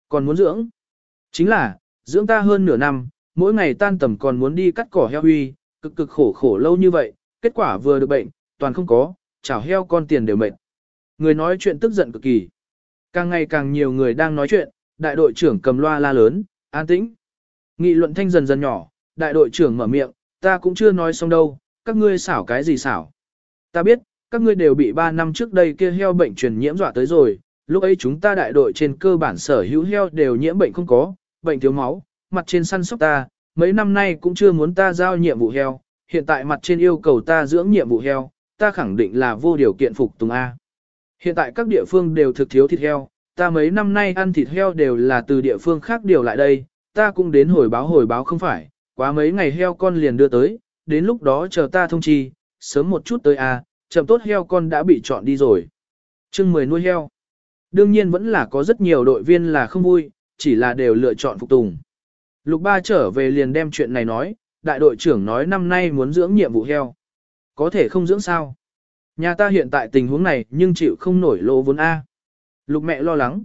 Còn muốn dưỡng. Chính là, dưỡng ta hơn nửa năm, mỗi ngày tan tầm còn muốn đi cắt cỏ heo huy, cực cực khổ khổ lâu như vậy, kết quả vừa được bệnh, toàn không có, chảo heo con tiền đều mệt. Người nói chuyện tức giận cực kỳ. Càng ngày càng nhiều người đang nói chuyện, đại đội trưởng cầm loa la lớn, an tĩnh. Nghị luận thanh dần dần nhỏ, đại đội trưởng mở miệng, ta cũng chưa nói xong đâu, các ngươi xảo cái gì xảo. Ta biết, các ngươi đều bị 3 năm trước đây kia heo bệnh truyền nhiễm dọa tới rồi, lúc ấy chúng ta đại đội trên cơ bản sở hữu heo đều nhiễm bệnh không có, bệnh thiếu máu, mặt trên săn sóc ta, mấy năm nay cũng chưa muốn ta giao nhiệm vụ heo, hiện tại mặt trên yêu cầu ta dưỡng nhiệm vụ heo, ta khẳng định là vô điều kiện phục tùng A. Hiện tại các địa phương đều thực thiếu thịt heo, ta mấy năm nay ăn thịt heo đều là từ địa phương khác điều lại đây, ta cũng đến hồi báo hồi báo không phải, quá mấy ngày heo con liền đưa tới, đến lúc đó chờ ta thông chi, sớm một chút tới a, chậm tốt heo con đã bị chọn đi rồi. Chương 10 nuôi heo. Đương nhiên vẫn là có rất nhiều đội viên là không vui, chỉ là đều lựa chọn phục tùng. Lục ba trở về liền đem chuyện này nói, đại đội trưởng nói năm nay muốn dưỡng nhiệm vụ heo. Có thể không dưỡng sao? Nhà ta hiện tại tình huống này nhưng chịu không nổi lỗ vốn A. Lục mẹ lo lắng.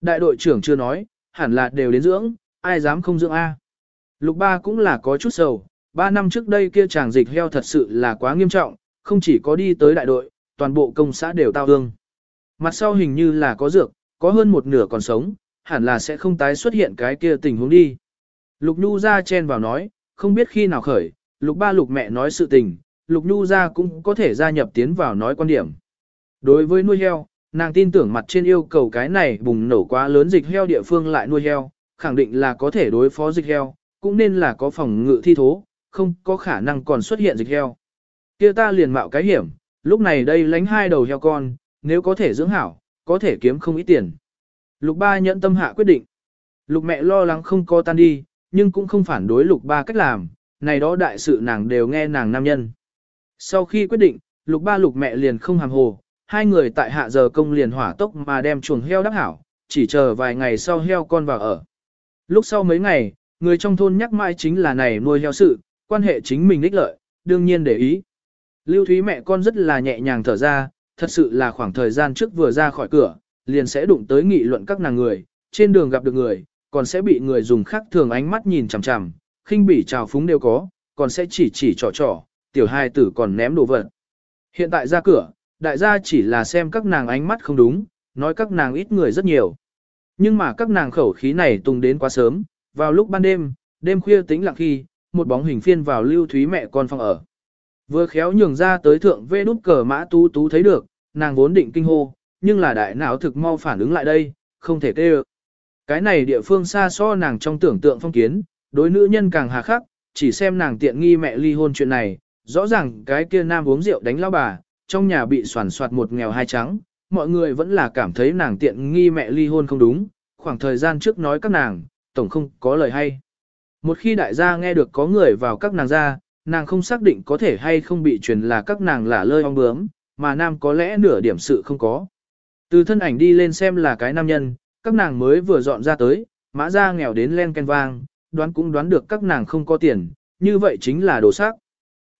Đại đội trưởng chưa nói, hẳn là đều đến dưỡng, ai dám không dưỡng A. Lục ba cũng là có chút sầu, ba năm trước đây kia chàng dịch heo thật sự là quá nghiêm trọng, không chỉ có đi tới đại đội, toàn bộ công xã đều tao hương. Mặt sau hình như là có dược, có hơn một nửa còn sống, hẳn là sẽ không tái xuất hiện cái kia tình huống đi. Lục Nhu ra chen vào nói, không biết khi nào khởi, lục ba lục mẹ nói sự tình, lục Nhu ra cũng có thể gia nhập tiến vào nói quan điểm. Đối với nuôi heo, nàng tin tưởng mặt trên yêu cầu cái này bùng nổ quá lớn dịch heo địa phương lại nuôi heo, khẳng định là có thể đối phó dịch heo, cũng nên là có phòng ngự thi thố, không có khả năng còn xuất hiện dịch heo. Kia ta liền mạo cái hiểm, lúc này đây lánh hai đầu heo con, nếu có thể dưỡng hảo, có thể kiếm không ít tiền. Lục ba nhận tâm hạ quyết định. Lục mẹ lo lắng không co tan đi, nhưng cũng không phản đối lục ba cách làm, này đó đại sự nàng đều nghe nàng nam nhân. Sau khi quyết định, lục ba lục mẹ liền không hàm hồ, hai người tại hạ giờ công liền hỏa tốc mà đem chuồng heo đắp hảo, chỉ chờ vài ngày sau heo con vào ở. Lúc sau mấy ngày, người trong thôn nhắc mãi chính là này nuôi heo sự, quan hệ chính mình ích lợi, đương nhiên để ý. Lưu Thúy mẹ con rất là nhẹ nhàng thở ra, thật sự là khoảng thời gian trước vừa ra khỏi cửa, liền sẽ đụng tới nghị luận các nàng người, trên đường gặp được người, còn sẽ bị người dùng khác thường ánh mắt nhìn chằm chằm, khinh bỉ trào phúng đều có, còn sẽ chỉ chỉ trò trò, tiểu hai tử còn ném đồ vật. Hiện tại ra cửa, đại gia chỉ là xem các nàng ánh mắt không đúng, nói các nàng ít người rất nhiều. Nhưng mà các nàng khẩu khí này tung đến quá sớm, vào lúc ban đêm, đêm khuya tính lặng khi, một bóng hình phiên vào lưu thúy mẹ con phòng ở. Vừa khéo nhường ra tới thượng vê đút cờ mã tú tú thấy được, nàng vốn định kinh hô, nhưng là đại não thực mau phản ứng lại đây, không thể tê Cái này địa phương xa so nàng trong tưởng tượng phong kiến, đối nữ nhân càng hà khắc, chỉ xem nàng tiện nghi mẹ ly hôn chuyện này, rõ ràng cái kia nam uống rượu đánh lao bà, trong nhà bị soàn soạt một nghèo hai trắng, mọi người vẫn là cảm thấy nàng tiện nghi mẹ ly hôn không đúng, khoảng thời gian trước nói các nàng, tổng không có lời hay. Một khi đại gia nghe được có người vào các nàng ra, nàng không xác định có thể hay không bị truyền là các nàng là lơi ong bướm, mà nam có lẽ nửa điểm sự không có. Từ thân ảnh đi lên xem là cái nam nhân, các nàng mới vừa dọn ra tới, mã ra nghèo đến len ken vang, đoán cũng đoán được các nàng không có tiền, như vậy chính là đồ xác.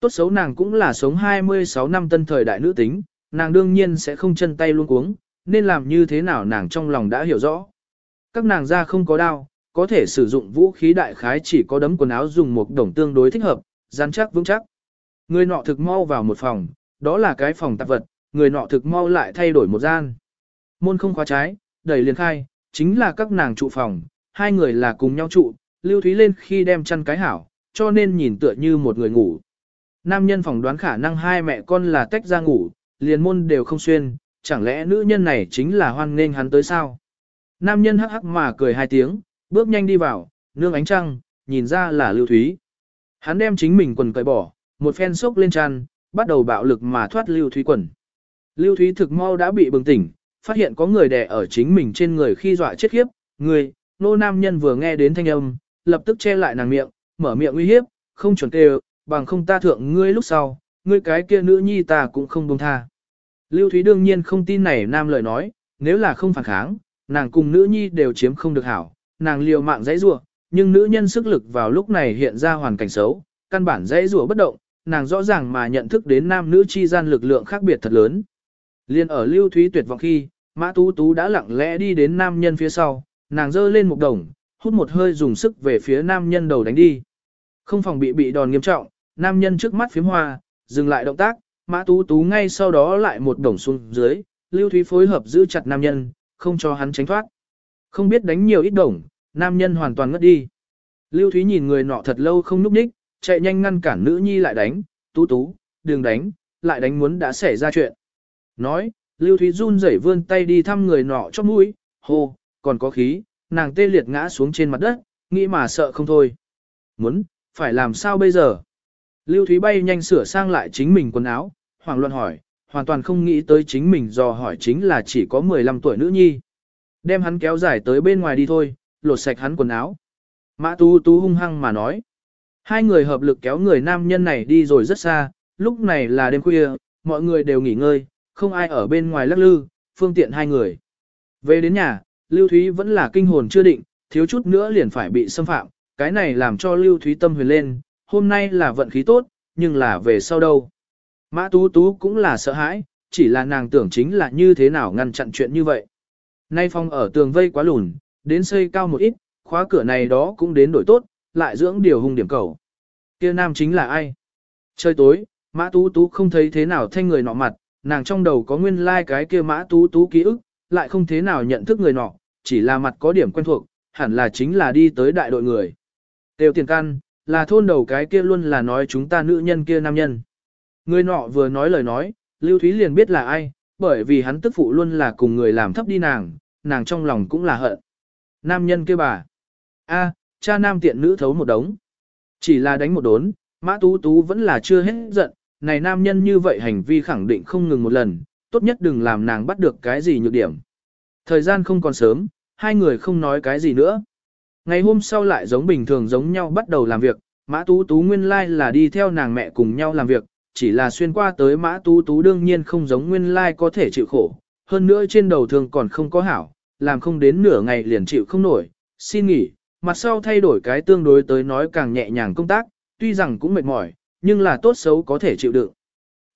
Tốt xấu nàng cũng là sống 26 năm tân thời đại nữ tính, nàng đương nhiên sẽ không chân tay luôn cuống, nên làm như thế nào nàng trong lòng đã hiểu rõ. Các nàng ra không có đao, có thể sử dụng vũ khí đại khái chỉ có đấm quần áo dùng một đồng tương đối thích hợp, rắn chắc vững chắc. Người nọ thực mau vào một phòng, đó là cái phòng tạp vật, người nọ thực mau lại thay đổi một gian. Môn không khóa trái, đẩy liền khai, chính là các nàng trụ phòng, hai người là cùng nhau trụ, lưu thúy lên khi đem chăn cái hảo, cho nên nhìn tựa như một người ngủ. Nam nhân phỏng đoán khả năng hai mẹ con là tách ra ngủ, liền môn đều không xuyên, chẳng lẽ nữ nhân này chính là hoan nghênh hắn tới sao? Nam nhân hắc hắc mà cười hai tiếng, bước nhanh đi vào, nương ánh trăng, nhìn ra là Lưu Thúy. Hắn đem chính mình quần cởi bỏ, một phen sốc lên tràn, bắt đầu bạo lực mà thoát Lưu Thúy quần. Lưu Thúy thực mau đã bị bừng tỉnh, phát hiện có người đè ở chính mình trên người khi dọa chết khiếp, người, nô nam nhân vừa nghe đến thanh âm, lập tức che lại nàng miệng, mở miệng uy hiếp, không chuẩn kêu, bằng không ta thượng ngươi lúc sau, ngươi cái kia nữ nhi ta cũng không buông tha. Lưu Thúy đương nhiên không tin này nam lời nói, nếu là không phản kháng, nàng cùng nữ nhi đều chiếm không được hảo, nàng liều mạng dãy rủa, nhưng nữ nhân sức lực vào lúc này hiện ra hoàn cảnh xấu, căn bản dễ rủa bất động, nàng rõ ràng mà nhận thức đến nam nữ chi gian lực lượng khác biệt thật lớn. Liên ở Lưu Thúy tuyệt vọng khi, Mã Tú Tú đã lặng lẽ đi đến nam nhân phía sau, nàng giơ lên một đồng, hút một hơi dùng sức về phía nam nhân đầu đánh đi. Không phòng bị bị đòn nghiêm trọng, nam nhân trước mắt phím hoa, dừng lại động tác, Mã Tú Tú ngay sau đó lại một đồng xuống dưới, Lưu Thúy phối hợp giữ chặt nam nhân, không cho hắn tránh thoát. Không biết đánh nhiều ít đồng, nam nhân hoàn toàn ngất đi. Lưu Thúy nhìn người nọ thật lâu không núp đích, chạy nhanh ngăn cản nữ nhi lại đánh, Tú Tú, đừng đánh, lại đánh muốn đã xảy ra chuyện. Nói, Lưu Thúy run rẩy vươn tay đi thăm người nọ chóp mũi, hô, còn có khí, nàng tê liệt ngã xuống trên mặt đất, nghĩ mà sợ không thôi. Muốn, phải làm sao bây giờ? Lưu Thúy bay nhanh sửa sang lại chính mình quần áo, hoàng luận hỏi, hoàn toàn không nghĩ tới chính mình do hỏi chính là chỉ có 15 tuổi nữ nhi. Đem hắn kéo dài tới bên ngoài đi thôi, lột sạch hắn quần áo. Mã Tú Tú hung hăng mà nói. Hai người hợp lực kéo người nam nhân này đi rồi rất xa, lúc này là đêm khuya, mọi người đều nghỉ ngơi, không ai ở bên ngoài lắc lư, phương tiện hai người. Về đến nhà, Lưu Thúy vẫn là kinh hồn chưa định, thiếu chút nữa liền phải bị xâm phạm, cái này làm cho Lưu Thúy tâm huyền lên, hôm nay là vận khí tốt, nhưng là về sau đâu. Mã Tú Tú cũng là sợ hãi, chỉ là nàng tưởng chính là như thế nào ngăn chặn chuyện như vậy. Nay phong ở tường vây quá lùn, đến xây cao một ít, khóa cửa này đó cũng đến đổi tốt, lại dưỡng điều hung điểm cầu. Kia nam chính là ai? Trời tối, Mã Tú Tú không thấy thế nào thanh người nọ mặt, nàng trong đầu có nguyên lai like cái kia Mã Tú Tú ký ức, lại không thế nào nhận thức người nọ, chỉ là mặt có điểm quen thuộc, hẳn là chính là đi tới đại đội người. Tiêu tiền căn, là thôn đầu cái kia luôn là nói chúng ta nữ nhân kia nam nhân. Người nọ vừa nói lời nói, Lưu Thúy liền biết là ai, bởi vì hắn tức phụ luôn là cùng người làm thấp đi nàng, nàng trong lòng cũng là hận. Nam nhân kia bà. a cha nam tiện nữ thấu một đống. Chỉ là đánh một đốn, mã tú tú vẫn là chưa hết giận, này nam nhân như vậy hành vi khẳng định không ngừng một lần, tốt nhất đừng làm nàng bắt được cái gì nhược điểm. Thời gian không còn sớm, hai người không nói cái gì nữa. Ngày hôm sau lại giống bình thường giống nhau bắt đầu làm việc, Mã Tú Tú nguyên lai like là đi theo nàng mẹ cùng nhau làm việc, chỉ là xuyên qua tới Mã Tú Tú đương nhiên không giống nguyên lai like có thể chịu khổ, hơn nữa trên đầu thường còn không có hảo, làm không đến nửa ngày liền chịu không nổi, xin nghỉ, mặt sau thay đổi cái tương đối tới nói càng nhẹ nhàng công tác, tuy rằng cũng mệt mỏi, nhưng là tốt xấu có thể chịu đựng.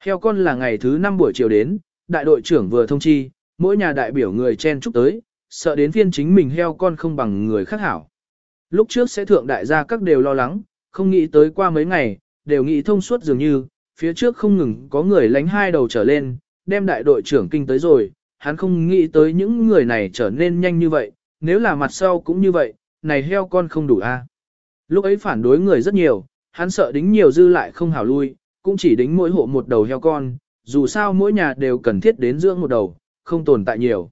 Heo con là ngày thứ 5 buổi chiều đến, đại đội trưởng vừa thông chi, mỗi nhà đại biểu người chen chúc tới, sợ đến phiên chính mình heo con không bằng người khác hảo. Lúc trước sẽ thượng đại gia các đều lo lắng, không nghĩ tới qua mấy ngày, đều nghĩ thông suốt dường như, phía trước không ngừng có người lánh hai đầu trở lên, đem đại đội trưởng kinh tới rồi, hắn không nghĩ tới những người này trở nên nhanh như vậy, nếu là mặt sau cũng như vậy, này heo con không đủ a. Lúc ấy phản đối người rất nhiều, hắn sợ đính nhiều dư lại không hảo lui, cũng chỉ đính mỗi hộ một đầu heo con, dù sao mỗi nhà đều cần thiết đến dưỡng một đầu, không tồn tại nhiều.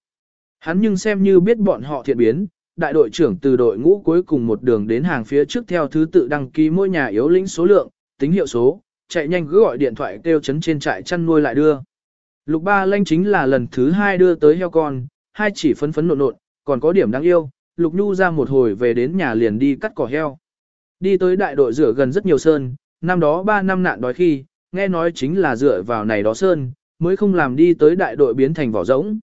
Hắn nhưng xem như biết bọn họ thiện biến, đại đội trưởng từ đội ngũ cuối cùng một đường đến hàng phía trước theo thứ tự đăng ký mỗi nhà yếu lĩnh số lượng, tính hiệu số, chạy nhanh cứ gọi điện thoại kêu chấn trên trại chăn nuôi lại đưa. Lục ba lanh chính là lần thứ hai đưa tới heo con, hai chỉ phấn phấn nộn nộn, còn có điểm đáng yêu, lục nhu ra một hồi về đến nhà liền đi cắt cỏ heo. Đi tới đại đội rửa gần rất nhiều sơn, năm đó ba năm nạn đói khi, nghe nói chính là dựa vào này đó sơn, mới không làm đi tới đại đội biến thành vỏ rỗng.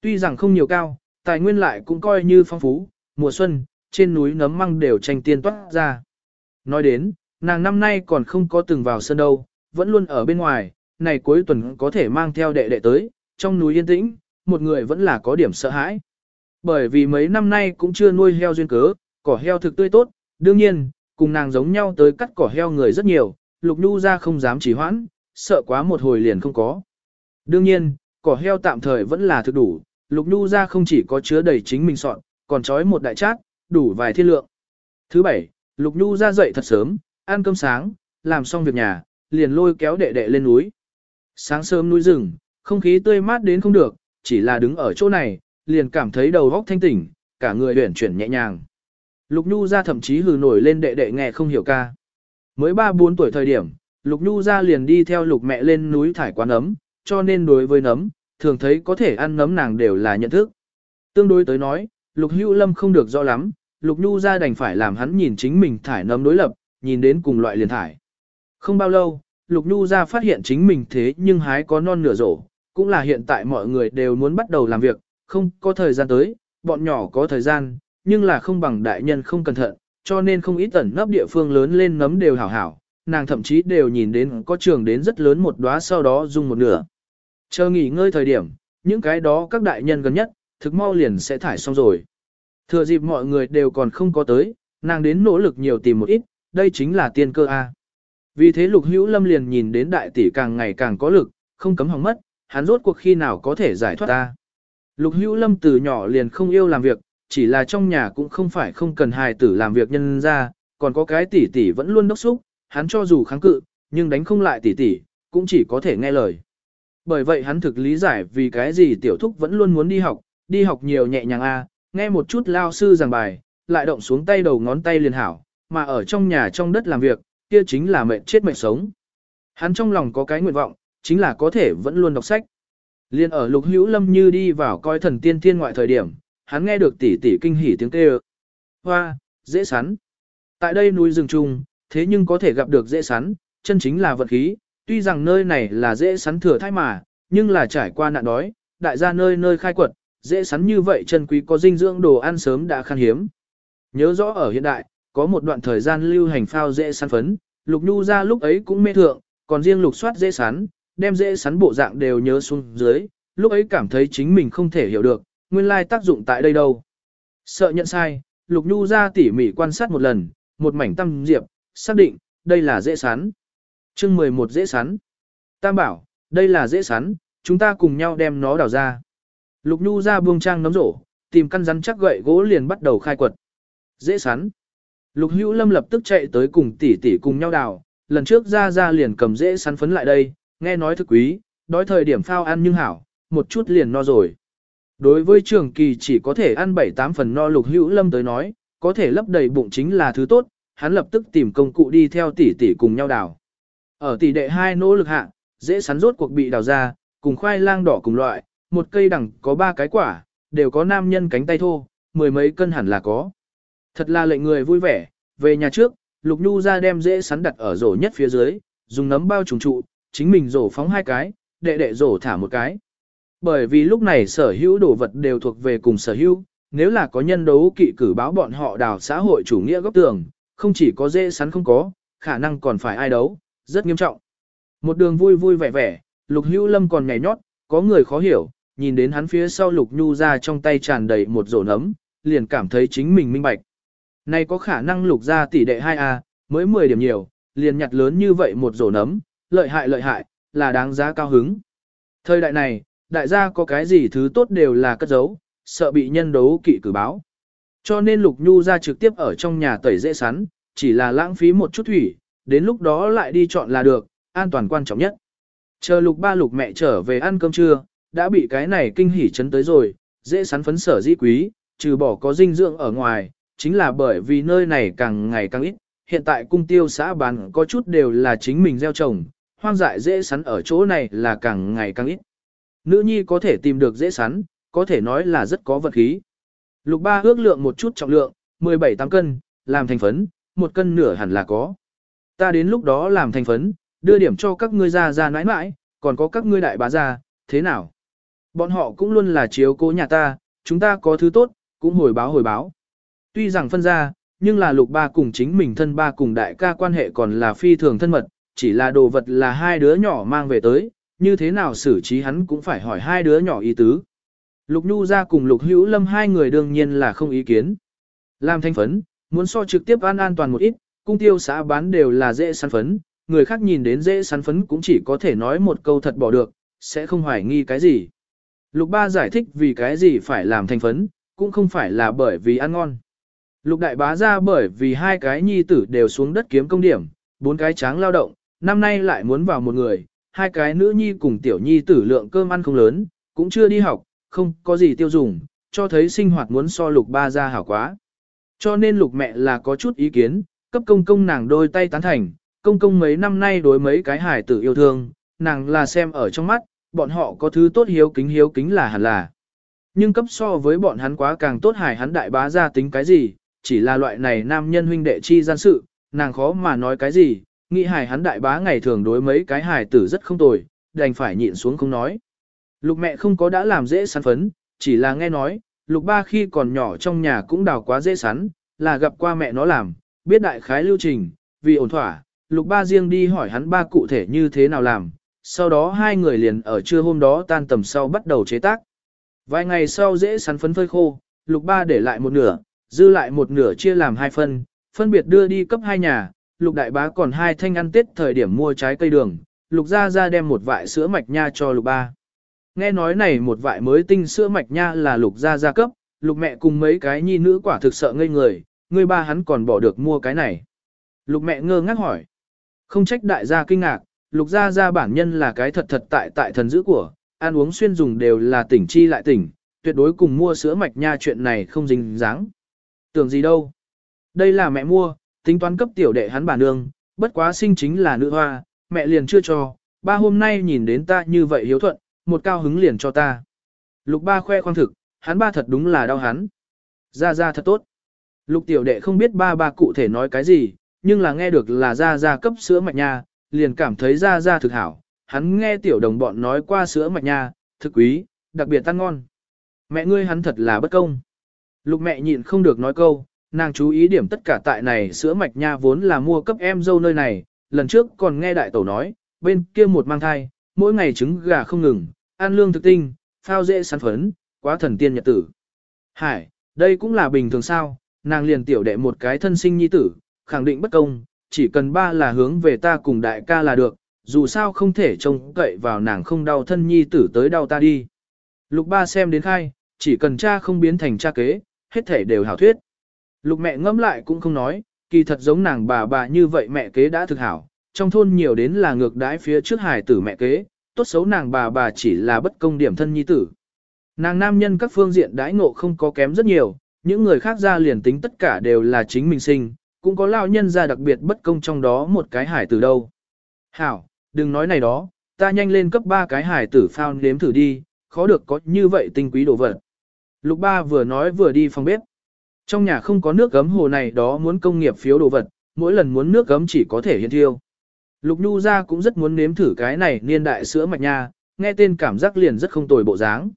Tuy rằng không nhiều cao, tài nguyên lại cũng coi như phong phú, mùa xuân, trên núi nấm măng đều tranh tiên toát ra. Nói đến, nàng năm nay còn không có từng vào sơn đâu, vẫn luôn ở bên ngoài, này cuối tuần có thể mang theo đệ đệ tới, trong núi yên tĩnh, một người vẫn là có điểm sợ hãi. Bởi vì mấy năm nay cũng chưa nuôi heo duyên cớ, cỏ heo thực tươi tốt, đương nhiên, cùng nàng giống nhau tới cắt cỏ heo người rất nhiều, lục nhu ra không dám chỉ hoãn, sợ quá một hồi liền không có. Đương nhiên, cỏ heo tạm thời vẫn là thực đủ, lục nhu ra không chỉ có chứa đầy chính mình soạn, còn trói một đại chát, đủ vài thiên lượng. Thứ bảy, lục nhu ra dậy thật sớm, ăn cơm sáng, làm xong việc nhà, liền lôi kéo đệ đệ lên núi. Sáng sớm núi rừng, không khí tươi mát đến không được, chỉ là đứng ở chỗ này, liền cảm thấy đầu óc thanh tỉnh, cả người uyển chuyển nhẹ nhàng. Lục Nhu ra thậm chí hừ nổi lên đệ đệ nghe không hiểu ca. Mới 3-4 tuổi thời điểm, Lục Nhu ra liền đi theo lục mẹ lên núi thải quán nấm, cho nên đối với nấm, thường thấy có thể ăn nấm nàng đều là nhận thức. Tương đối tới nói, Lục Hữu Lâm không được rõ lắm, Lục Nhu ra đành phải làm hắn nhìn chính mình thải nấm đối lập, nhìn đến cùng loại liền thải. Không bao lâu, Lục Nhu ra phát hiện chính mình thế nhưng hái có non nửa rổ, cũng là hiện tại mọi người đều muốn bắt đầu làm việc, không có thời gian tới, bọn nhỏ có thời gian, nhưng là không bằng đại nhân không cẩn thận, cho nên không ít tẩn nấp địa phương lớn lên nấm đều hảo hảo, nàng thậm chí đều nhìn đến có trường đến rất lớn một đóa sau đó dùng một nửa. Chờ nghỉ ngơi thời điểm, những cái đó các đại nhân gần nhất, thực mau liền sẽ thải xong rồi. Thừa dịp mọi người đều còn không có tới, nàng đến nỗ lực nhiều tìm một ít, đây chính là tiên cơ A. Vì thế lục hữu lâm liền nhìn đến đại tỷ càng ngày càng có lực, không cấm hỏng mất, hắn rốt cuộc khi nào có thể giải thoát ta. Lục hữu lâm từ nhỏ liền không yêu làm việc, chỉ là trong nhà cũng không phải không cần hài tử làm việc nhân ra, còn có cái tỷ tỷ vẫn luôn đốc xúc, hắn cho dù kháng cự, nhưng đánh không lại tỷ tỷ, cũng chỉ có thể nghe lời. Bởi vậy hắn thực lý giải vì cái gì tiểu thúc vẫn luôn muốn đi học, đi học nhiều nhẹ nhàng a, nghe một chút lao sư giảng bài, lại động xuống tay đầu ngón tay liền hảo, mà ở trong nhà trong đất làm việc, kia chính là mệnh chết mệnh sống. Hắn trong lòng có cái nguyện vọng, chính là có thể vẫn luôn đọc sách. Liên ở lục hữu lâm như đi vào coi thần tiên thiên ngoại thời điểm, hắn nghe được tỷ tỷ kinh hỉ tiếng kêu. Hoa, dễ sắn. Tại đây núi rừng trung, thế nhưng có thể gặp được dễ sắn, chân chính là vật khí, tuy rằng nơi này là dễ sắn thừa thai mà, nhưng là trải qua nạn đói, đại gia nơi nơi khai quật, dễ sắn như vậy chân quý có dinh dưỡng đồ ăn sớm đã khan hiếm. Nhớ rõ ở hiện đại, có một đoạn thời gian lưu hành phao dễ sắn phấn, lục nhu ra lúc ấy cũng mê thượng, còn riêng lục soát dễ sắn, đem dễ sắn bộ dạng đều nhớ xuống dưới, lúc ấy cảm thấy chính mình không thể hiểu được, nguyên lai tác dụng tại đây đâu. Sợ nhận sai, lục nhu ra tỉ mỉ quan sát một lần, một mảnh tâm diệp, xác định, đây là dễ sắn. chương 11 dễ sắn. Tam bảo, đây là dễ sắn, chúng ta cùng nhau đem nó đào ra. Lục nhu ra buông trang nấm rổ, tìm căn rắn chắc gậy gỗ liền bắt đầu khai quật. Dễ sắn. Lục hữu lâm lập tức chạy tới cùng tỷ tỷ cùng nhau đào, lần trước ra ra liền cầm dễ săn phấn lại đây, nghe nói thực quý, đói thời điểm phao ăn nhưng hảo, một chút liền no rồi. Đối với trường kỳ chỉ có thể ăn 7-8 phần no lục hữu lâm tới nói, có thể lấp đầy bụng chính là thứ tốt, hắn lập tức tìm công cụ đi theo tỷ tỷ cùng nhau đào. Ở tỷ đệ hai nỗ lực hạ, dễ sắn rốt cuộc bị đào ra, cùng khoai lang đỏ cùng loại, một cây đằng có ba cái quả, đều có nam nhân cánh tay thô, mười mấy cân hẳn là có. Thật là lệnh người vui vẻ, về nhà trước, Lục Nhu ra đem dễ sắn đặt ở rổ nhất phía dưới, dùng nấm bao trùng trụ, chính mình rổ phóng hai cái, đệ đệ rổ thả một cái. Bởi vì lúc này sở hữu đồ vật đều thuộc về cùng sở hữu, nếu là có nhân đấu kỵ cử báo bọn họ đào xã hội chủ nghĩa góc tường, không chỉ có dễ sắn không có, khả năng còn phải ai đấu, rất nghiêm trọng. Một đường vui vui vẻ vẻ, lục hữu lâm còn nhảy nhót, có người khó hiểu, nhìn đến hắn phía sau lục nhu ra trong tay tràn đầy một rổ nấm, liền cảm thấy chính mình minh bạch. Này có khả năng lục ra tỷ đệ 2A, mới 10 điểm nhiều, liền nhặt lớn như vậy một rổ nấm, lợi hại lợi hại, là đáng giá cao hứng. Thời đại này, đại gia có cái gì thứ tốt đều là cất giấu, sợ bị nhân đấu kỵ cử báo. Cho nên Lục Nhu ra trực tiếp ở trong nhà tẩy dễ sắn, chỉ là lãng phí một chút thủy, đến lúc đó lại đi chọn là được, an toàn quan trọng nhất. Chờ Lục ba Lục mẹ trở về ăn cơm trưa, đã bị cái này kinh hỉ chấn tới rồi, dễ sắn phấn sở di quý, trừ bỏ có dinh dưỡng ở ngoài, chính là bởi vì nơi này càng ngày càng ít, hiện tại cung tiêu xã bán có chút đều là chính mình gieo trồng, hoang dại dễ sắn ở chỗ này là càng ngày càng ít. Nữ nhi có thể tìm được dễ sắn, có thể nói là rất có vật khí. Lục ba ước lượng một chút trọng lượng, 17 tám cân, làm thành phấn, một cân nửa hẳn là có. Ta đến lúc đó làm thành phấn, đưa điểm cho các ngươi ra ra nãi nãi, còn có các ngươi đại bá ra, thế nào? Bọn họ cũng luôn là chiếu cố nhà ta, chúng ta có thứ tốt, cũng hồi báo hồi báo. Tuy rằng phân ra, nhưng là lục ba cùng chính mình thân ba cùng đại ca quan hệ còn là phi thường thân mật, chỉ là đồ vật là hai đứa nhỏ mang về tới, như thế nào xử trí hắn cũng phải hỏi hai đứa nhỏ ý tứ. Lục Nhu ra cùng Lục Hữu Lâm hai người đương nhiên là không ý kiến. Làm thanh phấn, muốn so trực tiếp an an toàn một ít, cung tiêu xã bán đều là dễ săn phấn, người khác nhìn đến dễ săn phấn cũng chỉ có thể nói một câu thật bỏ được, sẽ không hoài nghi cái gì. Lục ba giải thích vì cái gì phải làm thanh phấn, cũng không phải là bởi vì ăn ngon. Lục đại bá ra bởi vì hai cái nhi tử đều xuống đất kiếm công điểm, bốn cái tráng lao động, năm nay lại muốn vào một người, hai cái nữ nhi cùng tiểu nhi tử lượng cơm ăn không lớn, cũng chưa đi học, không có gì tiêu dùng, cho thấy sinh hoạt muốn so lục ba ra hảo quá. Cho nên lục mẹ là có chút ý kiến, cấp công công nàng đôi tay tán thành, công công mấy năm nay đối mấy cái hải tử yêu thương, nàng là xem ở trong mắt, bọn họ có thứ tốt hiếu kính hiếu kính là hẳn là. Nhưng cấp so với bọn hắn quá càng tốt hải hắn đại bá ra tính cái gì, chỉ là loại này nam nhân huynh đệ chi gian sự, nàng khó mà nói cái gì, nghĩ hài hắn đại bá ngày thường đối mấy cái hài tử rất không tồi, đành phải nhịn xuống không nói. Lục mẹ không có đã làm dễ sắn phấn, chỉ là nghe nói, lục ba khi còn nhỏ trong nhà cũng đào quá dễ sắn, là gặp qua mẹ nó làm, biết đại khái lưu trình, vì ổn thỏa, lục ba riêng đi hỏi hắn ba cụ thể như thế nào làm, sau đó hai người liền ở trưa hôm đó tan tầm sau bắt đầu chế tác. Vài ngày sau dễ sắn phấn phơi khô, lục ba để lại một nửa, dư lại một nửa chia làm hai phân, phân biệt đưa đi cấp hai nhà, lục đại bá còn hai thanh ăn tết thời điểm mua trái cây đường, lục ra ra đem một vại sữa mạch nha cho lục ba. Nghe nói này một vại mới tinh sữa mạch nha là lục ra ra cấp, lục mẹ cùng mấy cái nhi nữ quả thực sợ ngây người, người ba hắn còn bỏ được mua cái này. Lục mẹ ngơ ngác hỏi. Không trách đại gia kinh ngạc, lục gia gia bản nhân là cái thật thật tại tại thần dữ của, ăn uống xuyên dùng đều là tỉnh chi lại tỉnh, tuyệt đối cùng mua sữa mạch nha chuyện này không dính dáng. Tưởng gì đâu. Đây là mẹ mua, tính toán cấp tiểu đệ hắn bản nương, bất quá sinh chính là nữ hoa, mẹ liền chưa cho, ba hôm nay nhìn đến ta như vậy hiếu thuận, một cao hứng liền cho ta. Lục ba khoe khoang thực, hắn ba thật đúng là đau hắn. Ra ra thật tốt. Lục tiểu đệ không biết ba ba cụ thể nói cái gì, nhưng là nghe được là ra ra cấp sữa mạch nha, liền cảm thấy ra ra thực hảo. Hắn nghe tiểu đồng bọn nói qua sữa mạch nha, thực quý, đặc biệt ăn ngon. Mẹ ngươi hắn thật là bất công. Lục mẹ nhịn không được nói câu, nàng chú ý điểm tất cả tại này sữa mạch nha vốn là mua cấp em dâu nơi này, lần trước còn nghe đại tổ nói, bên kia một mang thai, mỗi ngày trứng gà không ngừng, ăn lương thực tinh, phao dễ sản phấn, quá thần tiên nhật tử. Hải, đây cũng là bình thường sao, nàng liền tiểu đệ một cái thân sinh nhi tử, khẳng định bất công, chỉ cần ba là hướng về ta cùng đại ca là được, dù sao không thể trông cậy vào nàng không đau thân nhi tử tới đau ta đi. Lục ba xem đến khai, chỉ cần cha không biến thành cha kế, hết thể đều hảo thuyết. Lục mẹ ngẫm lại cũng không nói, kỳ thật giống nàng bà bà như vậy mẹ kế đã thực hảo, trong thôn nhiều đến là ngược đãi phía trước hài tử mẹ kế, tốt xấu nàng bà bà chỉ là bất công điểm thân nhi tử. Nàng nam nhân các phương diện đãi ngộ không có kém rất nhiều, những người khác ra liền tính tất cả đều là chính mình sinh, cũng có lao nhân ra đặc biệt bất công trong đó một cái hải tử đâu. Hảo, đừng nói này đó, ta nhanh lên cấp ba cái hải tử phao nếm thử đi, khó được có như vậy tinh quý đồ vật. Lục ba vừa nói vừa đi phòng bếp. Trong nhà không có nước gấm hồ này đó muốn công nghiệp phiếu đồ vật, mỗi lần muốn nước gấm chỉ có thể hiện thiêu. Lục Nhu ra cũng rất muốn nếm thử cái này niên đại sữa mạch nha, nghe tên cảm giác liền rất không tồi bộ dáng.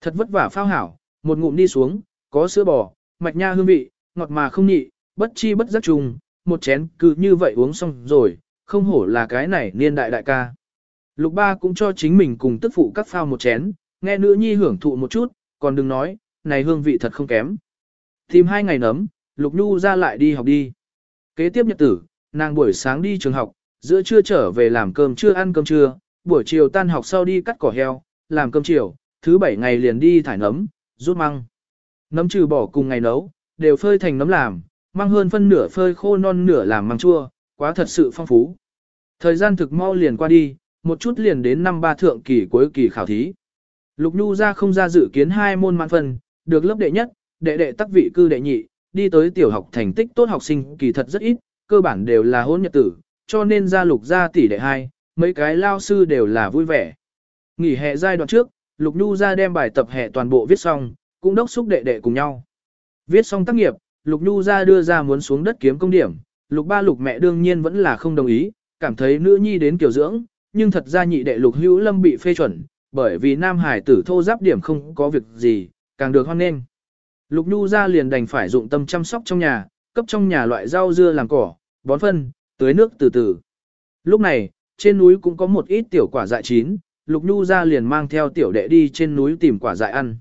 Thật vất vả phao hảo, một ngụm đi xuống, có sữa bò, mạch nha hương vị, ngọt mà không nhị, bất chi bất giác trùng, một chén cứ như vậy uống xong rồi, không hổ là cái này niên đại đại ca. Lục ba cũng cho chính mình cùng tức phụ các phao một chén, nghe nữ nhi hưởng thụ một chút, còn đừng nói, này hương vị thật không kém. Tìm hai ngày nấm, Lục Nhu ra lại đi học đi. Kế tiếp nhật tử, nàng buổi sáng đi trường học, giữa trưa trở về làm cơm trưa ăn cơm trưa, buổi chiều tan học sau đi cắt cỏ heo, làm cơm chiều, thứ bảy ngày liền đi thải nấm, rút măng. Nấm trừ bỏ cùng ngày nấu, đều phơi thành nấm làm, măng hơn phân nửa phơi khô non nửa làm măng chua, quá thật sự phong phú. Thời gian thực mau liền qua đi, một chút liền đến năm ba thượng kỳ cuối kỳ khảo thí. Lục Nhu ra không ra dự kiến hai môn mãn phần được lớp đệ nhất, đệ đệ tắc vị cư đệ nhị, đi tới tiểu học thành tích tốt học sinh kỳ thật rất ít, cơ bản đều là hôn nhật tử, cho nên ra lục ra tỷ đệ hai, mấy cái lao sư đều là vui vẻ. Nghỉ hè giai đoạn trước, lục nhu ra đem bài tập hè toàn bộ viết xong, cũng đốc xúc đệ đệ cùng nhau. Viết xong tác nghiệp, lục nhu ra đưa ra muốn xuống đất kiếm công điểm, lục ba lục mẹ đương nhiên vẫn là không đồng ý, cảm thấy nữ nhi đến kiểu dưỡng, nhưng thật ra nhị đệ lục hữu lâm bị phê chuẩn, bởi vì nam hải tử thô giáp điểm không có việc gì, càng được hoan nghênh. Lục nhu ra liền đành phải dụng tâm chăm sóc trong nhà, cấp trong nhà loại rau dưa làm cỏ, bón phân, tưới nước từ từ. Lúc này, trên núi cũng có một ít tiểu quả dại chín, Lục Nhu ra liền mang theo tiểu đệ đi trên núi tìm quả dại ăn.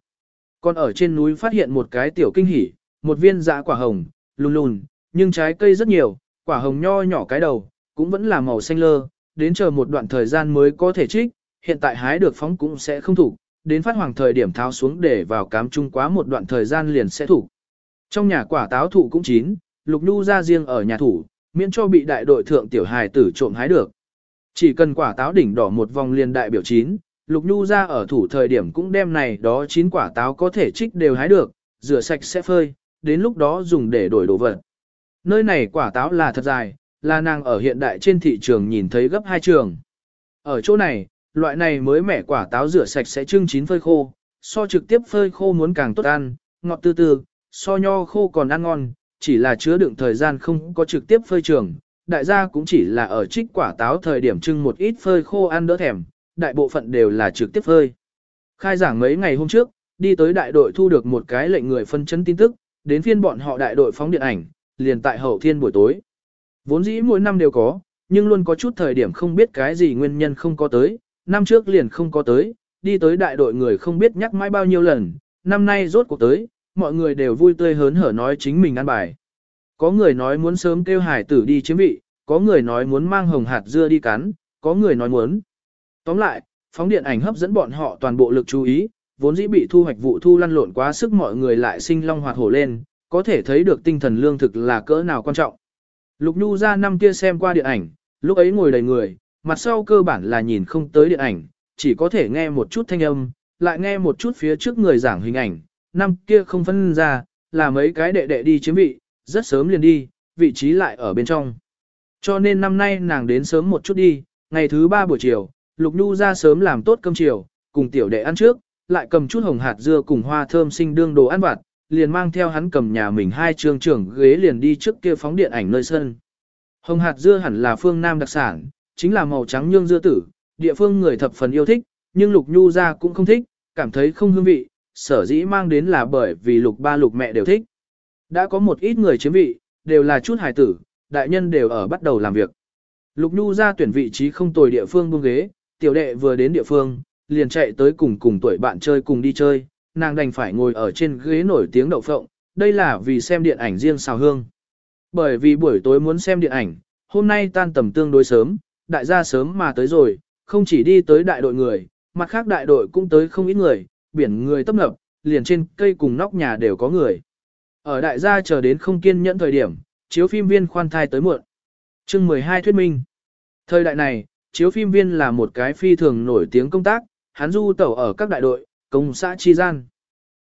Còn ở trên núi phát hiện một cái tiểu kinh hỉ, một viên dã quả hồng, lùn lùn, nhưng trái cây rất nhiều, quả hồng nho nhỏ cái đầu, cũng vẫn là màu xanh lơ, đến chờ một đoạn thời gian mới có thể trích, hiện tại hái được phóng cũng sẽ không thủ, đến phát hoàng thời điểm tháo xuống để vào cám chung quá một đoạn thời gian liền sẽ thủ. Trong nhà quả táo thụ cũng chín, Lục Nhu ra riêng ở nhà thủ, miễn cho bị đại đội thượng tiểu hài tử trộm hái được. Chỉ cần quả táo đỉnh đỏ một vòng liền đại biểu chín, Lục Nhu ra ở thủ thời điểm cũng đem này đó chín quả táo có thể trích đều hái được, rửa sạch sẽ phơi, đến lúc đó dùng để đổi đồ vật. Nơi này quả táo là thật dài, là nàng ở hiện đại trên thị trường nhìn thấy gấp hai trường. Ở chỗ này, loại này mới mẻ quả táo rửa sạch sẽ trưng chín phơi khô, so trực tiếp phơi khô muốn càng tốt ăn, ngọt tư tư, so nho khô còn ăn ngon, chỉ là chứa đựng thời gian không có trực tiếp phơi trường. Đại gia cũng chỉ là ở trích quả táo thời điểm trưng một ít phơi khô ăn đỡ thèm, đại bộ phận đều là trực tiếp phơi. Khai giảng mấy ngày hôm trước, đi tới đại đội thu được một cái lệnh người phân chấn tin tức, đến phiên bọn họ đại đội phóng điện ảnh, liền tại hậu thiên buổi tối. Vốn dĩ mỗi năm đều có, nhưng luôn có chút thời điểm không biết cái gì nguyên nhân không có tới, năm trước liền không có tới, đi tới đại đội người không biết nhắc mãi bao nhiêu lần, năm nay rốt cuộc tới, mọi người đều vui tươi hớn hở nói chính mình ăn bài. Có người nói muốn sớm kêu hải tử đi chiếm vị, có người nói muốn mang hồng hạt dưa đi cắn, có người nói muốn. Tóm lại, phóng điện ảnh hấp dẫn bọn họ toàn bộ lực chú ý, vốn dĩ bị thu hoạch vụ thu lăn lộn quá sức mọi người lại sinh long hoạt hổ lên, có thể thấy được tinh thần lương thực là cỡ nào quan trọng. Lục Nhu ra năm kia xem qua điện ảnh, lúc ấy ngồi đầy người, mặt sau cơ bản là nhìn không tới điện ảnh, chỉ có thể nghe một chút thanh âm, lại nghe một chút phía trước người giảng hình ảnh, năm kia không phân ra, là mấy cái đệ đệ đi chiếm vị, rất sớm liền đi, vị trí lại ở bên trong. Cho nên năm nay nàng đến sớm một chút đi, ngày thứ ba buổi chiều, Lục Nhu ra sớm làm tốt cơm chiều, cùng tiểu đệ ăn trước, lại cầm chút hồng hạt dưa cùng hoa thơm sinh đương đồ ăn vặt, liền mang theo hắn cầm nhà mình hai trường trưởng ghế liền đi trước kia phóng điện ảnh nơi sân. Hồng hạt dưa hẳn là phương Nam đặc sản, chính là màu trắng nhương dưa tử, địa phương người thập phần yêu thích, nhưng Lục Nhu ra cũng không thích, cảm thấy không hương vị, sở dĩ mang đến là bởi vì Lục ba Lục mẹ đều thích. Đã có một ít người chiếm vị, đều là chút hài tử, đại nhân đều ở bắt đầu làm việc. Lục Nhu ra tuyển vị trí không tồi địa phương buông ghế, tiểu đệ vừa đến địa phương, liền chạy tới cùng cùng tuổi bạn chơi cùng đi chơi, nàng đành phải ngồi ở trên ghế nổi tiếng đậu phộng, đây là vì xem điện ảnh riêng xào hương. Bởi vì buổi tối muốn xem điện ảnh, hôm nay tan tầm tương đối sớm, đại gia sớm mà tới rồi, không chỉ đi tới đại đội người, mặt khác đại đội cũng tới không ít người, biển người tấp nập, liền trên cây cùng nóc nhà đều có người. Ở đại gia chờ đến không kiên nhẫn thời điểm, chiếu phim viên khoan thai tới muộn. chương 12 thuyết minh. Thời đại này, chiếu phim viên là một cái phi thường nổi tiếng công tác, hắn du tẩu ở các đại đội, công xã chi gian.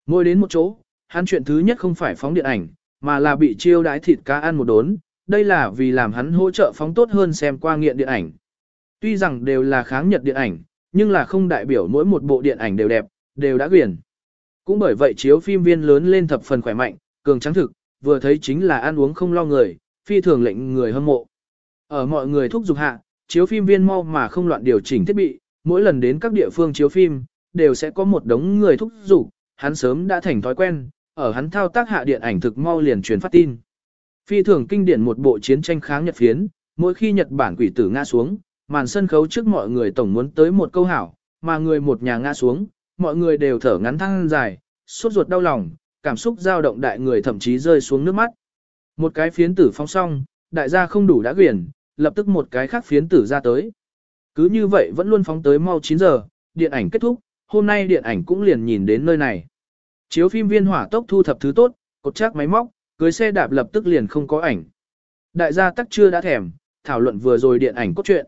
Ngồi đến một chỗ, hắn chuyện thứ nhất không phải phóng điện ảnh, mà là bị chiêu đái thịt cá ăn một đốn, đây là vì làm hắn hỗ trợ phóng tốt hơn xem qua nghiện điện ảnh. Tuy rằng đều là kháng nhật điện ảnh, nhưng là không đại biểu mỗi một bộ điện ảnh đều đẹp, đều đã quyền. Cũng bởi vậy chiếu phim viên lớn lên thập phần khỏe mạnh, cường trắng thực, vừa thấy chính là ăn uống không lo người, phi thường lệnh người hâm mộ. Ở mọi người thúc giục hạ, chiếu phim viên mau mà không loạn điều chỉnh thiết bị, mỗi lần đến các địa phương chiếu phim, đều sẽ có một đống người thúc giục, hắn sớm đã thành thói quen, ở hắn thao tác hạ điện ảnh thực mau liền truyền phát tin. Phi thường kinh điển một bộ chiến tranh kháng Nhật phiến, mỗi khi Nhật Bản quỷ tử ngã xuống, màn sân khấu trước mọi người tổng muốn tới một câu hảo, mà người một nhà ngã xuống, mọi người đều thở ngắn thăng dài, suốt ruột đau lòng, cảm xúc dao động đại người thậm chí rơi xuống nước mắt. Một cái phiến tử phong xong, đại gia không đủ đã quyển, lập tức một cái khác phiến tử ra tới. Cứ như vậy vẫn luôn phóng tới mau 9 giờ, điện ảnh kết thúc, hôm nay điện ảnh cũng liền nhìn đến nơi này. Chiếu phim viên hỏa tốc thu thập thứ tốt, cột chắc máy móc, cưới xe đạp lập tức liền không có ảnh. Đại gia tắc chưa đã thèm, thảo luận vừa rồi điện ảnh cốt truyện.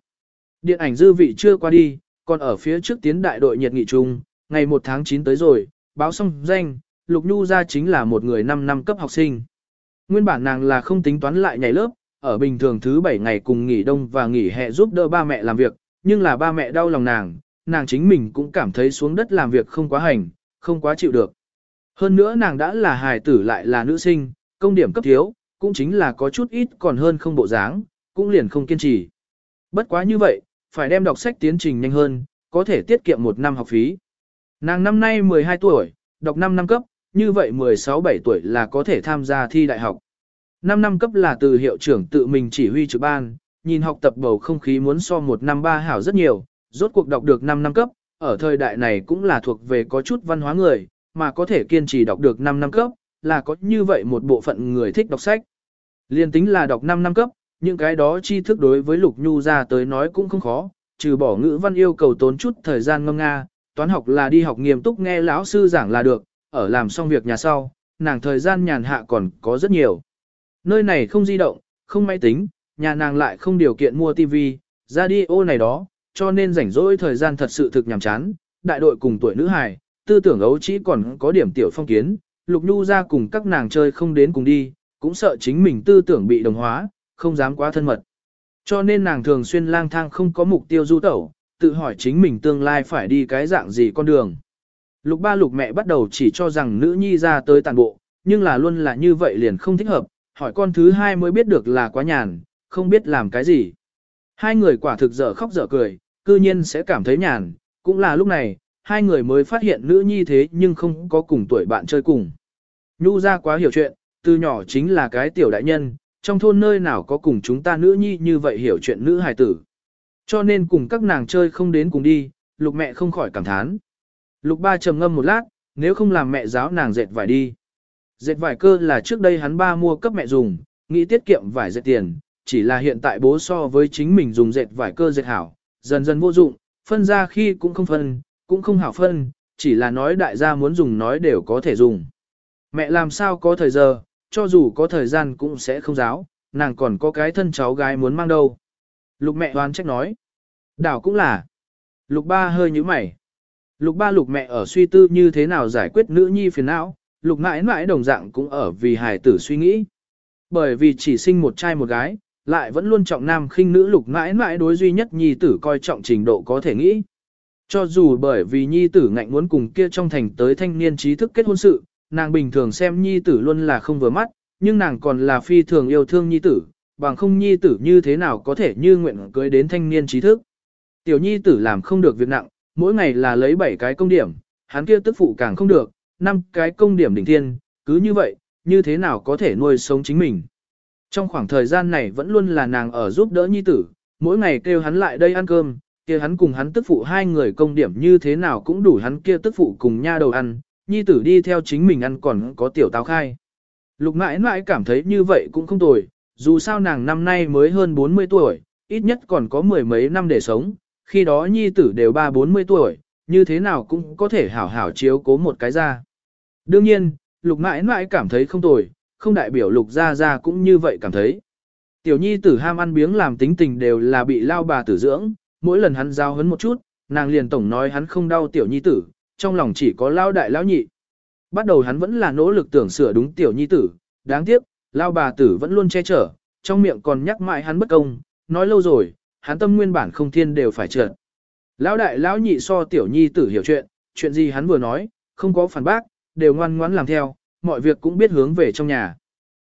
Điện ảnh dư vị chưa qua đi, còn ở phía trước tiến đại đội nhiệt nghị trung, ngày 1 tháng 9 tới rồi, báo xong danh, Lục Nhu ra chính là một người 5 năm cấp học sinh. Nguyên bản nàng là không tính toán lại nhảy lớp, ở bình thường thứ 7 ngày cùng nghỉ đông và nghỉ hè giúp đỡ ba mẹ làm việc, nhưng là ba mẹ đau lòng nàng, nàng chính mình cũng cảm thấy xuống đất làm việc không quá hành, không quá chịu được. Hơn nữa nàng đã là hài tử lại là nữ sinh, công điểm cấp thiếu, cũng chính là có chút ít còn hơn không bộ dáng, cũng liền không kiên trì. Bất quá như vậy, phải đem đọc sách tiến trình nhanh hơn, có thể tiết kiệm một năm học phí. Nàng năm nay 12 tuổi, đọc 5 năm cấp, như vậy 16-17 tuổi là có thể tham gia thi đại học. 5 năm cấp là từ hiệu trưởng tự mình chỉ huy trực ban, nhìn học tập bầu không khí muốn so một năm ba hảo rất nhiều, rốt cuộc đọc được 5 năm cấp, ở thời đại này cũng là thuộc về có chút văn hóa người, mà có thể kiên trì đọc được 5 năm cấp, là có như vậy một bộ phận người thích đọc sách. Liên tính là đọc 5 năm cấp, những cái đó tri thức đối với Lục Nhu ra tới nói cũng không khó, trừ bỏ ngữ văn yêu cầu tốn chút thời gian ngâm nga, toán học là đi học nghiêm túc nghe lão sư giảng là được, ở làm xong việc nhà sau, nàng thời gian nhàn hạ còn có rất nhiều. Nơi này không di động, không máy tính, nhà nàng lại không điều kiện mua TV, radio này đó, cho nên rảnh rỗi thời gian thật sự thực nhàm chán, đại đội cùng tuổi nữ hài, tư tưởng ấu chỉ còn có điểm tiểu phong kiến, Lục Nhu ra cùng các nàng chơi không đến cùng đi, cũng sợ chính mình tư tưởng bị đồng hóa, không dám quá thân mật. Cho nên nàng thường xuyên lang thang không có mục tiêu du tẩu, tự hỏi chính mình tương lai phải đi cái dạng gì con đường. Lục ba lục mẹ bắt đầu chỉ cho rằng nữ nhi ra tới tàn bộ, nhưng là luôn là như vậy liền không thích hợp, hỏi con thứ hai mới biết được là quá nhàn, không biết làm cái gì. Hai người quả thực dở khóc dở cười, cư nhiên sẽ cảm thấy nhàn, cũng là lúc này, hai người mới phát hiện nữ nhi thế nhưng không có cùng tuổi bạn chơi cùng. Nhu ra quá hiểu chuyện, từ nhỏ chính là cái tiểu đại nhân, trong thôn nơi nào có cùng chúng ta nữ nhi như vậy hiểu chuyện nữ hài tử. Cho nên cùng các nàng chơi không đến cùng đi, lục mẹ không khỏi cảm thán. Lục ba trầm ngâm một lát, nếu không làm mẹ giáo nàng dệt vải đi. Dệt vải cơ là trước đây hắn ba mua cấp mẹ dùng, nghĩ tiết kiệm vải dệt tiền, chỉ là hiện tại bố so với chính mình dùng dệt vải cơ dệt hảo, dần dần vô dụng, phân ra khi cũng không phân, cũng không hảo phân, chỉ là nói đại gia muốn dùng nói đều có thể dùng. Mẹ làm sao có thời giờ, cho dù có thời gian cũng sẽ không giáo, nàng còn có cái thân cháu gái muốn mang đâu. Lục mẹ hoán trách nói. Đảo cũng là. Lục ba hơi nhíu mày. Lục ba lục mẹ ở suy tư như thế nào giải quyết nữ nhi phiền não, lục mãi mãi đồng dạng cũng ở vì hài tử suy nghĩ. Bởi vì chỉ sinh một trai một gái, lại vẫn luôn trọng nam khinh nữ lục mãi mãi đối duy nhất nhi tử coi trọng trình độ có thể nghĩ. Cho dù bởi vì nhi tử ngạnh muốn cùng kia trong thành tới thanh niên trí thức kết hôn sự, nàng bình thường xem nhi tử luôn là không vừa mắt, nhưng nàng còn là phi thường yêu thương nhi tử, bằng không nhi tử như thế nào có thể như nguyện cưới đến thanh niên trí thức. Tiểu nhi tử làm không được việc nặng, mỗi ngày là lấy 7 cái công điểm, hắn kia tức phụ càng không được, 5 cái công điểm đỉnh thiên, cứ như vậy, như thế nào có thể nuôi sống chính mình. Trong khoảng thời gian này vẫn luôn là nàng ở giúp đỡ nhi tử, mỗi ngày kêu hắn lại đây ăn cơm, kia hắn cùng hắn tức phụ hai người công điểm như thế nào cũng đủ hắn kia tức phụ cùng nha đầu ăn, nhi tử đi theo chính mình ăn còn có tiểu táo khai. Lục mãi mãi cảm thấy như vậy cũng không tồi, dù sao nàng năm nay mới hơn 40 tuổi, ít nhất còn có mười mấy năm để sống, khi đó nhi tử đều ba bốn mươi tuổi, như thế nào cũng có thể hảo hảo chiếu cố một cái ra. Đương nhiên, lục mãi mãi cảm thấy không tồi, không đại biểu lục gia gia cũng như vậy cảm thấy. Tiểu nhi tử ham ăn biếng làm tính tình đều là bị lao bà tử dưỡng, mỗi lần hắn giao hấn một chút, nàng liền tổng nói hắn không đau tiểu nhi tử, trong lòng chỉ có lao đại lao nhị. Bắt đầu hắn vẫn là nỗ lực tưởng sửa đúng tiểu nhi tử, đáng tiếc, lao bà tử vẫn luôn che chở, trong miệng còn nhắc mãi hắn bất công, nói lâu rồi, hắn tâm nguyên bản không thiên đều phải trượt. Lão đại lão nhị so tiểu nhi tử hiểu chuyện, chuyện gì hắn vừa nói, không có phản bác, đều ngoan ngoãn làm theo, mọi việc cũng biết hướng về trong nhà.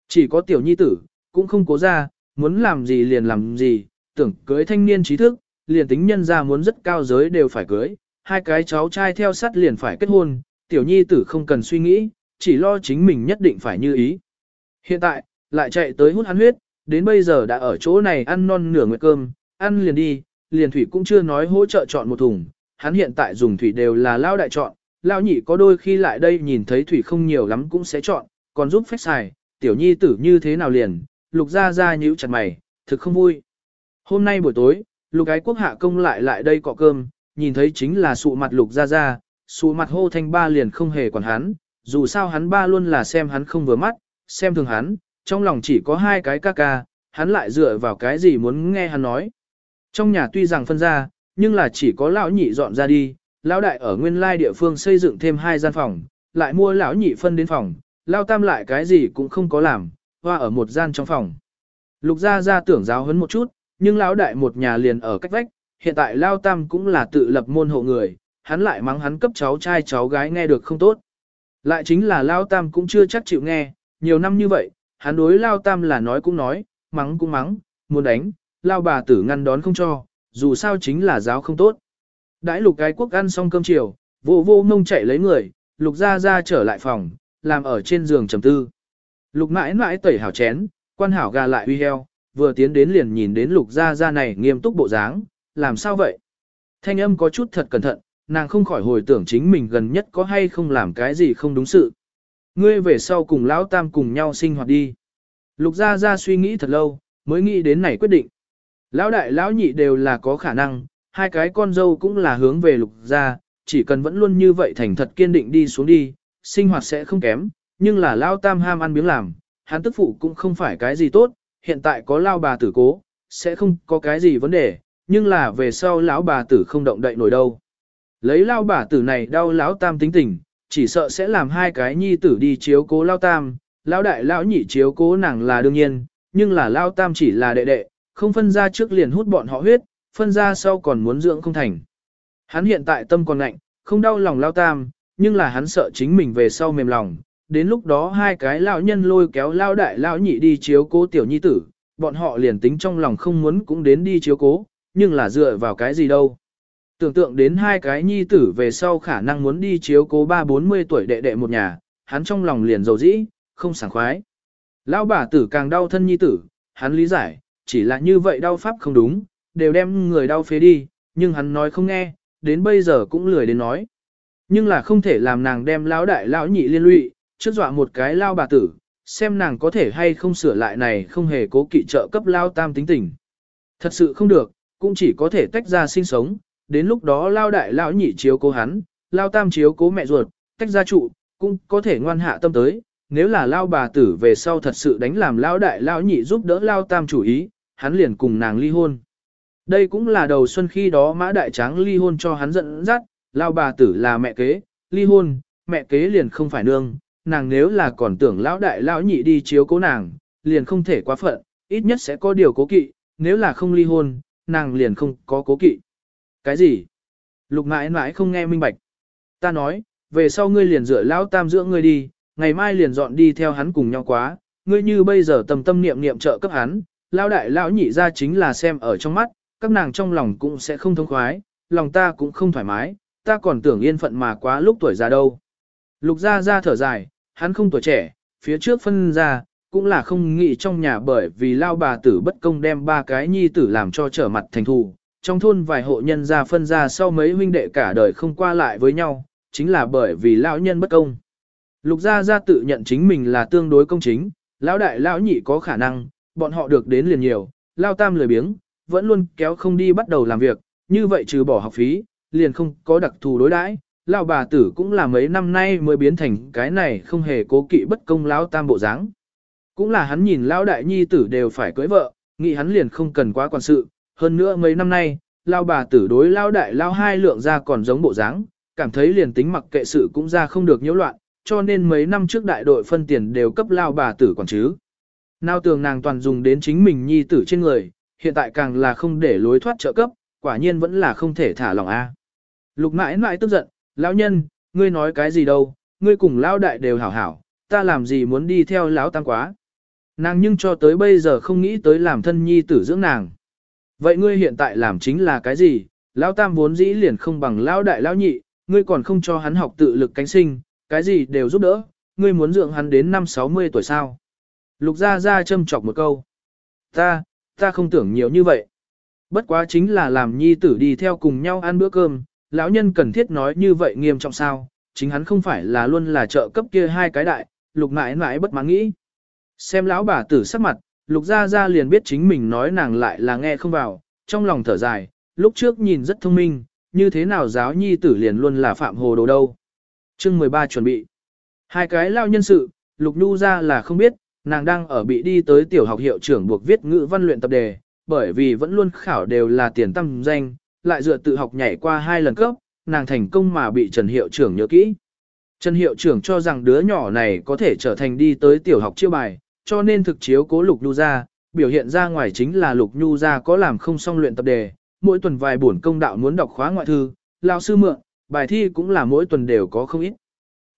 Chỉ có tiểu nhi tử, cũng không cố ra, muốn làm gì liền làm gì, tưởng cưới thanh niên trí thức, liền tính nhân ra muốn rất cao giới đều phải cưới, hai cái cháu trai theo sát liền phải kết hôn, tiểu nhi tử không cần suy nghĩ, chỉ lo chính mình nhất định phải như ý. Hiện tại, lại chạy tới hút hắn huyết, đến bây giờ đã ở chỗ này ăn non nửa nguyệt cơm, ăn liền đi, liền thủy cũng chưa nói hỗ trợ chọn một thùng, hắn hiện tại dùng thủy đều là lao đại chọn, lao nhị có đôi khi lại đây nhìn thấy thủy không nhiều lắm cũng sẽ chọn, còn giúp phép xài, tiểu nhi tử như thế nào liền, lục ra ra nhíu chặt mày, thực không vui. Hôm nay buổi tối, lục ái quốc hạ công lại lại đây cọ cơm, nhìn thấy chính là sụ mặt lục ra ra, sụ mặt hô thanh ba liền không hề quản hắn, dù sao hắn ba luôn là xem hắn không vừa mắt, xem thường hắn, trong lòng chỉ có hai cái ca ca, hắn lại dựa vào cái gì muốn nghe hắn nói. Trong nhà tuy rằng phân ra, nhưng là chỉ có lão nhị dọn ra đi, lão đại ở nguyên lai địa phương xây dựng thêm hai gian phòng, lại mua lão nhị phân đến phòng, lao tam lại cái gì cũng không có làm, hoa ở một gian trong phòng. Lục gia gia tưởng giáo huấn một chút, nhưng lão đại một nhà liền ở cách vách, hiện tại lao tam cũng là tự lập môn hộ người, hắn lại mắng hắn cấp cháu trai cháu gái nghe được không tốt. Lại chính là lao tam cũng chưa chắc chịu nghe, nhiều năm như vậy, hắn đối lao tam là nói cũng nói, mắng cũng mắng, muốn đánh, lao bà tử ngăn đón không cho, dù sao chính là giáo không tốt. Đãi lục cái quốc ăn xong cơm chiều, vô vô mông chạy lấy người, lục ra ra trở lại phòng, làm ở trên giường trầm tư. Lục mãi mãi tẩy hảo chén, quan hảo gà lại uy heo, vừa tiến đến liền nhìn đến lục gia gia này nghiêm túc bộ dáng, làm sao vậy? Thanh âm có chút thật cẩn thận, nàng không khỏi hồi tưởng chính mình gần nhất có hay không làm cái gì không đúng sự. Ngươi về sau cùng lão tam cùng nhau sinh hoạt đi. Lục gia gia suy nghĩ thật lâu, mới nghĩ đến này quyết định. Lão đại lão nhị đều là có khả năng, hai cái con dâu cũng là hướng về lục gia, chỉ cần vẫn luôn như vậy thành thật kiên định đi xuống đi, sinh hoạt sẽ không kém, nhưng là lão tam ham ăn miếng làm, hắn tức phụ cũng không phải cái gì tốt, hiện tại có lao bà tử cố, sẽ không có cái gì vấn đề, nhưng là về sau lão bà tử không động đậy nổi đâu. Lấy lao bà tử này đau lão tam tính tình, chỉ sợ sẽ làm hai cái nhi tử đi chiếu cố lao tam, lão đại lão nhị chiếu cố nàng là đương nhiên, nhưng là lao tam chỉ là đệ đệ, không phân ra trước liền hút bọn họ huyết, phân ra sau còn muốn dưỡng không thành. Hắn hiện tại tâm còn lạnh, không đau lòng lao tam, nhưng là hắn sợ chính mình về sau mềm lòng. Đến lúc đó hai cái lão nhân lôi kéo lao đại lão nhị đi chiếu cố tiểu nhi tử, bọn họ liền tính trong lòng không muốn cũng đến đi chiếu cố, nhưng là dựa vào cái gì đâu. Tưởng tượng đến hai cái nhi tử về sau khả năng muốn đi chiếu cố ba bốn mươi tuổi đệ đệ một nhà, hắn trong lòng liền dầu dĩ, không sảng khoái. Lão bà tử càng đau thân nhi tử, hắn lý giải, chỉ là như vậy đau pháp không đúng, đều đem người đau phế đi, nhưng hắn nói không nghe, đến bây giờ cũng lười đến nói. Nhưng là không thể làm nàng đem lão đại lão nhị liên lụy, trước dọa một cái lao bà tử, xem nàng có thể hay không sửa lại này không hề cố kỵ trợ cấp lao tam tính tình. Thật sự không được, cũng chỉ có thể tách ra sinh sống, đến lúc đó lao đại lão nhị chiếu cố hắn, lao tam chiếu cố mẹ ruột, tách ra trụ, cũng có thể ngoan hạ tâm tới. Nếu là lao bà tử về sau thật sự đánh làm lao đại lão nhị giúp đỡ lao tam chủ ý, hắn liền cùng nàng ly hôn. Đây cũng là đầu xuân khi đó mã đại tráng ly hôn cho hắn giận dắt, lao bà tử là mẹ kế, ly hôn, mẹ kế liền không phải nương, nàng nếu là còn tưởng lão đại lão nhị đi chiếu cố nàng, liền không thể quá phận, ít nhất sẽ có điều cố kỵ, nếu là không ly hôn, nàng liền không có cố kỵ. Cái gì? Lục mãi mãi không nghe minh bạch. Ta nói, về sau ngươi liền dựa lão tam dưỡng ngươi đi, ngày mai liền dọn đi theo hắn cùng nhau quá, ngươi như bây giờ tầm tâm niệm niệm trợ cấp hắn, lão đại lão nhị ra chính là xem ở trong mắt, các nàng trong lòng cũng sẽ không thông khoái, lòng ta cũng không thoải mái, ta còn tưởng yên phận mà quá lúc tuổi già đâu. Lục gia ra thở dài, hắn không tuổi trẻ, phía trước phân ra, cũng là không nghĩ trong nhà bởi vì lao bà tử bất công đem ba cái nhi tử làm cho trở mặt thành thù. Trong thôn vài hộ nhân ra phân ra sau mấy huynh đệ cả đời không qua lại với nhau, chính là bởi vì lão nhân bất công. Lục gia gia tự nhận chính mình là tương đối công chính, lão đại lão nhị có khả năng, bọn họ được đến liền nhiều, lao tam lười biếng, vẫn luôn kéo không đi bắt đầu làm việc, như vậy trừ bỏ học phí, liền không có đặc thù đối đãi. Lão bà tử cũng là mấy năm nay mới biến thành cái này không hề cố kỵ bất công lão tam bộ dáng. Cũng là hắn nhìn lão đại nhi tử đều phải cưới vợ, nghĩ hắn liền không cần quá quan sự, hơn nữa mấy năm nay, lão bà tử đối lão đại lão hai lượng ra còn giống bộ dáng, cảm thấy liền tính mặc kệ sự cũng ra không được nhiễu loạn, cho nên mấy năm trước đại đội phân tiền đều cấp lão bà tử còn chứ. Nào tường nàng toàn dùng đến chính mình nhi tử trên người, hiện tại càng là không để lối thoát trợ cấp, quả nhiên vẫn là không thể thả lỏng a. Lục mãi mãi tức giận, lão nhân, ngươi nói cái gì đâu, ngươi cùng lão đại đều hảo hảo, ta làm gì muốn đi theo lão tam quá. Nàng nhưng cho tới bây giờ không nghĩ tới làm thân nhi tử dưỡng nàng. Vậy ngươi hiện tại làm chính là cái gì? Lão tam vốn dĩ liền không bằng lão đại lão nhị, ngươi còn không cho hắn học tự lực cánh sinh, cái gì đều giúp đỡ, ngươi muốn dưỡng hắn đến năm 60 tuổi sao? Lục gia gia châm chọc một câu. Ta, ta không tưởng nhiều như vậy. Bất quá chính là làm nhi tử đi theo cùng nhau ăn bữa cơm, lão nhân cần thiết nói như vậy nghiêm trọng sao, chính hắn không phải là luôn là trợ cấp kia hai cái đại, lục mãi mãi bất mãn nghĩ. Xem lão bà tử sắc mặt, lục gia gia liền biết chính mình nói nàng lại là nghe không vào, trong lòng thở dài, lúc trước nhìn rất thông minh, như thế nào giáo nhi tử liền luôn là phạm hồ đồ đâu. chương 13 chuẩn bị. Hai cái lao nhân sự, lục nhu ra là không biết, nàng đang ở bị đi tới tiểu học hiệu trưởng buộc viết ngữ văn luyện tập đề, bởi vì vẫn luôn khảo đều là tiền tâm danh, lại dựa tự học nhảy qua hai lần cấp, nàng thành công mà bị Trần hiệu trưởng nhớ kỹ. Trần hiệu trưởng cho rằng đứa nhỏ này có thể trở thành đi tới tiểu học chiêu bài, cho nên thực chiếu cố Lục Nhu ra, biểu hiện ra ngoài chính là Lục Nhu ra có làm không xong luyện tập đề, mỗi tuần vài buổi công đạo muốn đọc khóa ngoại thư, lao sư mượn, bài thi cũng là mỗi tuần đều có không ít.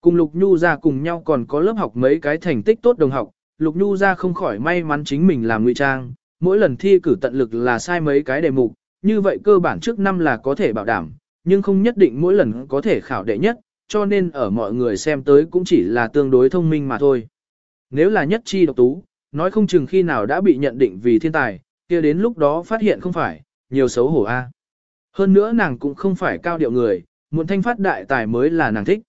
Cùng Lục Nhu ra cùng nhau còn có lớp học mấy cái thành tích tốt đồng học, Lục Nhu ra không khỏi may mắn chính mình làm ngụy trang, mỗi lần thi cử tận lực là sai mấy cái đề mục, như vậy cơ bản trước năm là có thể bảo đảm, nhưng không nhất định mỗi lần có thể khảo đệ nhất, cho nên ở mọi người xem tới cũng chỉ là tương đối thông minh mà thôi. Nếu là nhất chi độc tú, nói không chừng khi nào đã bị nhận định vì thiên tài, kia đến lúc đó phát hiện không phải, nhiều xấu hổ a. Hơn nữa nàng cũng không phải cao điệu người, muốn thanh phát đại tài mới là nàng thích.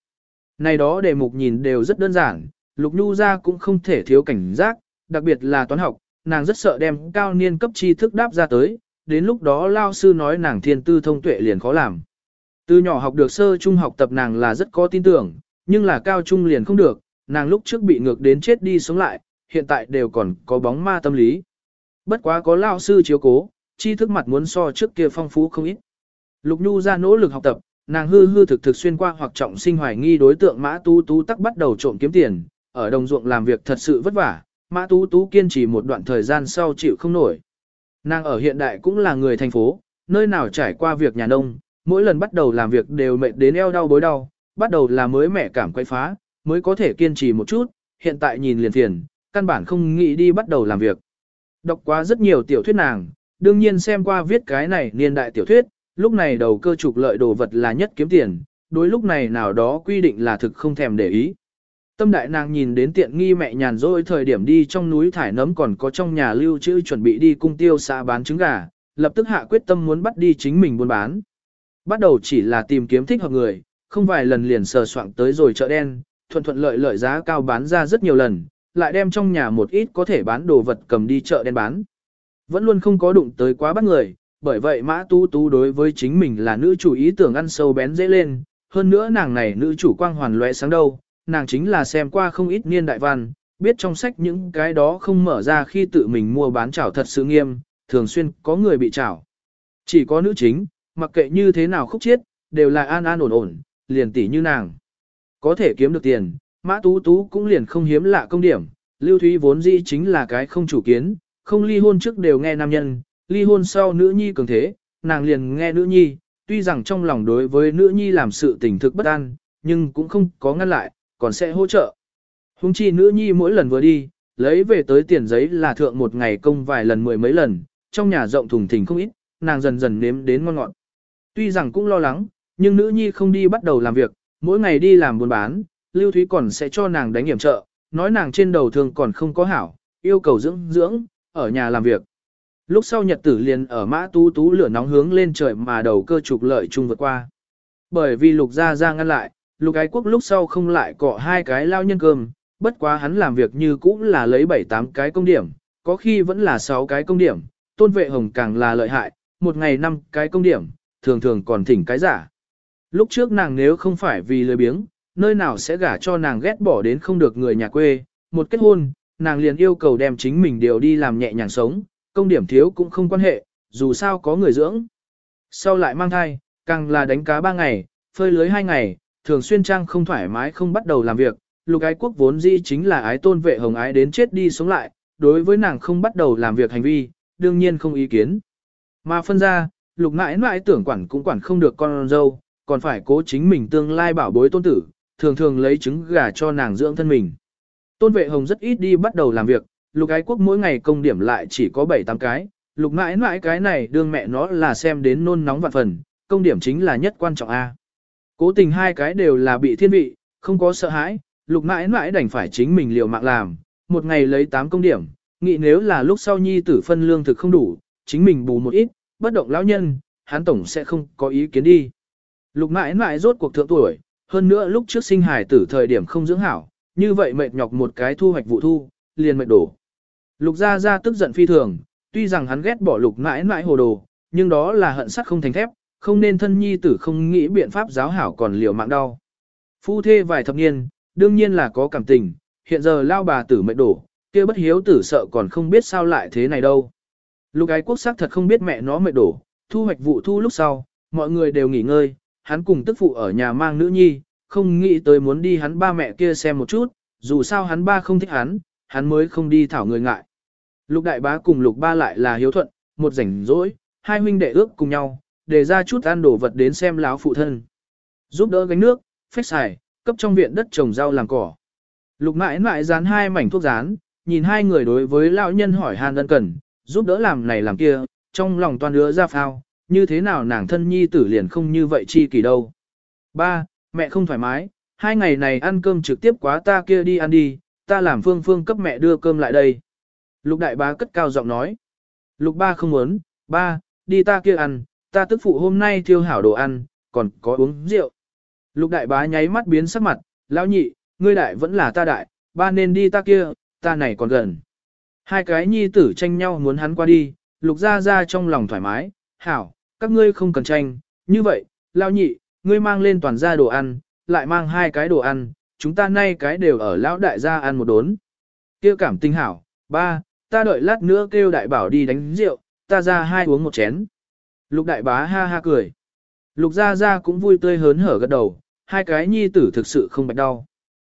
Này đó đề mục nhìn đều rất đơn giản, Lục Nhu ra cũng không thể thiếu cảnh giác, đặc biệt là toán học, nàng rất sợ đem cao niên cấp tri thức đáp ra tới, đến lúc đó lao sư nói nàng thiên tư thông tuệ liền khó làm. Từ nhỏ học được sơ trung học tập nàng là rất có tin tưởng, nhưng là cao trung liền không được, nàng lúc trước bị ngược đến chết đi sống lại, hiện tại đều còn có bóng ma tâm lý. Bất quá có lao sư chiếu cố, tri thức mặt muốn so trước kia phong phú không ít. Lục Nhu ra nỗ lực học tập, nàng hư hư thực thực xuyên qua hoặc trọng sinh hoài nghi đối tượng Mã Tú Tú tắc bắt đầu trộm kiếm tiền, ở đồng ruộng làm việc thật sự vất vả, Mã Tú Tú kiên trì một đoạn thời gian sau chịu không nổi. Nàng ở hiện đại cũng là người thành phố, nơi nào trải qua việc nhà nông, mỗi lần bắt đầu làm việc đều mệt đến eo đau bối đau, bắt đầu là mới mẻ cảm quay phá, mới có thể kiên trì một chút, hiện tại nhìn liền thiền, căn bản không nghĩ đi bắt đầu làm việc. Đọc qua rất nhiều tiểu thuyết nàng, đương nhiên xem qua viết cái này niên đại tiểu thuyết, lúc này đầu cơ trục lợi đồ vật là nhất kiếm tiền, đối lúc này nào đó quy định là thực không thèm để ý. Tâm đại nàng nhìn đến tiện nghi mẹ nhàn rỗi thời điểm đi trong núi thải nấm còn có trong nhà lưu trữ chuẩn bị đi cung tiêu xã bán trứng gà, lập tức hạ quyết tâm muốn bắt đi chính mình buôn bán. Bắt đầu chỉ là tìm kiếm thích hợp người, không vài lần liền sờ soạn tới rồi chợ đen, thuận thuận lợi lợi giá cao bán ra rất nhiều lần, lại đem trong nhà một ít có thể bán đồ vật cầm đi chợ đen bán. Vẫn luôn không có đụng tới quá bắt người, bởi vậy mã tu tú đối với chính mình là nữ chủ ý tưởng ăn sâu bén dễ lên, hơn nữa nàng này nữ chủ quang hoàn lóe sáng đâu, nàng chính là xem qua không ít niên đại văn, biết trong sách những cái đó không mở ra khi tự mình mua bán chảo thật sự nghiêm, thường xuyên có người bị chảo. Chỉ có nữ chính, mặc kệ như thế nào khúc chiết, đều là an an ổn ổn, liền tỷ như nàng. Có thể kiếm được tiền, mã tú tú cũng liền không hiếm lạ công điểm, lưu thúy vốn dĩ chính là cái không chủ kiến, không ly hôn trước đều nghe nam nhân, ly hôn sau nữ nhi cường thế, nàng liền nghe nữ nhi, tuy rằng trong lòng đối với nữ nhi làm sự tình thực bất an, nhưng cũng không có ngăn lại, còn sẽ hỗ trợ. Hùng chi nữ nhi mỗi lần vừa đi, lấy về tới tiền giấy là thượng một ngày công vài lần mười mấy lần, trong nhà rộng thùng thình không ít, nàng dần dần nếm đến ngon ngọt. Tuy rằng cũng lo lắng, nhưng nữ nhi không đi bắt đầu làm việc, mỗi ngày đi làm buôn bán, Lưu Thúy còn sẽ cho nàng đánh hiểm trợ, nói nàng trên đầu thường còn không có hảo, yêu cầu dưỡng dưỡng, ở nhà làm việc. Lúc sau nhật tử liền ở mã tú tú lửa nóng hướng lên trời mà đầu cơ trục lợi chung vượt qua. Bởi vì lục gia ra ngăn lại, lục ái quốc lúc sau không lại cọ hai cái lao nhân cơm, bất quá hắn làm việc như cũ là lấy 7-8 cái công điểm, có khi vẫn là 6 cái công điểm, tôn vệ hồng càng là lợi hại, một ngày 5 cái công điểm, thường thường còn thỉnh cái giả. Lúc trước nàng nếu không phải vì lười biếng, nơi nào sẽ gả cho nàng ghét bỏ đến không được người nhà quê, một kết hôn, nàng liền yêu cầu đem chính mình điều đi làm nhẹ nhàng sống, công điểm thiếu cũng không quan hệ, dù sao có người dưỡng. Sau lại mang thai, càng là đánh cá 3 ngày, phơi lưới 2 ngày, thường xuyên trang không thoải mái không bắt đầu làm việc, lục ái quốc vốn dĩ chính là ái tôn vệ hồng ái đến chết đi sống lại, đối với nàng không bắt đầu làm việc hành vi, đương nhiên không ý kiến. Mà phân ra, lục mãi mãi tưởng quản cũng quản không được con dâu, còn phải cố chính mình tương lai bảo bối tôn tử, thường thường lấy trứng gà cho nàng dưỡng thân mình. Tôn vệ hồng rất ít đi bắt đầu làm việc, lục ái quốc mỗi ngày công điểm lại chỉ có 7-8 cái, lục mãi mãi cái này đương mẹ nó là xem đến nôn nóng vạn phần, công điểm chính là nhất quan trọng A. Cố tình hai cái đều là bị thiên vị, không có sợ hãi, lục mãi mãi đành phải chính mình liều mạng làm, một ngày lấy 8 công điểm, nghĩ nếu là lúc sau nhi tử phân lương thực không đủ, chính mình bù một ít, bất động lão nhân, hắn tổng sẽ không có ý kiến đi. Lục mãi mãi rốt cuộc thượng tuổi, hơn nữa lúc trước sinh hài tử thời điểm không dưỡng hảo, như vậy mệt nhọc một cái thu hoạch vụ thu, liền mệt đổ. Lục gia gia tức giận phi thường, tuy rằng hắn ghét bỏ lục mãi mãi hồ đồ, nhưng đó là hận sắt không thành thép, không nên thân nhi tử không nghĩ biện pháp giáo hảo còn liều mạng đau. Phu thê vài thập niên, đương nhiên là có cảm tình, hiện giờ lao bà tử mệt đổ, kia bất hiếu tử sợ còn không biết sao lại thế này đâu. Lục ái quốc sắc thật không biết mẹ nó mệt đổ, thu hoạch vụ thu lúc sau, mọi người đều nghỉ ngơi, hắn cùng tức phụ ở nhà mang nữ nhi, không nghĩ tới muốn đi hắn ba mẹ kia xem một chút, dù sao hắn ba không thích hắn, hắn mới không đi thảo người ngại. Lục đại bá cùng lục ba lại là hiếu thuận, một rảnh rỗi, hai huynh đệ ước cùng nhau, để ra chút ăn đồ vật đến xem láo phụ thân. Giúp đỡ gánh nước, phách xài, cấp trong viện đất trồng rau làm cỏ. Lục mãi mãi dán hai mảnh thuốc dán, nhìn hai người đối với lão nhân hỏi han ân cần, giúp đỡ làm này làm kia, trong lòng toàn đứa ra phao, như thế nào nàng thân nhi tử liền không như vậy chi kỳ đâu. Ba, mẹ không thoải mái, hai ngày này ăn cơm trực tiếp quá ta kia đi ăn đi, ta làm phương phương cấp mẹ đưa cơm lại đây. Lục đại bá cất cao giọng nói. Lục ba không muốn, ba, đi ta kia ăn, ta tức phụ hôm nay thiêu hảo đồ ăn, còn có uống rượu. Lục đại bá nháy mắt biến sắc mặt, lão nhị, ngươi đại vẫn là ta đại, ba nên đi ta kia, ta này còn gần. Hai cái nhi tử tranh nhau muốn hắn qua đi, lục ra ra trong lòng thoải mái, hảo, các ngươi không cần tranh, như vậy, lão nhị, ngươi mang lên toàn gia đồ ăn, lại mang hai cái đồ ăn, chúng ta nay cái đều ở lão đại gia ăn một đốn. Kêu cảm tinh hảo, ba, ta đợi lát nữa kêu đại bảo đi đánh rượu, ta ra hai uống một chén. Lục đại bá ha ha cười. Lục Gia Gia cũng vui tươi hớn hở gật đầu, hai cái nhi tử thực sự không bạch đau.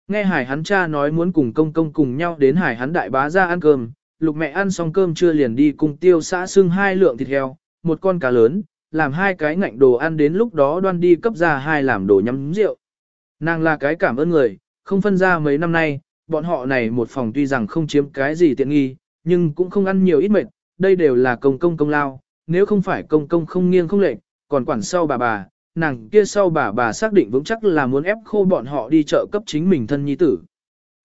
Nghe hải hắn cha nói muốn cùng công công cùng nhau đến hải hắn đại bá ra ăn cơm, lục mẹ ăn xong cơm chưa liền đi cùng tiêu xã xưng hai lượng thịt heo, một con cá lớn, làm hai cái ngạnh đồ ăn đến lúc đó đoan đi cấp ra hai làm đồ nhắm rượu. Nàng là cái cảm ơn người, không phân ra mấy năm nay, bọn họ này một phòng tuy rằng không chiếm cái gì tiện nghi, nhưng cũng không ăn nhiều ít mệt, đây đều là công công công lao, nếu không phải công công không nghiêng không lệch, còn quản sau bà bà, nàng kia sau bà bà xác định vững chắc là muốn ép khô bọn họ đi chợ cấp chính mình thân nhi tử.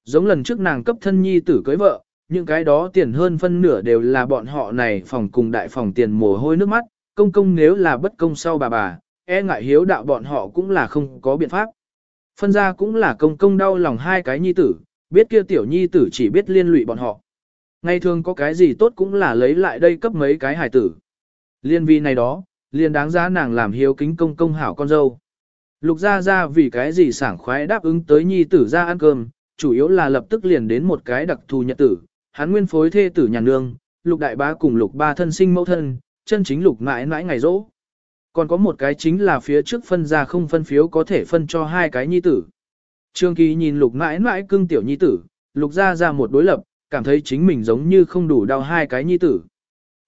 Giống lần trước nàng cấp thân nhi tử cưới vợ, những cái đó tiền hơn phân nửa đều là bọn họ này phòng cùng đại phòng tiền mồ hôi nước mắt, công công nếu là bất công sau bà bà, e ngại hiếu đạo bọn họ cũng là không có biện pháp. Phân ra cũng là công công đau lòng hai cái nhi tử, biết kia tiểu nhi tử chỉ biết liên lụy bọn họ. Ngày thường có cái gì tốt cũng là lấy lại đây cấp mấy cái hài tử. Liên vi này đó, liền đáng giá nàng làm hiếu kính công công hảo con dâu. Lục ra ra vì cái gì sảng khoái đáp ứng tới nhi tử ra ăn cơm, chủ yếu là lập tức liền đến một cái đặc thù nhật tử, hắn nguyên phối thê tử nhà nương, lục đại bá cùng lục ba thân sinh mẫu thân, chân chính lục mãi mãi ngày rỗ. Còn có một cái chính là phía trước phân ra không phân phiếu có thể phân cho hai cái nhi tử. Trương Kỳ nhìn lục mãi mãi cưng tiểu nhi tử, lục ra ra một đối lập, cảm thấy chính mình giống như không đủ đau hai cái nhi tử.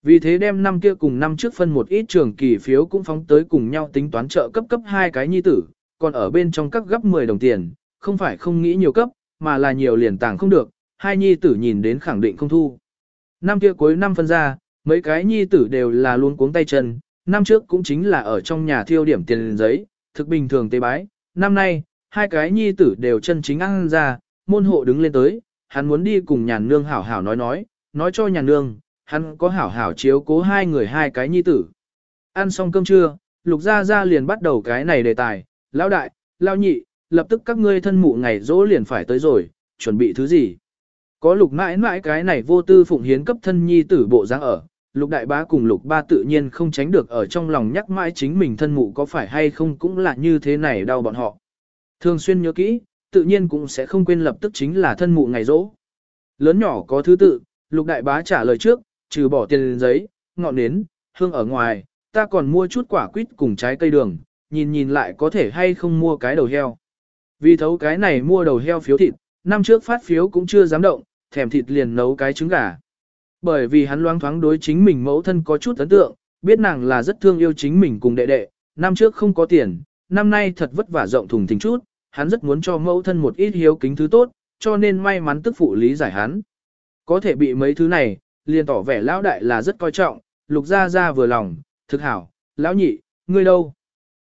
Vì thế đem năm kia cùng năm trước phân một ít trường kỳ phiếu cũng phóng tới cùng nhau tính toán trợ cấp cấp hai cái nhi tử, còn ở bên trong các gấp 10 đồng tiền, không phải không nghĩ nhiều cấp, mà là nhiều liền tàng không được, hai nhi tử nhìn đến khẳng định không thu. Năm kia cuối năm phân ra, mấy cái nhi tử đều là luôn cuống tay chân, năm trước cũng chính là ở trong nhà thiêu điểm tiền giấy, thực bình thường tế bái, năm nay, hai cái nhi tử đều chân chính ăn ra, môn hộ đứng lên tới, hắn muốn đi cùng nhàn nương hảo hảo nói nói, nói cho nhàn nương, hắn có hảo hảo chiếu cố hai người hai cái nhi tử. Ăn xong cơm trưa, lục gia gia liền bắt đầu cái này đề tài, lão đại, lão nhị, lập tức các ngươi thân mụ ngày dỗ liền phải tới rồi, chuẩn bị thứ gì. Có lục mãi mãi cái này vô tư phụng hiến cấp thân nhi tử bộ dáng ở, lục đại bá cùng lục ba tự nhiên không tránh được ở trong lòng nhắc mãi chính mình thân mụ có phải hay không cũng là như thế này đau bọn họ. Thường xuyên nhớ kỹ, tự nhiên cũng sẽ không quên lập tức chính là thân mụ ngày rỗ. Lớn nhỏ có thứ tự, lục đại bá trả lời trước, trừ bỏ tiền giấy, ngọn nến, hương ở ngoài, ta còn mua chút quả quýt cùng trái cây đường, nhìn nhìn lại có thể hay không mua cái đầu heo. Vì thấu cái này mua đầu heo phiếu thịt, năm trước phát phiếu cũng chưa dám động, thèm thịt liền nấu cái trứng gà. Bởi vì hắn loáng thoáng đối chính mình mẫu thân có chút ấn tượng, biết nàng là rất thương yêu chính mình cùng đệ đệ, năm trước không có tiền, năm nay thật vất vả rộng thùng thình chút, hắn rất muốn cho mẫu thân một ít hiếu kính thứ tốt, cho nên may mắn tức phụ lý giải hắn. Có thể bị mấy thứ này, liền tỏ vẻ lão đại là rất coi trọng, lục gia gia vừa lòng, thực hảo, lão nhị, ngươi đâu?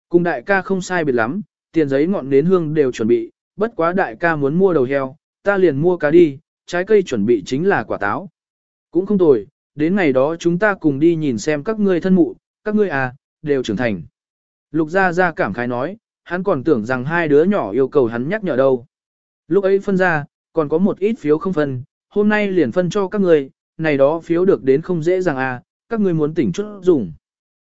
Cùng đại ca không sai biệt lắm, tiền giấy ngọn nến hương đều chuẩn bị, bất quá đại ca muốn mua đầu heo, ta liền mua cá đi, trái cây chuẩn bị chính là quả táo. Cũng không tồi, đến ngày đó chúng ta cùng đi nhìn xem các ngươi thân mụ, các ngươi à, đều trưởng thành. Lục gia gia cảm khái nói, hắn còn tưởng rằng hai đứa nhỏ yêu cầu hắn nhắc nhở đâu. Lúc ấy phân ra, còn có một ít phiếu không phân, hôm nay liền phân cho các ngươi, này đó phiếu được đến không dễ dàng à, các ngươi muốn tỉnh chút dùng.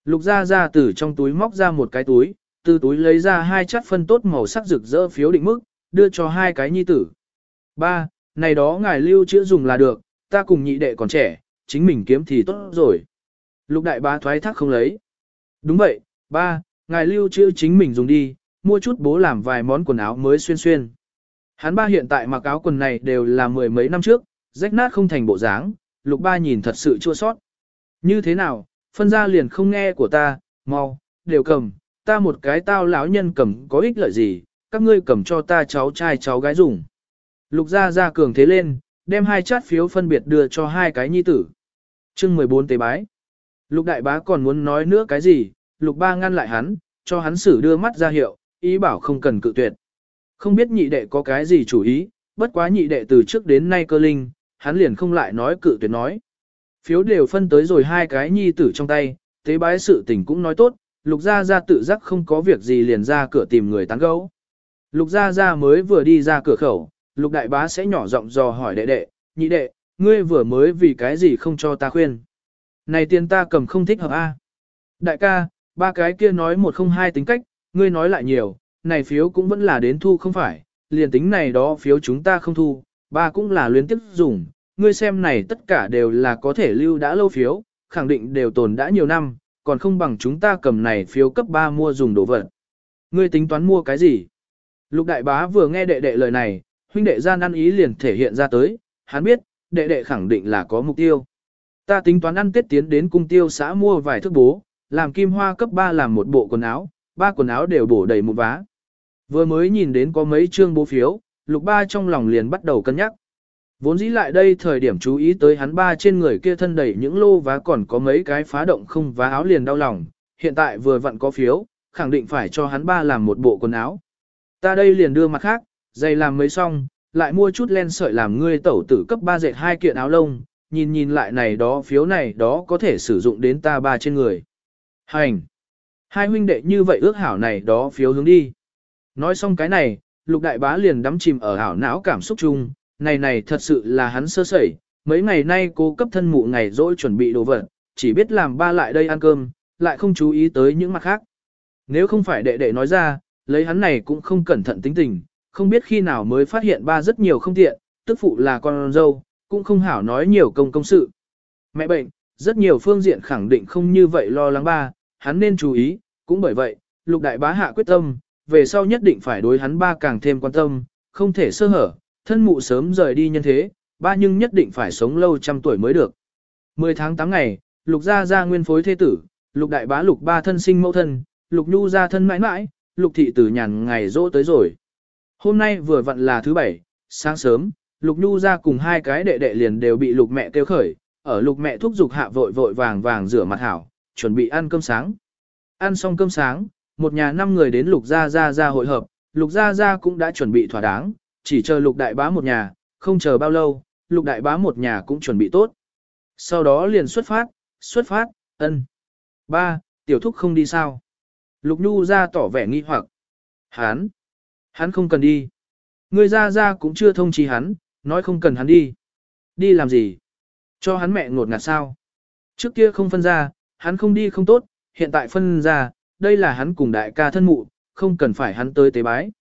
Lục gia gia từ trong túi móc ra một cái túi, từ túi lấy ra hai chát phân tốt màu sắc rực rỡ phiếu định mức, đưa cho hai cái nhi tử. Ba, này đó ngài lưu chữa dùng là được, ta cùng nhị đệ còn trẻ, chính mình kiếm thì tốt rồi. Lục đại bá thoái thác không lấy. Đúng vậy, ba, ngài lưu trữ chính mình dùng đi, mua chút bố làm vài món quần áo mới xuyên xuyên. Hắn ba hiện tại mặc áo quần này đều là mười mấy năm trước, rách nát không thành bộ dáng, lục ba nhìn thật sự chua sót. Như thế nào, phân ra liền không nghe của ta, mau, đều cầm, ta một cái tao lão nhân cầm có ích lợi gì, các ngươi cầm cho ta cháu trai cháu gái dùng. Lục gia gia cường thế lên, đem hai chát phiếu phân biệt đưa cho hai cái nhi tử. chương 14 tế bái. Lục đại bá còn muốn nói nữa cái gì, lục ba ngăn lại hắn, cho hắn xử đưa mắt ra hiệu, ý bảo không cần cự tuyệt. Không biết nhị đệ có cái gì chủ ý, bất quá nhị đệ từ trước đến nay cơ linh, hắn liền không lại nói cự tuyệt nói. Phiếu đều phân tới rồi hai cái nhi tử trong tay, tế bái sự tình cũng nói tốt, lục gia gia tự giác không có việc gì liền ra cửa tìm người tán gấu. Lục gia gia mới vừa đi ra cửa khẩu, lục đại bá sẽ nhỏ giọng dò hỏi đệ đệ, nhị đệ, ngươi vừa mới vì cái gì không cho ta khuyên. Này tiền ta cầm không thích hợp a. Đại ca, ba cái kia nói một không hai tính cách, ngươi nói lại nhiều, này phiếu cũng vẫn là đến thu không phải, liền tính này đó phiếu chúng ta không thu, ba cũng là luyến tiếp dùng, ngươi xem này tất cả đều là có thể lưu đã lâu phiếu, khẳng định đều tồn đã nhiều năm, còn không bằng chúng ta cầm này phiếu cấp 3 mua dùng đồ vật. Ngươi tính toán mua cái gì? Lục đại bá vừa nghe đệ đệ lời này, huynh đệ gian ăn ý liền thể hiện ra tới, hắn biết, đệ đệ khẳng định là có mục tiêu. Ta tính toán ăn tết tiến đến cung tiêu xã mua vài thước bố, làm kim hoa cấp 3 làm một bộ quần áo, ba quần áo đều bổ đầy một vá. Vừa mới nhìn đến có mấy chương bố phiếu, lục ba trong lòng liền bắt đầu cân nhắc. Vốn dĩ lại đây thời điểm chú ý tới hắn ba trên người kia thân đầy những lô vá còn có mấy cái phá động không vá áo liền đau lòng, hiện tại vừa vặn có phiếu, khẳng định phải cho hắn ba làm một bộ quần áo. Ta đây liền đưa mặt khác, giày làm mấy xong, lại mua chút len sợi làm ngươi tẩu tử cấp Ba dệt hai kiện áo lông, nhìn nhìn lại này đó phiếu này đó có thể sử dụng đến ta ba trên người. Hành! Hai huynh đệ như vậy ước hảo này đó phiếu hướng đi. Nói xong cái này, lục đại bá liền đắm chìm ở ảo não cảm xúc chung, này này thật sự là hắn sơ sẩy, mấy ngày nay cô cấp thân mụ ngày dỗi chuẩn bị đồ vật, chỉ biết làm ba lại đây ăn cơm, lại không chú ý tới những mặt khác. Nếu không phải đệ đệ nói ra, lấy hắn này cũng không cẩn thận tính tình, không biết khi nào mới phát hiện ba rất nhiều không tiện, tức phụ là con dâu, cũng không hảo nói nhiều công công sự. Mẹ bệnh, rất nhiều phương diện khẳng định không như vậy lo lắng ba, hắn nên chú ý, cũng bởi vậy, lục đại bá hạ quyết tâm, về sau nhất định phải đối hắn ba càng thêm quan tâm, không thể sơ hở, thân mụ sớm rời đi nhân thế, ba nhưng nhất định phải sống lâu trăm tuổi mới được. 10 tháng 8 ngày, lục gia gia nguyên phối thế tử, lục đại bá lục ba thân sinh mẫu thân, lục nhu gia thân mãi mãi, lục thị tử nhàn ngày dỗ tới rồi. Hôm nay vừa vặn là thứ bảy, sáng sớm, lục nhu gia cùng hai cái đệ đệ liền đều bị lục mẹ kêu khởi, ở lục mẹ thúc giục hạ vội vội vàng vàng rửa mặt hảo, chuẩn bị ăn cơm sáng. Ăn xong cơm sáng, một nhà năm người đến lục gia gia gia hội hợp, lục gia gia cũng đã chuẩn bị thỏa đáng, chỉ chờ lục đại bá một nhà, không chờ bao lâu, lục đại bá một nhà cũng chuẩn bị tốt. Sau đó liền xuất phát, xuất phát, ân. Ba, tiểu thúc không đi sao? Lục Nhu ra tỏ vẻ nghi hoặc. Hắn, hắn không cần đi. Người ra ra cũng chưa thông chi hắn, nói không cần hắn đi. Đi làm gì? Cho hắn mẹ ngột ngạt sao? Trước kia không phân ra, hắn không đi không tốt, hiện tại phân ra, đây là hắn cùng đại ca thân mụ, không cần phải hắn tới tế bái.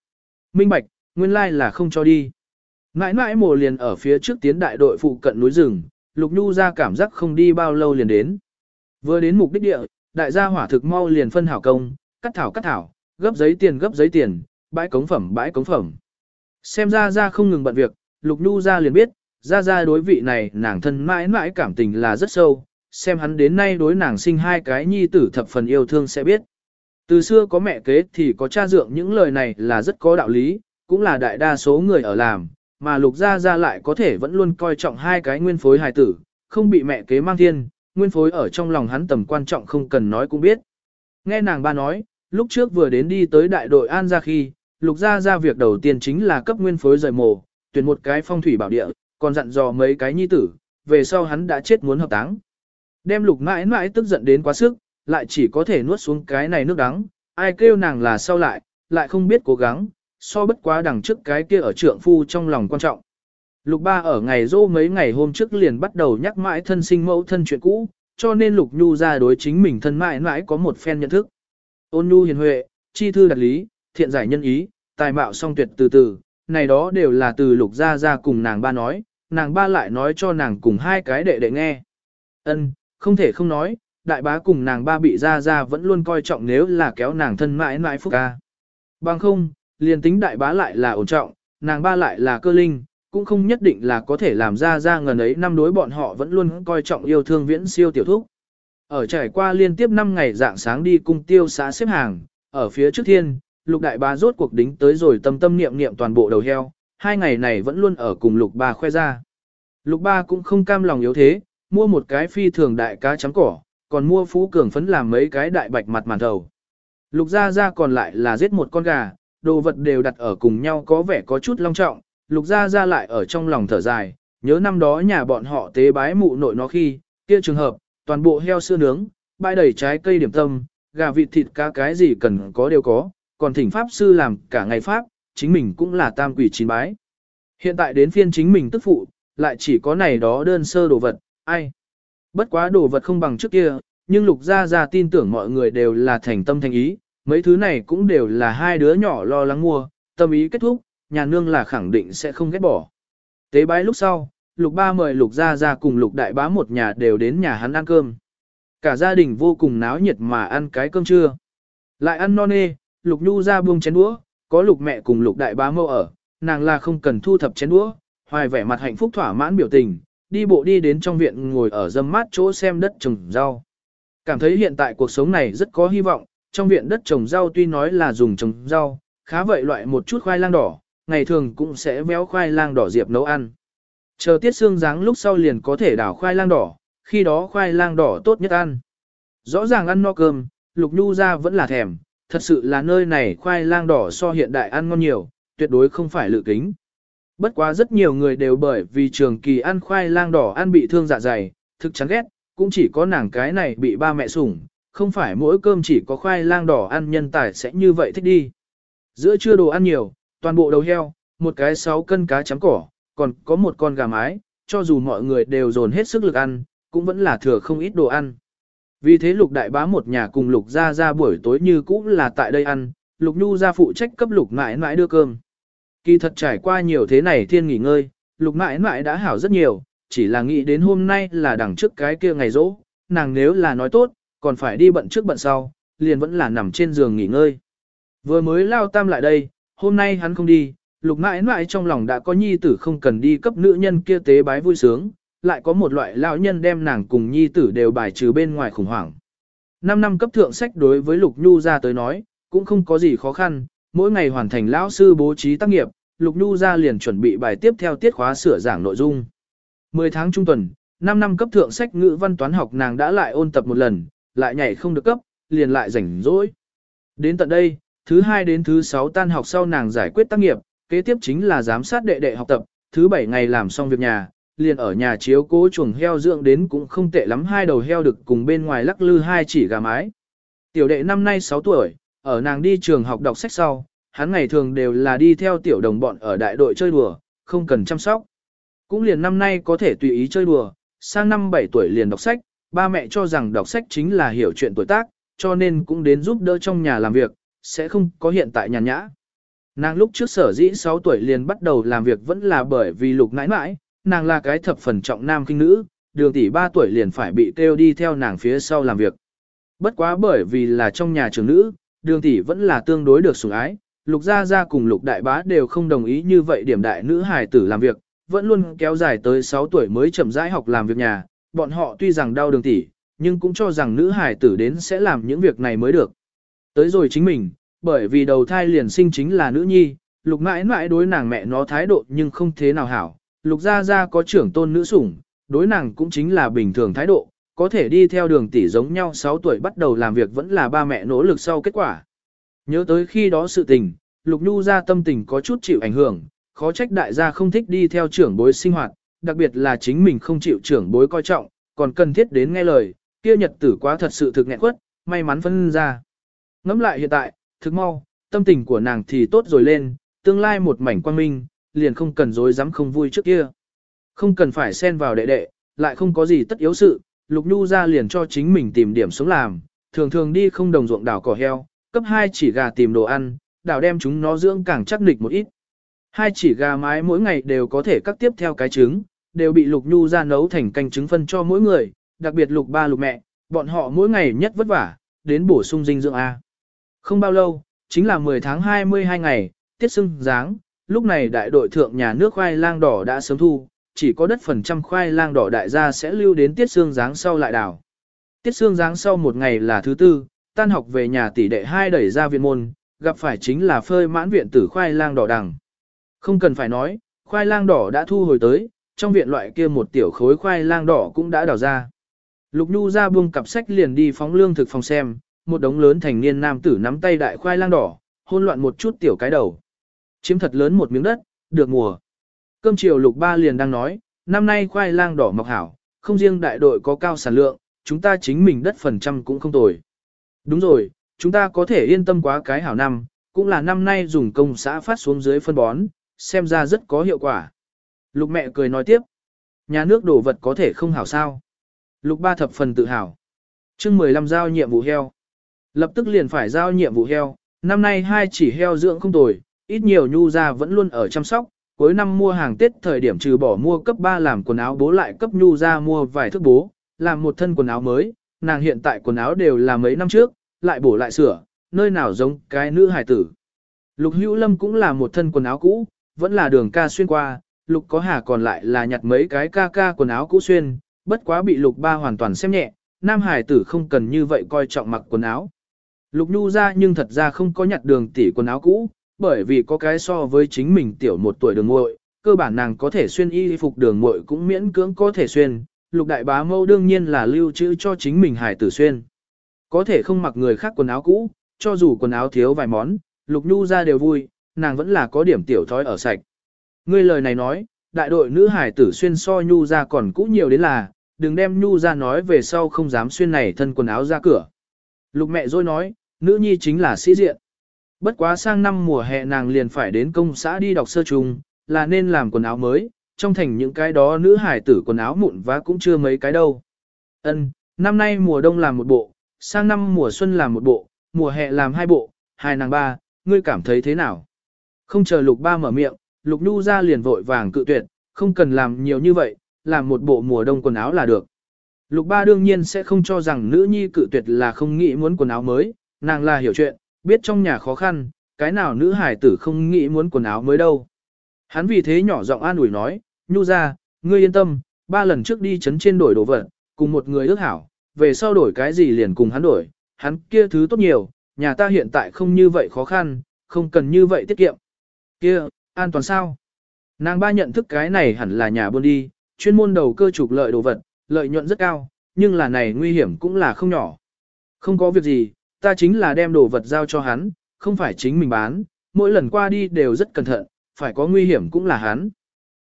Minh Bạch, nguyên lai là không cho đi. Mãi mãi mồ liền ở phía trước tiến đại đội phụ cận núi rừng, Lục Nhu ra cảm giác không đi bao lâu liền đến. Vừa đến mục đích địa, đại gia hỏa thực mau liền phân hảo công, cắt thảo cắt thảo, gấp giấy tiền gấp giấy tiền, bãi cống phẩm bãi cống phẩm. Xem ra ra không ngừng bận việc, Lục Nhu ra liền biết, ra ra đối vị này nàng thân mãi mãi cảm tình là rất sâu, xem hắn đến nay đối nàng sinh hai cái nhi tử thập phần yêu thương sẽ biết. Từ xưa có mẹ kế thì có cha dượng những lời này là rất có đạo lý, cũng là đại đa số người ở làm, mà lục gia gia lại có thể vẫn luôn coi trọng hai cái nguyên phối hài tử, không bị mẹ kế mang thiên, nguyên phối ở trong lòng hắn tầm quan trọng không cần nói cũng biết. Nghe nàng ba nói, lúc trước vừa đến đi tới đại đội An Gia khi, lục gia gia việc đầu tiên chính là cấp nguyên phối rời mồ, tuyển một cái phong thủy bảo địa, còn dặn dò mấy cái nhi tử, về sau hắn đã chết muốn hợp táng. Đem lục mãi mãi tức giận đến quá sức, lại chỉ có thể nuốt xuống cái này nước đắng, ai kêu nàng là sau lại, lại không biết cố gắng, so bất quá đằng trước cái kia ở trượng phu trong lòng quan trọng. Lục ba ở ngày dô mấy ngày hôm trước liền bắt đầu nhắc mãi thân sinh mẫu thân chuyện cũ, cho nên lục nhu ra đối chính mình thân mãi mãi có một phen nhận thức. Ôn nhu hiền huệ, chi thư đặt lý, thiện giải nhân ý, tài mạo song tuyệt từ từ, này đó đều là từ lục gia ra cùng nàng ba nói, nàng ba lại nói cho nàng cùng hai cái đệ đệ nghe. Ân, không thể không nói, đại bá cùng nàng ba bị ra ra vẫn luôn coi trọng nếu là kéo nàng thân mãi mãi phúc ca. Bằng không, liền tính đại bá lại là ổn trọng, nàng ba lại là cơ linh, cũng không nhất định là có thể làm ra ra ngần ấy năm đối bọn họ vẫn luôn coi trọng yêu thương viễn siêu tiểu thúc. Ở trải qua liên tiếp 5 ngày dạng sáng đi cung tiêu xã xếp hàng, ở phía trước thiên, lục đại bá rốt cuộc đính tới rồi tâm tâm niệm niệm toàn bộ đầu heo, hai ngày này vẫn luôn ở cùng lục ba khoe ra. Lục ba cũng không cam lòng yếu thế, mua một cái phi thường đại cá trắng cỏ, còn mua phú cường phấn làm mấy cái đại bạch mặt màn thầu. Lục gia gia còn lại là giết một con gà, đồ vật đều đặt ở cùng nhau có vẻ có chút long trọng, lục gia gia lại ở trong lòng thở dài, nhớ năm đó nhà bọn họ tế bái mụ nội nó khi, kia trường hợp, toàn bộ heo sữa nướng, bãi đầy trái cây điểm tâm, gà vịt thịt cá cái gì cần có đều có, còn thỉnh pháp sư làm cả ngày pháp, chính mình cũng là tam quỷ chín bái. Hiện tại đến phiên chính mình tức phụ, lại chỉ có này đó đơn sơ đồ vật, ai. Bất quá đồ vật không bằng trước kia, nhưng lục gia gia tin tưởng mọi người đều là thành tâm thành ý, mấy thứ này cũng đều là hai đứa nhỏ lo lắng mua, tâm ý kết thúc, nhà nương là khẳng định sẽ không ghét bỏ. Tế bái lúc sau, lục ba mời lục gia gia cùng lục đại bá một nhà đều đến nhà hắn ăn cơm. Cả gia đình vô cùng náo nhiệt mà ăn cái cơm trưa. Lại ăn non nê, Lục Nhu ra buông chén đũa, có Lục mẹ cùng Lục đại bá mâu ở, nàng là không cần thu thập chén đũa, hoài vẻ mặt hạnh phúc thỏa mãn biểu tình, đi bộ đi đến trong viện ngồi ở dâm mát chỗ xem đất trồng rau. Cảm thấy hiện tại cuộc sống này rất có hy vọng, trong viện đất trồng rau tuy nói là dùng trồng rau, khá vậy loại một chút khoai lang đỏ, ngày thường cũng sẽ véo khoai lang đỏ diệp nấu ăn. Chờ tiết xương dáng lúc sau liền có thể đảo khoai lang đỏ, khi đó khoai lang đỏ tốt nhất ăn. Rõ ràng ăn no cơm, Lục Nhu ra vẫn là thèm, thật sự là nơi này khoai lang đỏ so hiện đại ăn ngon nhiều, tuyệt đối không phải lự kính. Bất quá rất nhiều người đều bởi vì trường kỳ ăn khoai lang đỏ ăn bị thương dạ dày, thực chán ghét, cũng chỉ có nàng cái này bị ba mẹ sủng, không phải mỗi cơm chỉ có khoai lang đỏ ăn nhân tài sẽ như vậy thích đi. Giữa trưa đồ ăn nhiều, toàn bộ đầu heo, một cái 6 cân cá chấm cỏ, còn có một con gà mái, cho dù mọi người đều dồn hết sức lực ăn, cũng vẫn là thừa không ít đồ ăn. Vì thế lục đại bá một nhà cùng lục ra ra buổi tối như cũ là tại đây ăn, lục nhu ra phụ trách cấp lục mãi mãi đưa cơm. Kỳ thật trải qua nhiều thế này thiên nghỉ ngơi, lục mãi mãi đã hảo rất nhiều, chỉ là nghĩ đến hôm nay là đằng trước cái kia ngày rỗ, nàng nếu là nói tốt, còn phải đi bận trước bận sau, liền vẫn là nằm trên giường nghỉ ngơi. Vừa mới lao tam lại đây, hôm nay hắn không đi, lục mãi mãi trong lòng đã có nhi tử không cần đi cấp nữ nhân kia tế bái vui sướng, lại có một loại lão nhân đem nàng cùng nhi tử đều bài trừ bên ngoài khủng hoảng. Năm năm cấp thượng sách đối với Lục Nhu ra tới nói, cũng không có gì khó khăn, mỗi ngày hoàn thành lão sư bố trí tác nghiệp, Lục Nhu ra liền chuẩn bị bài tiếp theo tiết khóa sửa giảng nội dung. 10 tháng trung tuần, 5 năm cấp thượng sách ngữ văn toán học nàng đã lại ôn tập một lần, lại nhảy không được cấp, liền lại rảnh rỗi. Đến tận đây, thứ hai đến thứ sáu tan học sau nàng giải quyết tác nghiệp, kế tiếp chính là giám sát đệ đệ học tập, thứ bảy ngày làm xong việc nhà, liền ở nhà chiếu cố chuồng heo dưỡng đến cũng không tệ lắm hai đầu heo được cùng bên ngoài lắc lư hai chỉ gà mái. Tiểu đệ năm nay 6 tuổi, ở nàng đi trường học đọc sách sau, hắn ngày thường đều là đi theo tiểu đồng bọn ở đại đội chơi đùa, không cần chăm sóc. Cũng liền năm nay có thể tùy ý chơi đùa, sang năm 7 tuổi liền đọc sách, ba mẹ cho rằng đọc sách chính là hiểu chuyện tuổi tác, cho nên cũng đến giúp đỡ trong nhà làm việc, sẽ không có hiện tại nhàn nhã. Nàng lúc trước sở dĩ 6 tuổi liền bắt đầu làm việc vẫn là bởi vì lục nãi nãi, nàng là cái thập phần trọng nam kinh nữ, đường tỷ 3 tuổi liền phải bị kêu đi theo nàng phía sau làm việc. Bất quá bởi vì là trong nhà trưởng nữ, đường tỷ vẫn là tương đối được sủng ái, lục gia gia cùng lục đại bá đều không đồng ý như vậy điểm đại nữ hài tử làm việc, vẫn luôn kéo dài tới 6 tuổi mới chậm rãi học làm việc nhà, bọn họ tuy rằng đau đường tỷ, nhưng cũng cho rằng nữ hài tử đến sẽ làm những việc này mới được. Tới rồi chính mình, bởi vì đầu thai liền sinh chính là nữ nhi, lục mãi mãi đối nàng mẹ nó thái độ nhưng không thế nào hảo, lục gia gia có trưởng tôn nữ sủng, đối nàng cũng chính là bình thường thái độ, có thể đi theo đường tỷ giống nhau 6 tuổi bắt đầu làm việc vẫn là ba mẹ nỗ lực sau kết quả. Nhớ tới khi đó sự tình, lục nhu gia tâm tình có chút chịu ảnh hưởng, khó trách đại gia không thích đi theo trưởng bối sinh hoạt, đặc biệt là chính mình không chịu trưởng bối coi trọng, còn cần thiết đến nghe lời, kia nhật tử quá thật sự thực nghẹn quất, may mắn phân ra. Ngắm lại hiện tại, thực mau, tâm tình của nàng thì tốt rồi lên, tương lai một mảnh quang minh, liền không cần dối dám không vui trước kia. Không cần phải xen vào đệ đệ, lại không có gì tất yếu sự, Lục Nhu ra liền cho chính mình tìm điểm sống làm, thường thường đi không đồng ruộng đảo cỏ heo, cấp hai chỉ gà tìm đồ ăn, đảo đem chúng nó dưỡng càng chắc nịch một ít. Hai chỉ gà mái mỗi ngày đều có thể cắt tiếp theo cái trứng, đều bị Lục Nhu ra nấu thành canh trứng phân cho mỗi người, đặc biệt Lục ba Lục mẹ, bọn họ mỗi ngày nhất vất vả, đến bổ sung dinh dưỡng A. Không bao lâu, chính là 10 tháng 22 ngày, tiết sưng dáng, lúc này đại đội thượng nhà nước khoai lang đỏ đã sớm thu, chỉ có đất phần trăm khoai lang đỏ đại gia sẽ lưu đến tiết xương dáng sau lại đảo. Tiết xương dáng sau một ngày là thứ tư, tan học về nhà tỷ đệ hai đẩy ra viện môn, gặp phải chính là phơi mãn viện tử khoai lang đỏ đằng. Không cần phải nói, khoai lang đỏ đã thu hồi tới, trong viện loại kia một tiểu khối khoai lang đỏ cũng đã đào ra. Lục Nhu ra buông cặp sách liền đi phóng lương thực phòng xem, một đống lớn thành niên nam tử nắm tay đại khoai lang đỏ, hôn loạn một chút tiểu cái đầu. Chiếm thật lớn một miếng đất, được mùa. Cơm chiều lục ba liền đang nói, năm nay khoai lang đỏ mọc hảo, không riêng đại đội có cao sản lượng, chúng ta chính mình đất phần trăm cũng không tồi. Đúng rồi, chúng ta có thể yên tâm quá cái hảo năm, cũng là năm nay dùng công xã phát xuống dưới phân bón, xem ra rất có hiệu quả. Lục mẹ cười nói tiếp, nhà nước đổ vật có thể không hảo sao. Lục ba thập phần tự hào. chương 15 giao nhiệm vụ heo. Lập tức liền phải giao nhiệm vụ heo, năm nay hai chỉ heo dưỡng không tồi, ít nhiều nhu ra vẫn luôn ở chăm sóc, cuối năm mua hàng Tết thời điểm trừ bỏ mua cấp 3 làm quần áo bố lại cấp nhu ra mua vài thước bố, làm một thân quần áo mới, nàng hiện tại quần áo đều là mấy năm trước, lại bổ lại sửa, nơi nào giống cái nữ hài tử. Lục hữu lâm cũng là một thân quần áo cũ, vẫn là đường ca xuyên qua, lục có hà còn lại là nhặt mấy cái ca ca quần áo cũ xuyên, bất quá bị lục ba hoàn toàn xem nhẹ, nam hải tử không cần như vậy coi trọng mặc quần áo. Lục nhu ra nhưng thật ra không có nhặt đường tỷ quần áo cũ, bởi vì có cái so với chính mình tiểu một tuổi đường muội, cơ bản nàng có thể xuyên y phục đường muội cũng miễn cưỡng có thể xuyên, lục đại bá mâu đương nhiên là lưu trữ cho chính mình hải tử xuyên. Có thể không mặc người khác quần áo cũ, cho dù quần áo thiếu vài món, lục nhu ra đều vui, nàng vẫn là có điểm tiểu thói ở sạch. Ngươi lời này nói, đại đội nữ hải tử xuyên so nhu ra còn cũ nhiều đến là, đừng đem nhu ra nói về sau không dám xuyên này thân quần áo ra cửa. Lục mẹ rồi nói, nữ nhi chính là sĩ diện. Bất quá sang năm mùa hè nàng liền phải đến công xã đi đọc sơ trung, là nên làm quần áo mới, trong thành những cái đó nữ hải tử quần áo mụn vá cũng chưa mấy cái đâu. Ân, năm nay mùa đông làm một bộ, sang năm mùa xuân làm một bộ, mùa hè làm hai bộ, hai nàng ba, ngươi cảm thấy thế nào? Không chờ lục ba mở miệng, lục nu ra liền vội vàng cự tuyệt, không cần làm nhiều như vậy, làm một bộ mùa đông quần áo là được. Lục ba đương nhiên sẽ không cho rằng nữ nhi cự tuyệt là không nghĩ muốn quần áo mới, nàng là hiểu chuyện, biết trong nhà khó khăn, cái nào nữ hải tử không nghĩ muốn quần áo mới đâu. Hắn vì thế nhỏ giọng an ủi nói, nhu ra, ngươi yên tâm, ba lần trước đi chấn trên đổi đồ vật, cùng một người ước hảo, về sau đổi cái gì liền cùng hắn đổi, hắn kia thứ tốt nhiều, nhà ta hiện tại không như vậy khó khăn, không cần như vậy tiết kiệm. Kia, an toàn sao? Nàng ba nhận thức cái này hẳn là nhà buôn đi, chuyên môn đầu cơ trục lợi đồ vật, lợi nhuận rất cao, nhưng là này nguy hiểm cũng là không nhỏ. Không có việc gì, ta chính là đem đồ vật giao cho hắn, không phải chính mình bán, mỗi lần qua đi đều rất cẩn thận, phải có nguy hiểm cũng là hắn.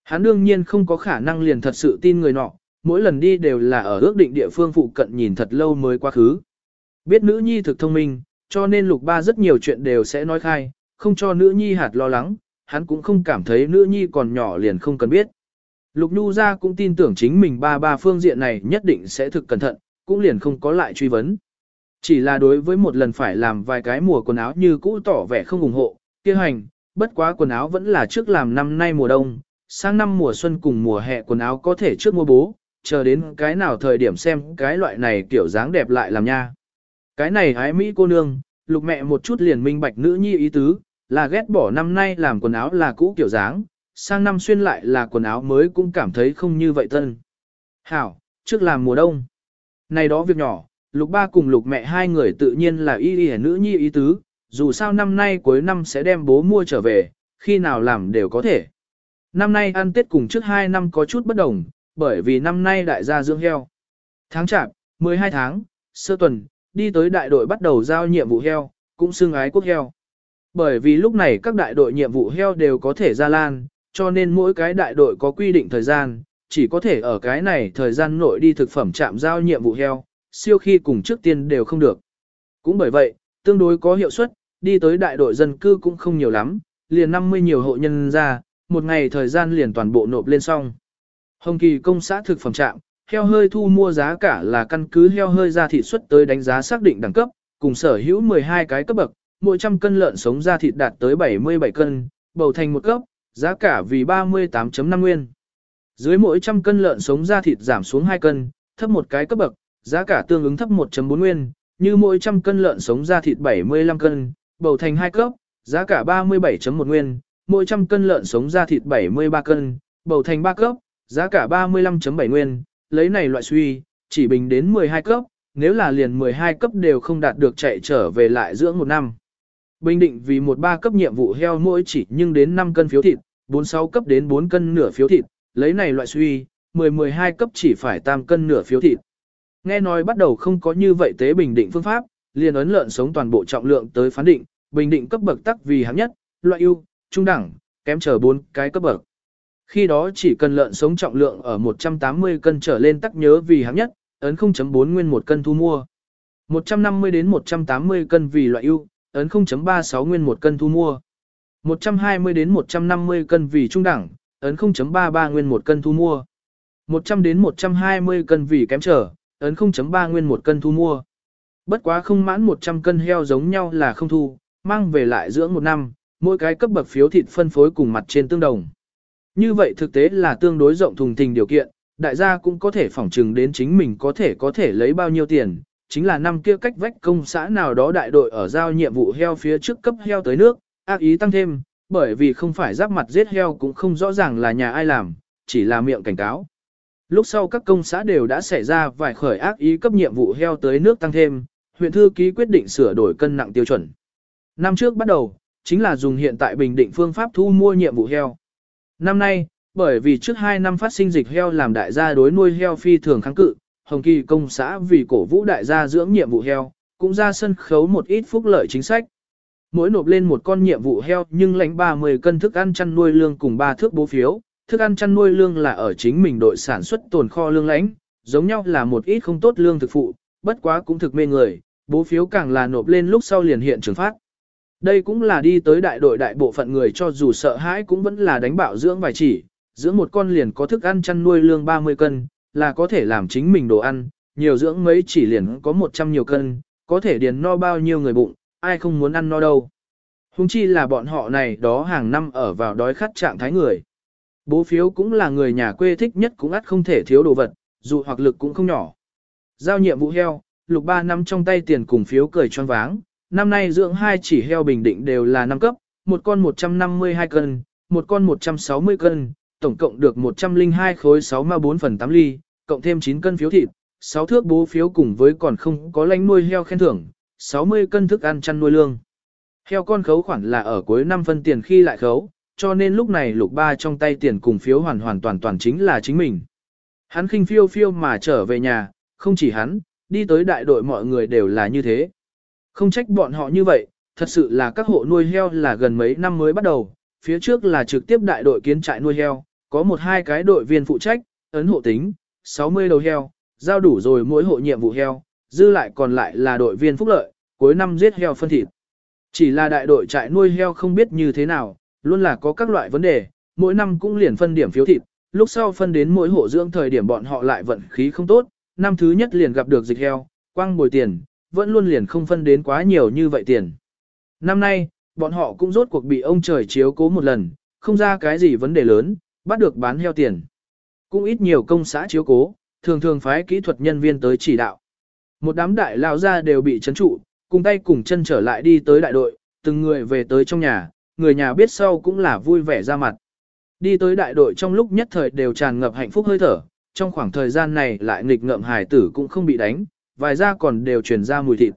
Hắn đương nhiên không có khả năng liền thật sự tin người nọ, mỗi lần đi đều là ở ước định địa phương phụ cận nhìn thật lâu mới quá khứ. Biết nữ nhi thực thông minh, cho nên lục ba rất nhiều chuyện đều sẽ nói khai, không cho nữ nhi hạt lo lắng, hắn cũng không cảm thấy nữ nhi còn nhỏ liền không cần biết. Lục Nhu ra cũng tin tưởng chính mình ba ba phương diện này nhất định sẽ thực cẩn thận, cũng liền không có lại truy vấn. Chỉ là đối với một lần phải làm vài cái mùa quần áo như cũ tỏ vẻ không ủng hộ, kia hành, bất quá quần áo vẫn là trước làm năm nay mùa đông, sang năm mùa xuân cùng mùa hè quần áo có thể trước mua bố, chờ đến cái nào thời điểm xem cái loại này kiểu dáng đẹp lại làm nha. Cái này hái Mỹ cô nương, lục mẹ một chút liền minh bạch nữ nhi ý tứ, là ghét bỏ năm nay làm quần áo là cũ kiểu dáng, sang năm xuyên lại là quần áo mới cũng cảm thấy không như vậy thân. Hảo, trước làm mùa đông. Này đó việc nhỏ, lục ba cùng lục mẹ hai người tự nhiên là y y nữ nhi ý tứ, dù sao năm nay cuối năm sẽ đem bố mua trở về, khi nào làm đều có thể. Năm nay ăn Tết cùng trước hai năm có chút bất đồng, bởi vì năm nay đại gia dưỡng heo. Tháng chạp, 12 tháng, sơ tuần, đi tới đại đội bắt đầu giao nhiệm vụ heo, cũng xưng ái quốc heo. Bởi vì lúc này các đại đội nhiệm vụ heo đều có thể ra lan, cho nên mỗi cái đại đội có quy định thời gian, chỉ có thể ở cái này thời gian nội đi thực phẩm chạm giao nhiệm vụ heo, siêu khi cùng trước tiên đều không được. Cũng bởi vậy, tương đối có hiệu suất, đi tới đại đội dân cư cũng không nhiều lắm, liền 50 nhiều hộ nhân ra, một ngày thời gian liền toàn bộ nộp lên xong. Hồng Kỳ công xã thực phẩm trạm, heo hơi thu mua giá cả là căn cứ heo hơi ra thịt xuất tới đánh giá xác định đẳng cấp, cùng sở hữu 12 cái cấp bậc, mỗi trăm cân lợn sống ra thịt đạt tới 77 cân, bầu thành một cấp, giá cả vì 38.5 nguyên. Dưới mỗi trăm cân lợn sống ra thịt giảm xuống 2 cân, thấp một cái cấp bậc, giá cả tương ứng thấp 1.4 nguyên, như mỗi trăm cân lợn sống ra thịt 75 cân, bầu thành 2 cấp, giá cả 37.1 nguyên, mỗi trăm cân lợn sống ra thịt 73 cân, bầu thành 3 cấp, giá cả 35.7 nguyên, lấy này loại suy, chỉ bình đến 12 cấp, nếu là liền 12 cấp đều không đạt được chạy trở về lại dưỡng một năm. Bình định vì một ba cấp nhiệm vụ heo mỗi chỉ nhưng đến 5 cân phiếu thịt, 46 cấp đến 4 cân nửa phiếu thịt, lấy này loại suy, 10-12 cấp chỉ phải tam cân nửa phiếu thịt. Nghe nói bắt đầu không có như vậy tế bình định phương pháp, liền ấn lợn sống toàn bộ trọng lượng tới phán định, bình định cấp bậc tắc vì hạng nhất, loại ưu, trung đẳng, kém chờ 4 cái cấp bậc. Khi đó chỉ cần lợn sống trọng lượng ở 180 cân trở lên tắc nhớ vì hạng nhất, ấn 0.4 nguyên một cân thu mua. 150 đến 180 cân vì loại ưu, ấn 0.36 nguyên một cân thu mua. 120 đến 150 cân vì trung đẳng, ấn 0.33 nguyên một cân thu mua. 100 đến 120 cân vì kém trở, ấn 0.3 nguyên một cân thu mua. Bất quá không mãn 100 cân heo giống nhau là không thu, mang về lại dưỡng một năm, mỗi cái cấp bậc phiếu thịt phân phối cùng mặt trên tương đồng. Như vậy thực tế là tương đối rộng thùng tình điều kiện, đại gia cũng có thể phỏng trừng đến chính mình có thể có thể lấy bao nhiêu tiền, chính là năm kia cách vách công xã nào đó đại đội ở giao nhiệm vụ heo phía trước cấp heo tới nước, ác ý tăng thêm, bởi vì không phải giáp mặt giết heo cũng không rõ ràng là nhà ai làm, chỉ là miệng cảnh cáo. Lúc sau các công xã đều đã xảy ra vài khởi ác ý cấp nhiệm vụ heo tới nước tăng thêm, huyện thư ký quyết định sửa đổi cân nặng tiêu chuẩn. Năm trước bắt đầu, chính là dùng hiện tại bình định phương pháp thu mua nhiệm vụ heo. Năm nay, bởi vì trước 2 năm phát sinh dịch heo làm đại gia đối nuôi heo phi thường kháng cự, Hồng Kỳ công xã vì cổ vũ đại gia dưỡng nhiệm vụ heo, cũng ra sân khấu một ít phúc lợi chính sách. Mỗi nộp lên một con nhiệm vụ heo nhưng lãnh 30 cân thức ăn chăn nuôi lương cùng 3 thước bố phiếu, thức ăn chăn nuôi lương là ở chính mình đội sản xuất tồn kho lương lãnh, giống nhau là một ít không tốt lương thực phụ, bất quá cũng thực mê người, bố phiếu càng là nộp lên lúc sau liền hiện trường phát. Đây cũng là đi tới đại đội đại bộ phận người cho dù sợ hãi cũng vẫn là đánh bạo dưỡng vài chỉ, dưỡng một con liền có thức ăn chăn nuôi lương 30 cân, là có thể làm chính mình đồ ăn, nhiều dưỡng mấy chỉ liền có 100 nhiều cân, có thể điền no bao nhiêu người bụng, ai không muốn ăn no đâu. Hùng chi là bọn họ này đó hàng năm ở vào đói khát trạng thái người. Bố phiếu cũng là người nhà quê thích nhất cũng ắt không thể thiếu đồ vật, dù hoặc lực cũng không nhỏ. Giao nhiệm vụ heo, lục ba năm trong tay tiền cùng phiếu cười choáng váng, năm nay dưỡng hai chỉ heo bình định đều là năm cấp, một con 152 cân, một con 160 cân, tổng cộng được 102 khối 6 ma 4 phần 8 ly, cộng thêm 9 cân phiếu thịt, 6 thước bố phiếu cùng với còn không có lánh nuôi heo khen thưởng, 60 cân thức ăn chăn nuôi lương. Heo con khấu khoản là ở cuối năm phân tiền khi lại khấu, cho nên lúc này lục ba trong tay tiền cùng phiếu hoàn hoàn toàn toàn chính là chính mình. Hắn khinh phiêu phiêu mà trở về nhà, không chỉ hắn, đi tới đại đội mọi người đều là như thế. Không trách bọn họ như vậy, thật sự là các hộ nuôi heo là gần mấy năm mới bắt đầu, phía trước là trực tiếp đại đội kiến trại nuôi heo, có một hai cái đội viên phụ trách, ấn hộ tính, 60 đầu heo, giao đủ rồi mỗi hộ nhiệm vụ heo, dư lại còn lại là đội viên phúc lợi, cuối năm giết heo phân thịt. Chỉ là đại đội trại nuôi heo không biết như thế nào, luôn là có các loại vấn đề, mỗi năm cũng liền phân điểm phiếu thịt, lúc sau phân đến mỗi hộ dưỡng thời điểm bọn họ lại vận khí không tốt, năm thứ nhất liền gặp được dịch heo, quăng bồi tiền, vẫn luôn liền không phân đến quá nhiều như vậy tiền. Năm nay, bọn họ cũng rốt cuộc bị ông trời chiếu cố một lần, không ra cái gì vấn đề lớn, bắt được bán heo tiền. Cũng ít nhiều công xã chiếu cố, thường thường phái kỹ thuật nhân viên tới chỉ đạo. Một đám đại lao ra đều bị chấn trụ, cùng tay cùng chân trở lại đi tới đại đội, từng người về tới trong nhà, người nhà biết sau cũng là vui vẻ ra mặt. Đi tới đại đội trong lúc nhất thời đều tràn ngập hạnh phúc hơi thở, trong khoảng thời gian này lại nghịch ngợm hải tử cũng không bị đánh, vài da còn đều truyền ra mùi thịt.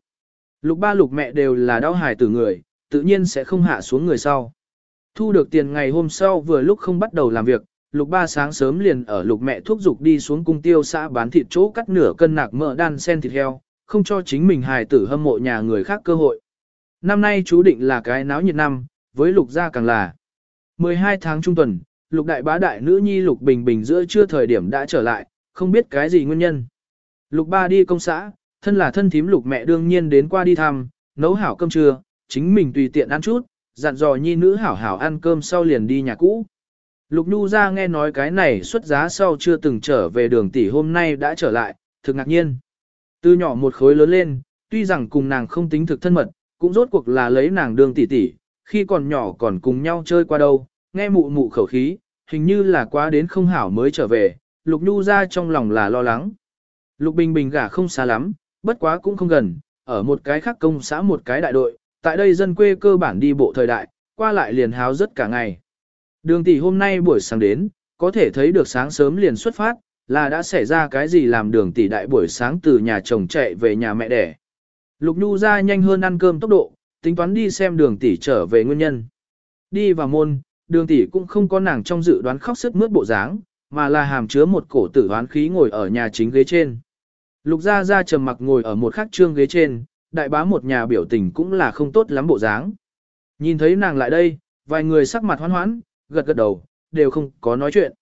Lục ba lục mẹ đều là đau hải tử người, tự nhiên sẽ không hạ xuống người sau. Thu được tiền ngày hôm sau vừa lúc không bắt đầu làm việc, lục ba sáng sớm liền ở lục mẹ thuốc dục đi xuống cung tiêu xã bán thịt chỗ cắt nửa cân nạc mỡ đan sen thịt heo, không cho chính mình hài tử hâm mộ nhà người khác cơ hội. Năm nay chú định là cái náo nhiệt năm, với lục gia càng là. 12 tháng trung tuần, lục đại bá đại nữ nhi lục bình bình giữa trưa thời điểm đã trở lại, không biết cái gì nguyên nhân. Lục ba đi công xã, thân là thân thím lục mẹ đương nhiên đến qua đi thăm, nấu hảo cơm trưa, chính mình tùy tiện ăn chút, dặn dò nhi nữ hảo hảo ăn cơm sau liền đi nhà cũ. Lục Nhu ra nghe nói cái này xuất giá sau chưa từng trở về đường tỷ hôm nay đã trở lại, thực ngạc nhiên. Từ nhỏ một khối lớn lên, tuy rằng cùng nàng không tính thực thân mật, cũng rốt cuộc là lấy nàng đường tỷ tỷ, khi còn nhỏ còn cùng nhau chơi qua đâu, nghe mụ mụ khẩu khí, hình như là quá đến không hảo mới trở về, Lục Nhu ra trong lòng là lo lắng. Lục Bình Bình gả không xa lắm, bất quá cũng không gần, ở một cái khác công xã một cái đại đội, tại đây dân quê cơ bản đi bộ thời đại, qua lại liền háo rất cả ngày. Đường tỷ hôm nay buổi sáng đến, có thể thấy được sáng sớm liền xuất phát, là đã xảy ra cái gì làm đường tỷ đại buổi sáng từ nhà chồng chạy về nhà mẹ đẻ. Lục Nhu ra nhanh hơn ăn cơm tốc độ, tính toán đi xem đường tỷ trở về nguyên nhân. Đi vào môn, đường tỷ cũng không có nàng trong dự đoán khóc sức mướt bộ dáng, mà là hàm chứa một cổ tử hoán khí ngồi ở nhà chính ghế trên. Lục gia gia trầm mặc ngồi ở một khắc trương ghế trên, đại bá một nhà biểu tình cũng là không tốt lắm bộ dáng. Nhìn thấy nàng lại đây, vài người sắc mặt hoan hoãn, gật gật đầu, đều không có nói chuyện.